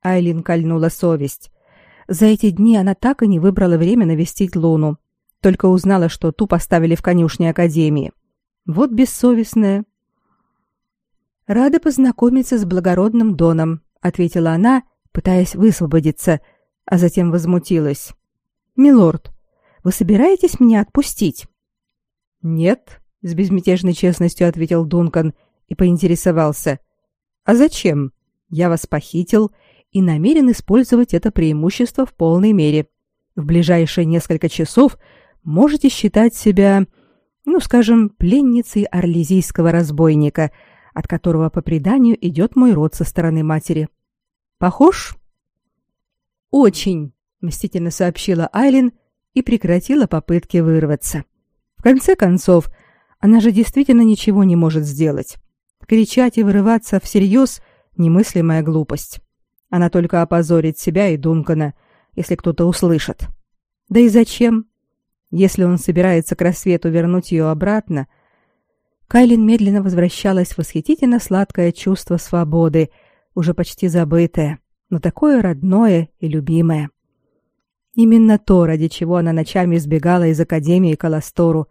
Айлин кольнула совесть. За эти дни она так и не выбрала время навестить Луну. Только узнала, что ту поставили в конюшне Академии. Вот бессовестная. «Рада познакомиться с благородным Доном», — ответила она, пытаясь высвободиться, а затем возмутилась. «Милорд, вы собираетесь меня отпустить?» «Нет», — с безмятежной честностью ответил Дункан и поинтересовался. «А зачем? Я вас похитил и намерен использовать это преимущество в полной мере. В ближайшие несколько часов можете считать себя, ну, скажем, пленницей орлезийского разбойника, от которого по преданию идет мой род со стороны матери. Похож? Очень, мстительно сообщила Айлин и прекратила попытки вырваться. В конце концов, она же действительно ничего не может сделать. Кричать и вырываться всерьез — немыслимая глупость. Она только опозорит себя и Дункана, если кто-то услышит. Да и зачем? Если он собирается к рассвету вернуть ее обратно... Кайлин медленно возвращалась в восхитительно сладкое чувство свободы, уже почти забытое, но такое родное и любимое. Именно то, ради чего она ночами сбегала из академии к Аластору,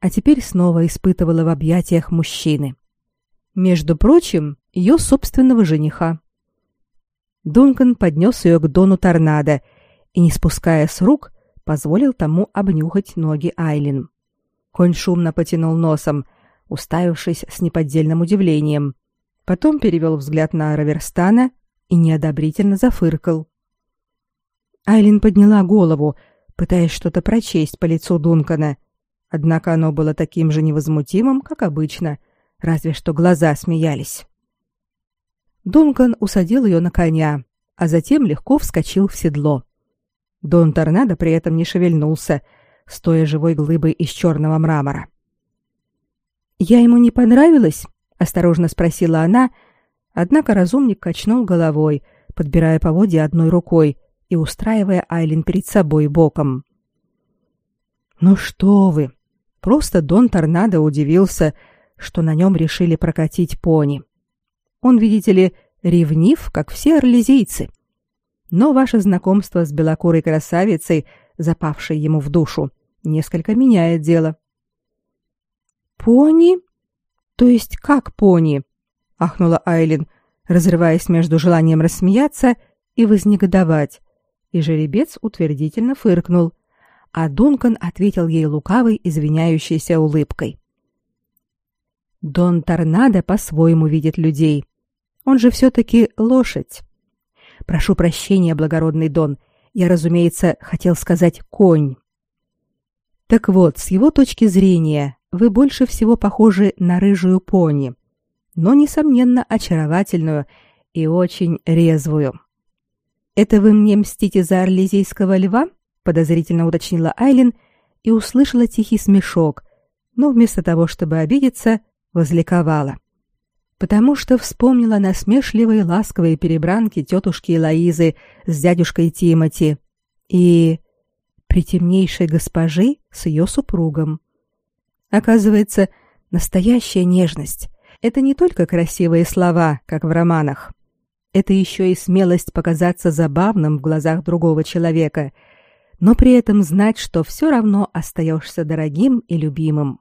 а теперь снова испытывала в объятиях мужчины. Между прочим, ее собственного жениха. Дункан поднес ее к Дону Торнадо и, не спуская с рук, позволил тому обнюхать ноги Айлин. Конь шумно потянул носом, уставившись с неподдельным удивлением. Потом перевел взгляд на Раверстана и неодобрительно зафыркал. Айлин подняла голову, пытаясь что-то прочесть по лицу Дункана, однако оно было таким же невозмутимым, как обычно, разве что глаза смеялись. Дункан усадил ее на коня, а затем легко вскочил в седло. Дон Торнадо при этом не шевельнулся, стоя живой глыбой из черного мрамора. «Я ему не понравилась?» — осторожно спросила она, однако разумник качнул головой, подбирая поводья одной рукой и устраивая Айлин перед собой боком. «Ну что вы!» Просто Дон Торнадо удивился, что на нем решили прокатить пони. Он, видите ли, ревнив, как все орлезийцы — но ваше знакомство с белокурой красавицей, запавшей ему в душу, несколько меняет дело. Пони? То есть как пони? ахнула Айлин, разрываясь между желанием рассмеяться и вознегодовать. И жеребец утвердительно фыркнул, а Дункан ответил ей лукавой, извиняющейся улыбкой. Дон Торнадо по-своему видит людей. Он же все-таки лошадь. Прошу прощения, благородный Дон. Я, разумеется, хотел сказать конь. Так вот, с его точки зрения, вы больше всего похожи на рыжую пони, но несомненно очаровательную и очень резвую. Это вы мне мстите за орлезийского льва? подозрительно уточнила Айлин и услышала тихий смешок, но вместо того, чтобы обидеться, возликовала потому что вспомнила насмешливые ласковые перебранки тетушки Лоизы с дядюшкой Тимати и притемнейшей госпожи с ее супругом. Оказывается, настоящая нежность — это не только красивые слова, как в романах. Это еще и смелость показаться забавным в глазах другого человека, но при этом знать, что все равно остаешься дорогим и любимым.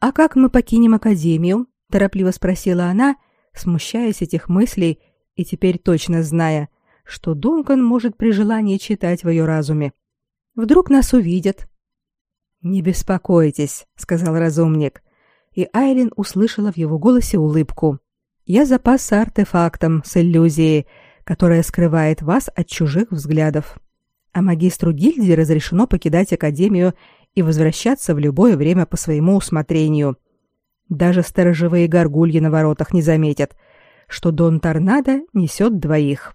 «А как мы покинем Академию?» торопливо спросила она, смущаясь этих мыслей и теперь точно зная, что Дункан может при желании читать в ее разуме. Вдруг нас увидят. Не беспокойтесь, сказал разумник, и Айлин услышала в его голосе улыбку. Я запасся артефактом с иллюзией, которая скрывает вас от чужих взглядов. А магистру гильдии разрешено покидать академию и возвращаться в любое время по своему усмотрению. Даже сторожевые горгульи на воротах не заметят, что Дон Торнадо несет двоих,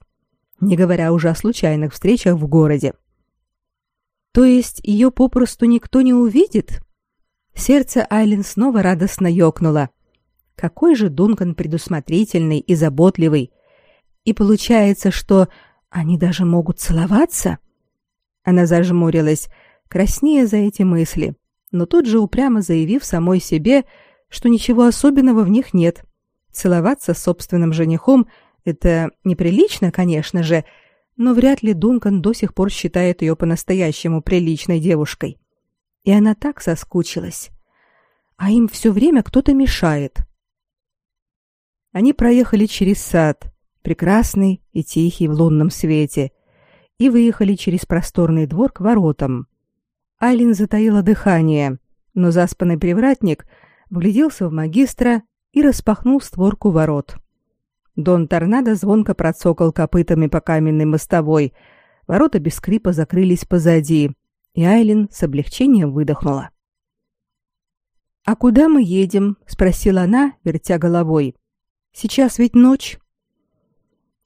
не говоря уже о случайных встречах в городе. То есть ее попросту никто не увидит? Сердце Айлин снова радостно ёкнуло. Какой же Дункан предусмотрительный и заботливый. И получается, что они даже могут целоваться? Она зажмурилась, краснея за эти мысли, но тут же упрямо заявив самой себе, что ничего особенного в них нет. Целоваться с собственным женихом — это неприлично, конечно же, но вряд ли Дункан до сих пор считает ее по-настоящему приличной девушкой. И она так соскучилась. А им все время кто-то мешает. Они проехали через сад, прекрасный и тихий в лунном свете, и выехали через просторный двор к воротам. Айлин затаила дыхание, но заспанный привратник — вгляделся в магистра и распахнул створку ворот. Дон Торнадо звонко процокал копытами по каменной мостовой. Ворота без скрипа закрылись позади, и Айлин с облегчением выдохнула. «А куда мы едем?» — спросила она, вертя головой. «Сейчас ведь ночь».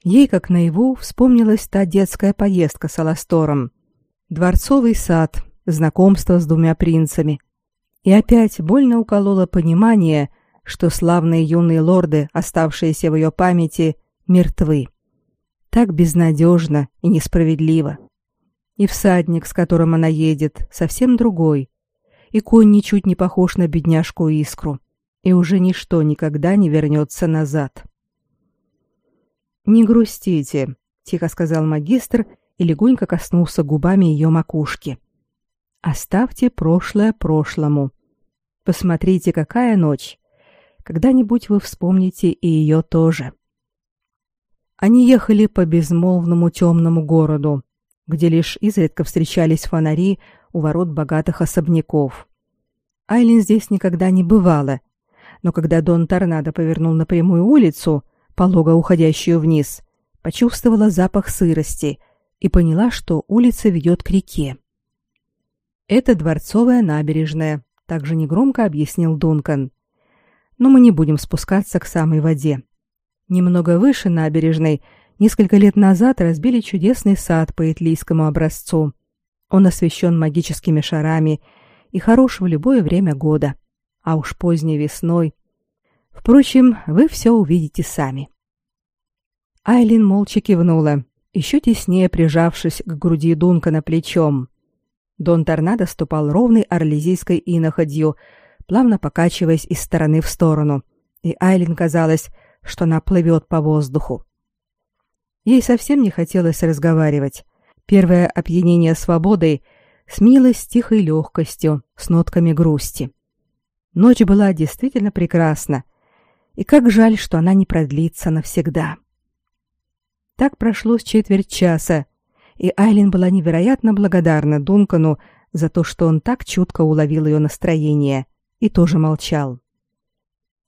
Ей, как наяву, вспомнилась та детская поездка с Аластором. Дворцовый сад, знакомство с двумя принцами. И опять больно укололо понимание, что славные юные лорды, оставшиеся в ее памяти, мертвы. Так безнадежно и несправедливо. И всадник, с которым она едет, совсем другой. И конь ничуть не похож на бедняжку Искру. И уже ничто никогда не вернется назад. «Не грустите», — тихо сказал магистр и легонько коснулся губами ее макушки. «Оставьте прошлое прошлому. Посмотрите, какая ночь. Когда-нибудь вы вспомните и ее тоже». Они ехали по безмолвному темному городу, где лишь изредка встречались фонари у ворот богатых особняков. Айлин здесь никогда не бывала, но когда Дон Торнадо повернул на прямую улицу, полого уходящую вниз, почувствовала запах сырости и поняла, что улица ведет к реке. «Это дворцовая набережная», — также негромко объяснил Дункан. «Но мы не будем спускаться к самой воде. Немного выше набережной несколько лет назад разбили чудесный сад по итлийскому образцу. Он освещен магическими шарами и хорош в любое время года, а уж поздней весной. Впрочем, вы все увидите сами. Айлин молча кивнула, еще теснее прижавшись к груди Дункана плечом. Дон Торнадо ступал ровной орлезийской иноходью, плавно покачиваясь из стороны в сторону, и Айлин казалось, что она плывет по воздуху. Ей совсем не хотелось разговаривать. Первое опьянение свободой сменилось тихой легкостью, с нотками грусти. Ночь была действительно прекрасна, и как жаль, что она не продлится навсегда. Так прошло с четверть часа, и Айлин была невероятно благодарна Дункану за то, что он так чутко уловил ее настроение и тоже молчал.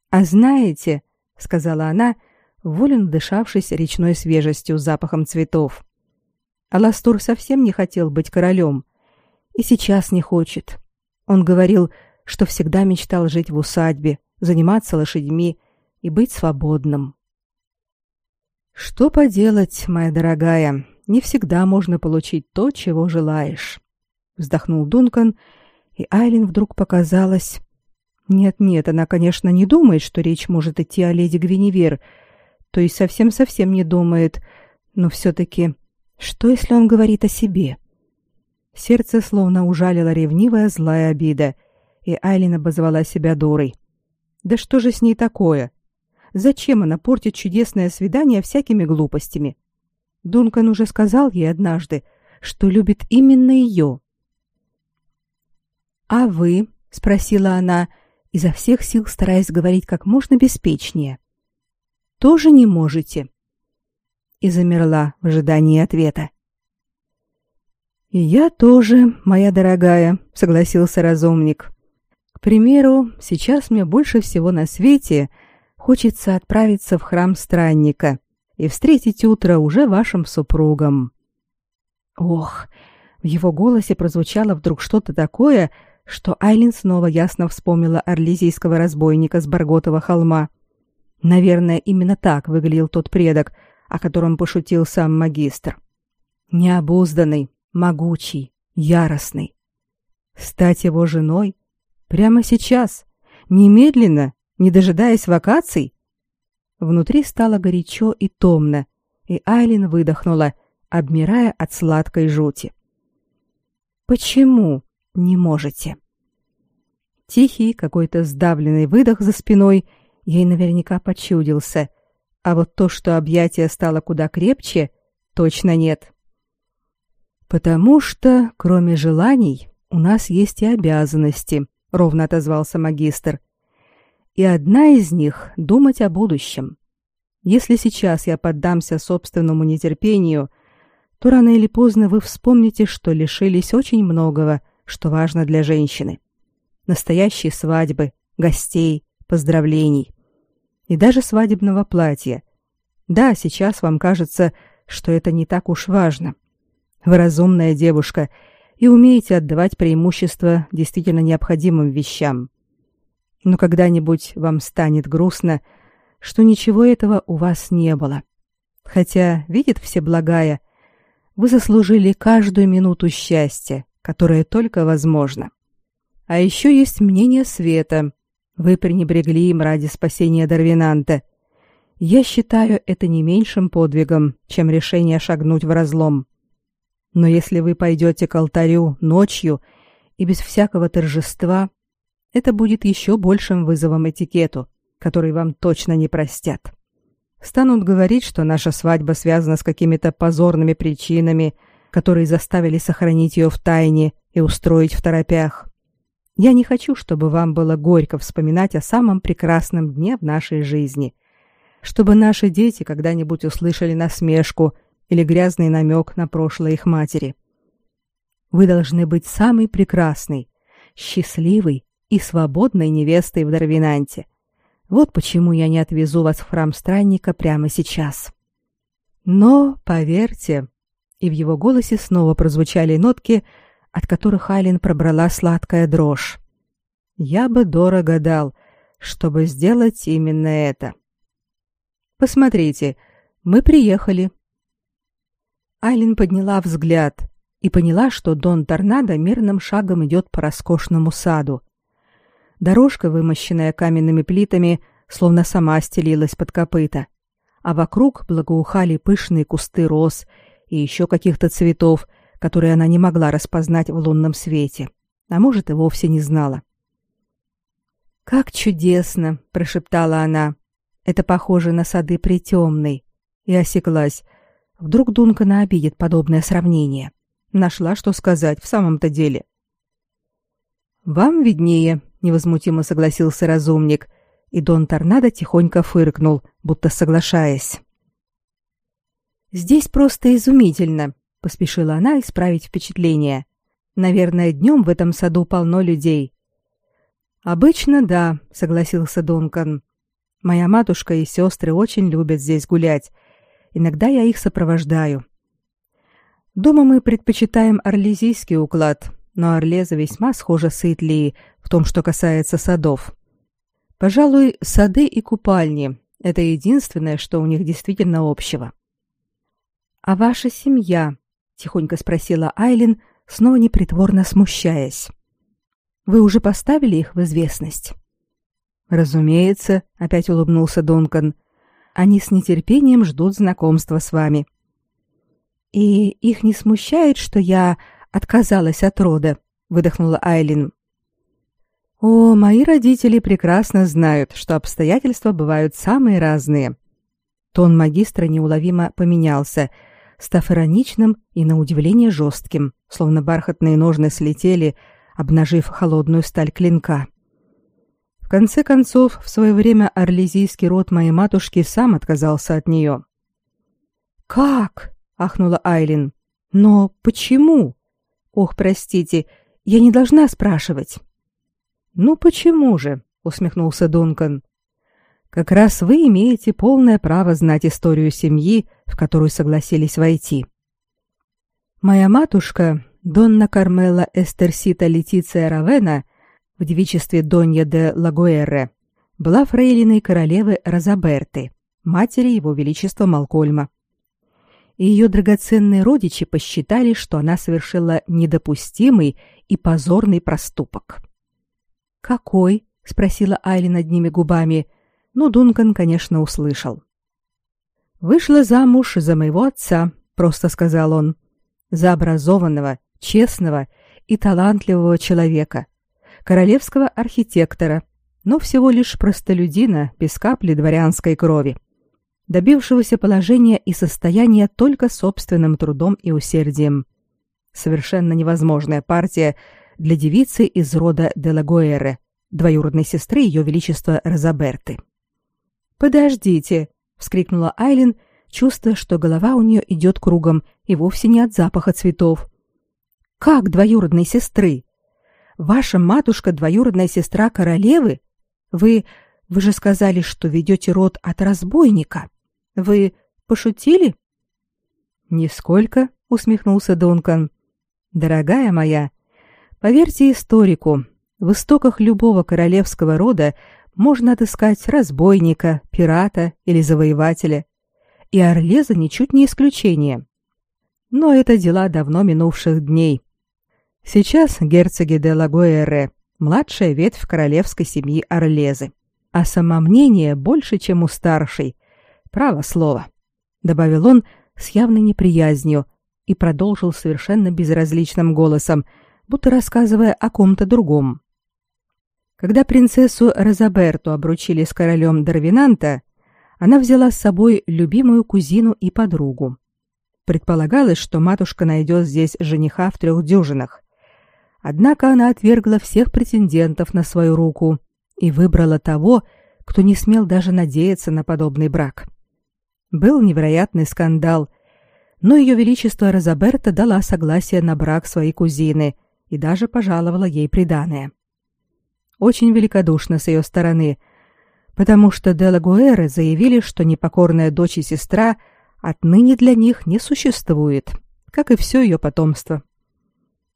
«А знаете, — сказала она, волен дышавшись речной свежестью, запахом цветов. Аластур совсем не хотел быть королем. И сейчас не хочет. Он говорил, что всегда мечтал жить в усадьбе, заниматься лошадьми и быть свободным. «Что поделать, моя дорогая, не всегда можно получить то, чего желаешь», — вздохнул Дункан, и Айлин вдруг показалось, нет-нет, она, конечно, не думает, что речь может идти о леди Гвиневер, то есть совсем-совсем не думает, но все-таки, что если он говорит о себе? Сердце словно ужалило ревнивая злая обида, и Айлин обозвала себя дурой. Да что же с ней такое? Зачем она портит чудесное свидание всякими глупостями? Дункан уже сказал ей однажды, что любит именно ее. «А вы?» — спросила она, — изо всех сил стараясь говорить как можно беспечнее. «Тоже не можете?» И замерла в ожидании ответа. «И я тоже, моя дорогая», — согласился разумник. «К примеру, сейчас мне больше всего на свете хочется отправиться в храм странника и встретить утро уже вашим супругом». Ох, в его голосе прозвучало вдруг что-то такое, что Айлин снова ясно вспомнила орлезийского разбойника с Барготова холма. Наверное, именно так выглядел тот предок, о котором пошутил сам магистр. Необузданный, могучий, яростный. Стать его женой? Прямо сейчас? Немедленно? Не дожидаясь вакаций? Внутри стало горячо и томно, и Айлин выдохнула, обмирая от сладкой жути. «Почему?» не можете. Тихий, какой-то сдавленный выдох за спиной ей наверняка почудился, а вот то, что объятие стало куда крепче, точно нет. Потому что, кроме желаний, у нас есть и обязанности, ровно отозвался магистр. И одна из них думать о будущем. Если сейчас я поддамся собственному нетерпению, то рано или поздно вы вспомните, что лишились очень многого, что важно для женщины. Настоящие свадьбы, гостей, поздравлений. И даже свадебного платья. Да, сейчас вам кажется, что это не так уж важно. Вы разумная девушка и умеете отдавать преимущество действительно необходимым вещам. Но когда-нибудь вам станет грустно, что ничего этого у вас не было. Хотя, видит Всеблагая, вы заслужили каждую минуту счастья, которое только возможно. А еще есть мнение Света. Вы пренебрегли им ради спасения Дарвинанта. Я считаю это не меньшим подвигом, чем решение шагнуть в разлом. Но если вы пойдете к алтарю ночью и без всякого торжества, это будет еще большим вызовом этикету, который вам точно не простят. Станут говорить, что наша свадьба связана с какими-то позорными причинами, которые заставили сохранить ее в тайне и устроить в торопях. Я не хочу, чтобы вам было горько вспоминать о самом прекрасном дне в нашей жизни, чтобы наши дети когда-нибудь услышали насмешку или грязный намек на прошлое их матери. Вы должны быть самой прекрасной, счастливой и свободной невестой в Дарвинанте — вот почему я не отвезу вас в храм странника прямо сейчас. Но, поверьте, и в его голосе снова прозвучали нотки, от которых Айлин пробрала сладкая дрожь. Я бы дорого дал, чтобы сделать именно это. Посмотрите, мы приехали. Айлин подняла взгляд и поняла, что Дон Торнадо мирным шагом идет по роскошному саду, Дорожка, вымощенная каменными плитами, словно сама стелилась под копыта, а вокруг благоухали пышные кусты роз и еще каких-то цветов, которые она не могла распознать в лунном свете, а может и вовсе не знала. «Как чудесно!» — прошептала она. «Это похоже на сады притемной». И осеклась. Вдруг Дункана обидит подобное сравнение. Нашла, что сказать в самом-то деле. «Вам виднее», невозмутимо согласился разумник, и Дон Торнадо тихонько фыркнул, будто соглашаясь. Здесь просто изумительно, поспешила она исправить впечатление. Наверное, днем в этом саду полно людей. Обычно да, согласился Дункан. Моя матушка и сестры очень любят здесь гулять. Иногда я их сопровождаю. Дома мы предпочитаем орлезийский уклад, но Орлеза весьма схожа с Итлией в том, что касается садов. Пожалуй, сады и купальни – это единственное, что у них действительно общего. «А ваша семья?» – тихонько спросила Айлин, снова непритворно смущаясь. «Вы уже поставили их в известность?» «Разумеется», — опять улыбнулся Дункан. «Они с нетерпением ждут знакомства с вами». «И их не смущает, что я отказалась от рода, выдохнула Айлин. О, мои родители прекрасно знают, что обстоятельства бывают самые разные. Тон магистра неуловимо поменялся, став ироничным и на удивление жестким, словно бархатные ножны слетели, обнажив холодную сталь клинка. В конце концов, в свое время орлезийский род моей матушки сам отказался от нее. «Как?» — ахнула Айлин. «Но почему?» Ох, простите, я не должна спрашивать. Ну почему же? усмехнулся Дункан. Как раз вы имеете полное право знать историю семьи, в которую согласились войти. Моя матушка, Донна Кармела Эстерсита Летиция Равена, в девичестве Донья де Лагуэрре, была фрейлиной королевы Розаберты, матери его величества Малкольма и ее драгоценные родичи посчитали, что она совершила недопустимый и позорный проступок. «Какой?» — спросила Айли над ними губами, но Дункан, конечно, услышал. «Вышла замуж за моего отца», — просто сказал он, — «за образованного, честного и талантливого человека, королевского архитектора, но всего лишь простолюдина без капли дворянской крови добившегося положения и состояния только собственным трудом и усердием. Совершенно невозможная партия для девицы из рода Делагуэры, двоюродной сестры ее величества Розаберты. «Подождите!» — вскрикнула Айлин, чувствуя, что голова у нее идет кругом и вовсе не от запаха цветов. «Как двоюродной сестры? Ваша матушка двоюродная сестра королевы? Вы... вы же сказали, что ведете род от разбойника!» Вы пошутили? Нисколько, усмехнулся Дункан. Дорогая моя, поверьте историку, в истоках любого королевского рода можно отыскать разбойника, пирата или завоевателя. И Орлеза ничуть не исключение. Но это дела давно минувших дней. Сейчас герцоги де Лагуэре – младшая ветвь королевской семьи Орлезы. А самомнение больше, чем у старшей. Право слово. Добавил он с явной неприязнью и продолжил совершенно безразличным голосом, будто рассказывая о ком-то другом. Когда принцессу Розаберту обручили с королем Дарвинанта, она взяла с собой любимую кузину и подругу. Предполагалось, что матушка найдет здесь жениха в трех дюжинах. Однако она отвергла всех претендентов на свою руку и выбрала того, кто не смел даже надеяться на подобный брак. Был невероятный скандал, но ее величество Розаберта дала согласие на брак своей кузины и даже пожаловала ей приданое. Очень великодушно с ее стороны, потому что Делагуэры заявили, что непокорная дочь и сестра отныне для них не существует, как и все ее потомство.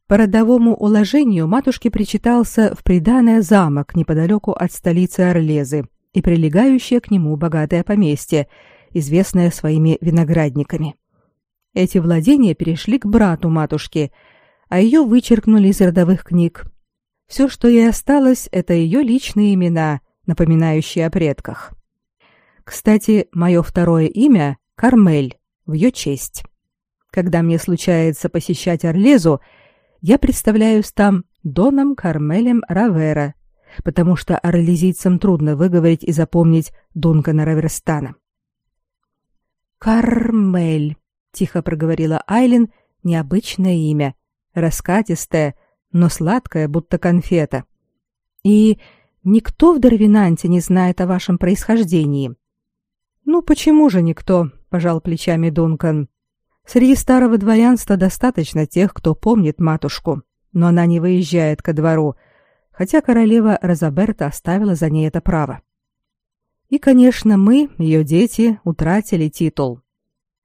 По родовому уложению матушке причитался в приданое замок неподалеку от столицы Орлезы и прилегающее к нему богатое поместье, известное своими виноградниками. Эти владения перешли к брату матушки, а ее вычеркнули из родовых книг, все, что ей осталось, это ее личные имена, напоминающие о предках. Кстати, мое второе имя — Кармель, в ее честь. Когда мне случается посещать Орлезу, я представляюсь там Доном Кармелем Равера, потому что орлезийцам трудно выговорить и запомнить Дункана Раверстана. «Кармель», — тихо проговорила Айлин, необычное имя, раскатистое, но сладкая, будто конфета. И никто в Дарвинанте не знает о вашем происхождении. Ну почему же никто, пожал плечами Дункан. Среди старого дворянства достаточно тех, кто помнит матушку, но она не выезжает ко двору, хотя королева Розаберта оставила за ней это право. И, конечно, мы, ее дети, утратили титул.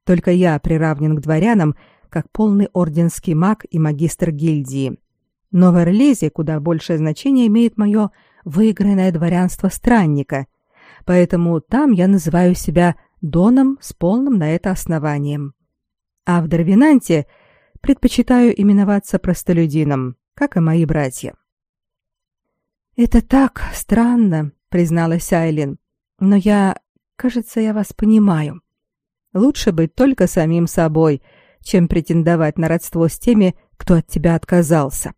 Только я приравнен к дворянам, как полный орденский маг и магистр гильдии. Но в Эрлезе куда большее значение имеет мое выигранное дворянство странника, поэтому там я называю себя Доном с полным на это основанием. А в Дарвинанте предпочитаю именоваться простолюдином, как и мои братья. «Это так странно», — призналась Айлин, — «но я, кажется, я вас понимаю. Лучше быть только самим собой, чем претендовать на родство с теми, кто от тебя отказался».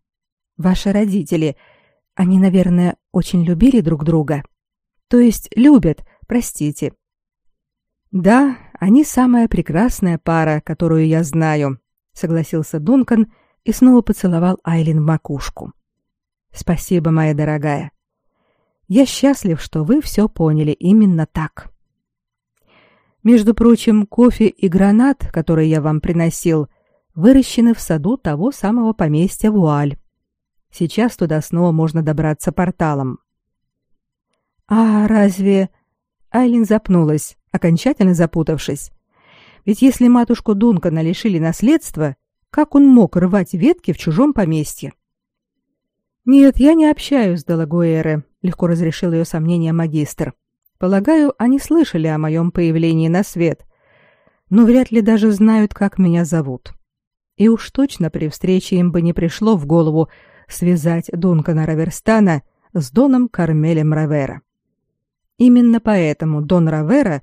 Ваши родители, они, наверное, очень любили друг друга. То есть любят, простите. Да, они самая прекрасная пара, которую я знаю, согласился Дункан и снова поцеловал Айлин в макушку. Спасибо, моя дорогая. Я счастлив, что вы все поняли именно так. Между прочим, кофе и гранат, которые я вам приносил, выращены в саду того самого поместья Вуаль. Сейчас туда снова можно добраться порталом. А разве Айлин запнулась, окончательно запутавшись. Ведь если матушку Дункана лишили наследства, как он мог рвать ветки в чужом поместье? Нет, я не общаюсь с Делагуэре, легко разрешил ее сомнение магистр. Полагаю, они слышали о моем появлении на свет, но вряд ли даже знают, как меня зовут. И уж точно при встрече им бы не пришло в голову связать Дункана Раверстана с Доном Кармелем Равера. Именно поэтому Дон Равера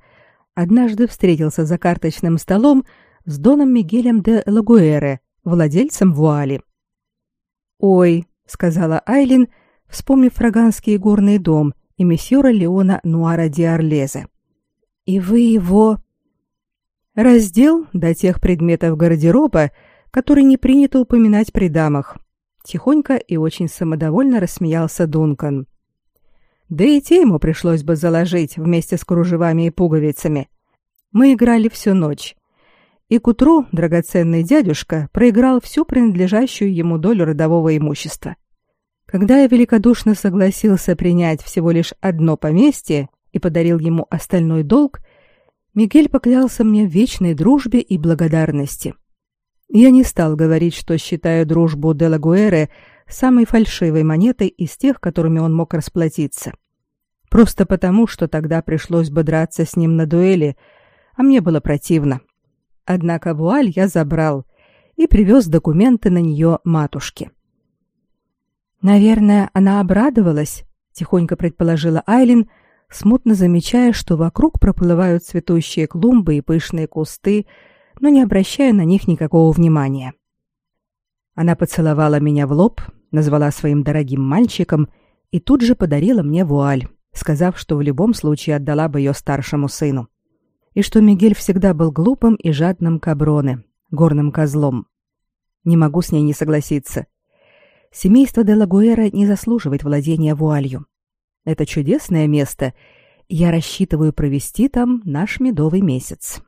однажды встретился за карточным столом с Доном Мигелем де Лагуэре, владельцем вуали. «Ой», — сказала Айлин, вспомнив фраганский горный дом и месьора Леона Нуара ди Орлезе. «И вы его...» «Раздел до тех предметов гардероба, которые не принято упоминать при дамах», Тихонько и очень самодовольно рассмеялся Дункан. Да и те ему пришлось бы заложить вместе с кружевами и пуговицами. Мы играли всю ночь. И к утру драгоценный дядюшка проиграл всю принадлежащую ему долю родового имущества. Когда я великодушно согласился принять всего лишь одно поместье и подарил ему остальной долг, Мигель поклялся мне в вечной дружбе и благодарности. Я не стал говорить, что считаю дружбу Делагуэре самой фальшивой монетой из тех, которыми он мог расплатиться. Просто потому, что тогда пришлось бы драться с ним на дуэли, а мне было противно. Однако вуаль я забрал и привез документы на нее матушке. Наверное, она обрадовалась, тихонько предположила Айлин, смутно замечая, что вокруг проплывают цветущие клумбы и пышные кусты, но не обращая на них никакого внимания. Она поцеловала меня в лоб, назвала своим дорогим мальчиком и тут же подарила мне вуаль, сказав, что в любом случае отдала бы ее старшему сыну. И что Мигель всегда был глупым и жадным каброне, горным козлом. Не могу с ней не согласиться. Семейство де Лагуэра не заслуживает владения вуалью. Это чудесное место. Я рассчитываю провести там наш медовый месяц.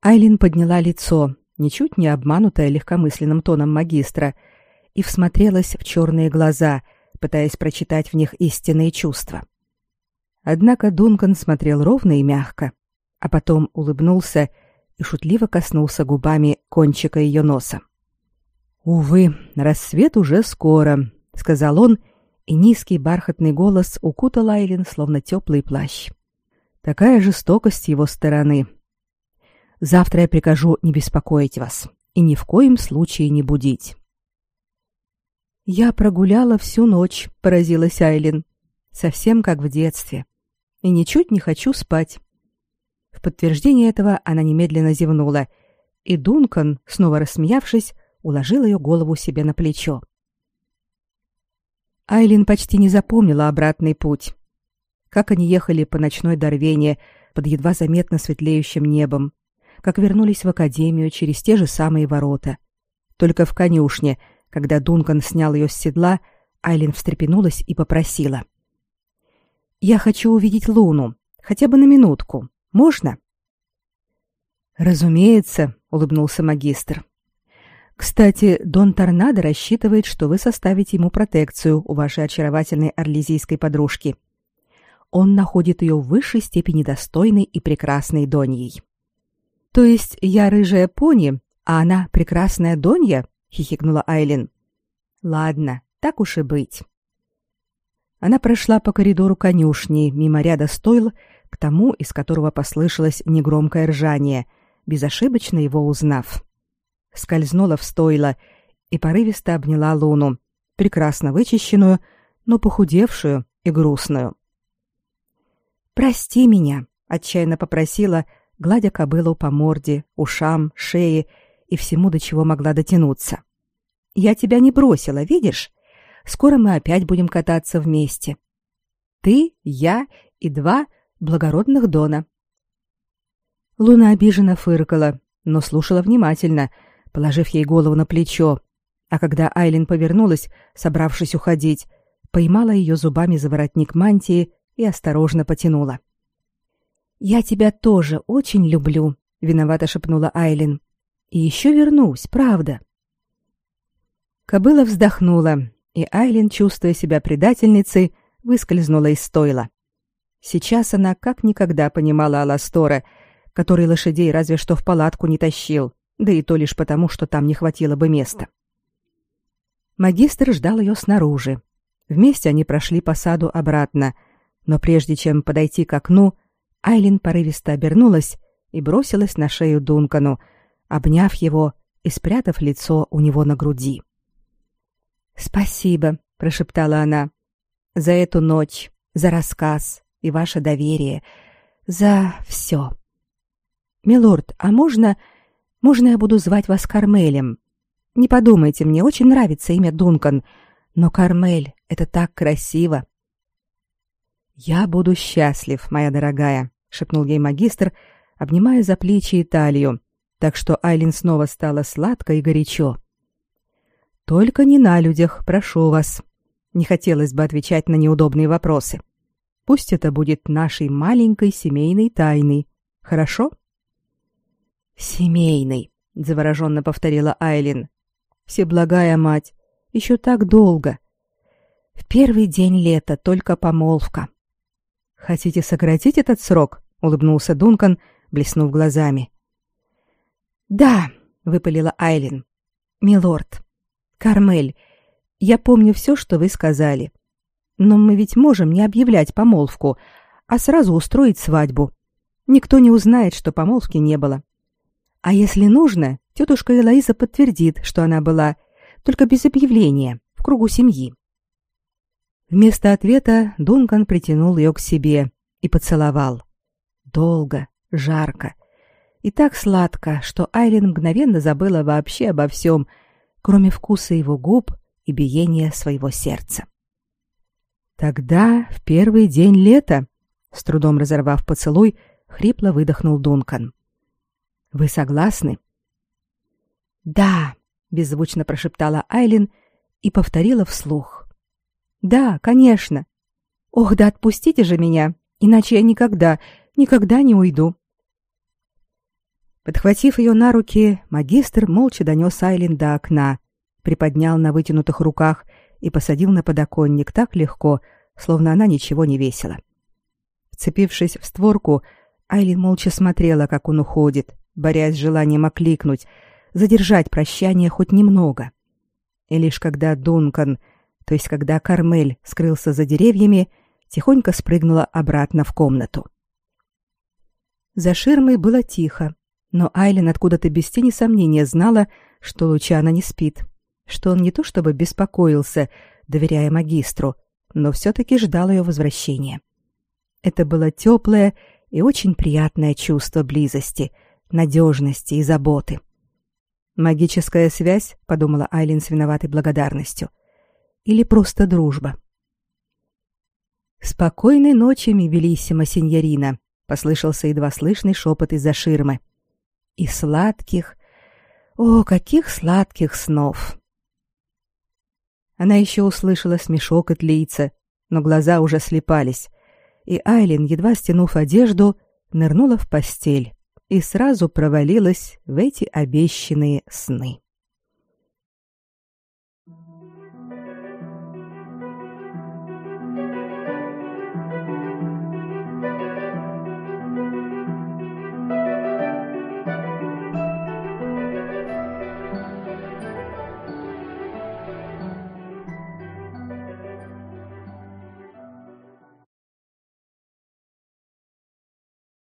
Айлин подняла лицо, ничуть не обманутая легкомысленным тоном магистра, и всмотрелась в черные глаза, пытаясь прочитать в них истинные чувства. Однако Дункан смотрел ровно и мягко, а потом улыбнулся и шутливо коснулся губами кончика ее носа. «Увы, рассвет уже скоро», — сказал он и низкий бархатный голос укутал Айлин словно теплый плащ. Такая жестокость его стороны. Завтра я прикажу не беспокоить вас и ни в коем случае не будить. Я прогуляла всю ночь, поразилась Айлин, совсем как в детстве, и ничуть не хочу спать. В подтверждение этого она немедленно зевнула, и Дункан, снова рассмеявшись, уложил ее голову себе на плечо. Айлин почти не запомнила обратный путь. Как они ехали по ночной Дорвене под едва заметно светлеющим небом, как вернулись в академию через те же самые ворота. Только в конюшне, когда Дункан снял ее с седла, Айлин встрепенулась и попросила: "Я хочу увидеть Луну, хотя бы на минутку. Можно?" "Разумеется", улыбнулся магистр. Кстати, Дон Торнадо рассчитывает, что вы составите ему протекцию у вашей очаровательной орлезийской подружки. Он находит ее в высшей степени достойной и прекрасной Доньей. То есть я рыжая пони, а она прекрасная Донья? хихикнула Айлин. Ладно, так уж и быть. Она прошла по коридору конюшни мимо ряда стойл к тому, из которого послышалось негромкое ржание, безошибочно его узнав скользнула в стойло и порывисто обняла Луну, прекрасно вычищенную, но похудевшую и грустную. «Прости меня», — отчаянно попросила, гладя кобылу по морде, ушам, шее и всему, до чего могла дотянуться. «Я тебя не бросила, видишь? Скоро мы опять будем кататься вместе. Ты, я и два благородных Дона». Луна обиженно фыркала, но слушала внимательно — положив ей голову на плечо, а когда Айлин повернулась, собравшись уходить, поймала ее зубами за воротник мантии и осторожно потянула. «Я тебя тоже очень люблю», — виновато шепнула Айлин. «И еще вернусь, правда». Кобыла вздохнула, и Айлин, чувствуя себя предательницей, выскользнула из стойла. Сейчас она как никогда понимала Аластора, который лошадей разве что в палатку не тащил, да и то лишь потому, что там не хватило бы места. Магистр ждал ее снаружи. Вместе они прошли по саду обратно, но прежде чем подойти к окну, Айлин порывисто обернулась и бросилась на шею Дункану, обняв его и спрятав лицо у него на груди. «Спасибо», — прошептала она, — «за эту ночь, за рассказ и ваше доверие, за все. Милорд, а можно можно я буду звать вас Кармелем? Не подумайте, мне очень нравится имя Дункан, но Кармель — это так красиво. Я буду счастлив, моя дорогая, шепнул ей магистр, обнимая за плечи и талию, так что Айлин снова стала сладко и горячо. Только не на людях, прошу вас. Не хотелось бы отвечать на неудобные вопросы. Пусть это будет нашей маленькой семейной тайной. Хорошо? Семейный, завороженно повторила Айлин. Всеблагая мать, еще так долго. В первый день лета только помолвка. Хотите сократить этот срок? улыбнулся Дункан, блеснув глазами. Да, выпалила Айлин. Милорд, Кармель, я помню все, что вы сказали. Но мы ведь можем не объявлять помолвку, а сразу устроить свадьбу. Никто не узнает, что помолвки не было. А если нужно, тетушка Элоиза подтвердит, что она была, только без объявления, в кругу семьи. Вместо ответа Дункан притянул ее к себе и поцеловал. Долго, жарко и так сладко, что Айлин мгновенно забыла вообще обо всем, кроме вкуса его губ и биения своего сердца. Тогда, в первый день лета, с трудом разорвав поцелуй, хрипло выдохнул Дункан. Вы согласны? Да, беззвучно прошептала Айлин и повторила вслух. Да, конечно. Ох, да отпустите же меня, иначе я никогда, никогда не уйду. Подхватив ее на руки, магистр молча донес Айлин до окна, приподнял на вытянутых руках и посадил на подоконник так легко, словно она ничего не весила. Вцепившись в створку, Айлин молча смотрела, как он уходит, борясь с желанием окликнуть, задержать прощание хоть немного. И лишь когда Дункан, то есть когда Кармель скрылся за деревьями, тихонько спрыгнула обратно в комнату. За ширмой было тихо, но Айлин откуда-то без тени сомнения знала, что Лучана не спит, что он не то чтобы беспокоился, доверяя магистру, но все-таки ждал ее возвращения. Это было теплое и очень приятное чувство близости, надежности и заботы. Магическая связь, подумала Айлин с виноватой благодарностью, или просто дружба. Спокойной ночи, мивелиссима синьорина, послышался едва слышный шепот из-за ширмы. И сладких, о, каких сладких снов. Она еще услышала смешок от лица, но глаза уже слепались, и Айлин, едва стянув одежду, нырнула в постель и сразу провалилась в эти обещанные сны.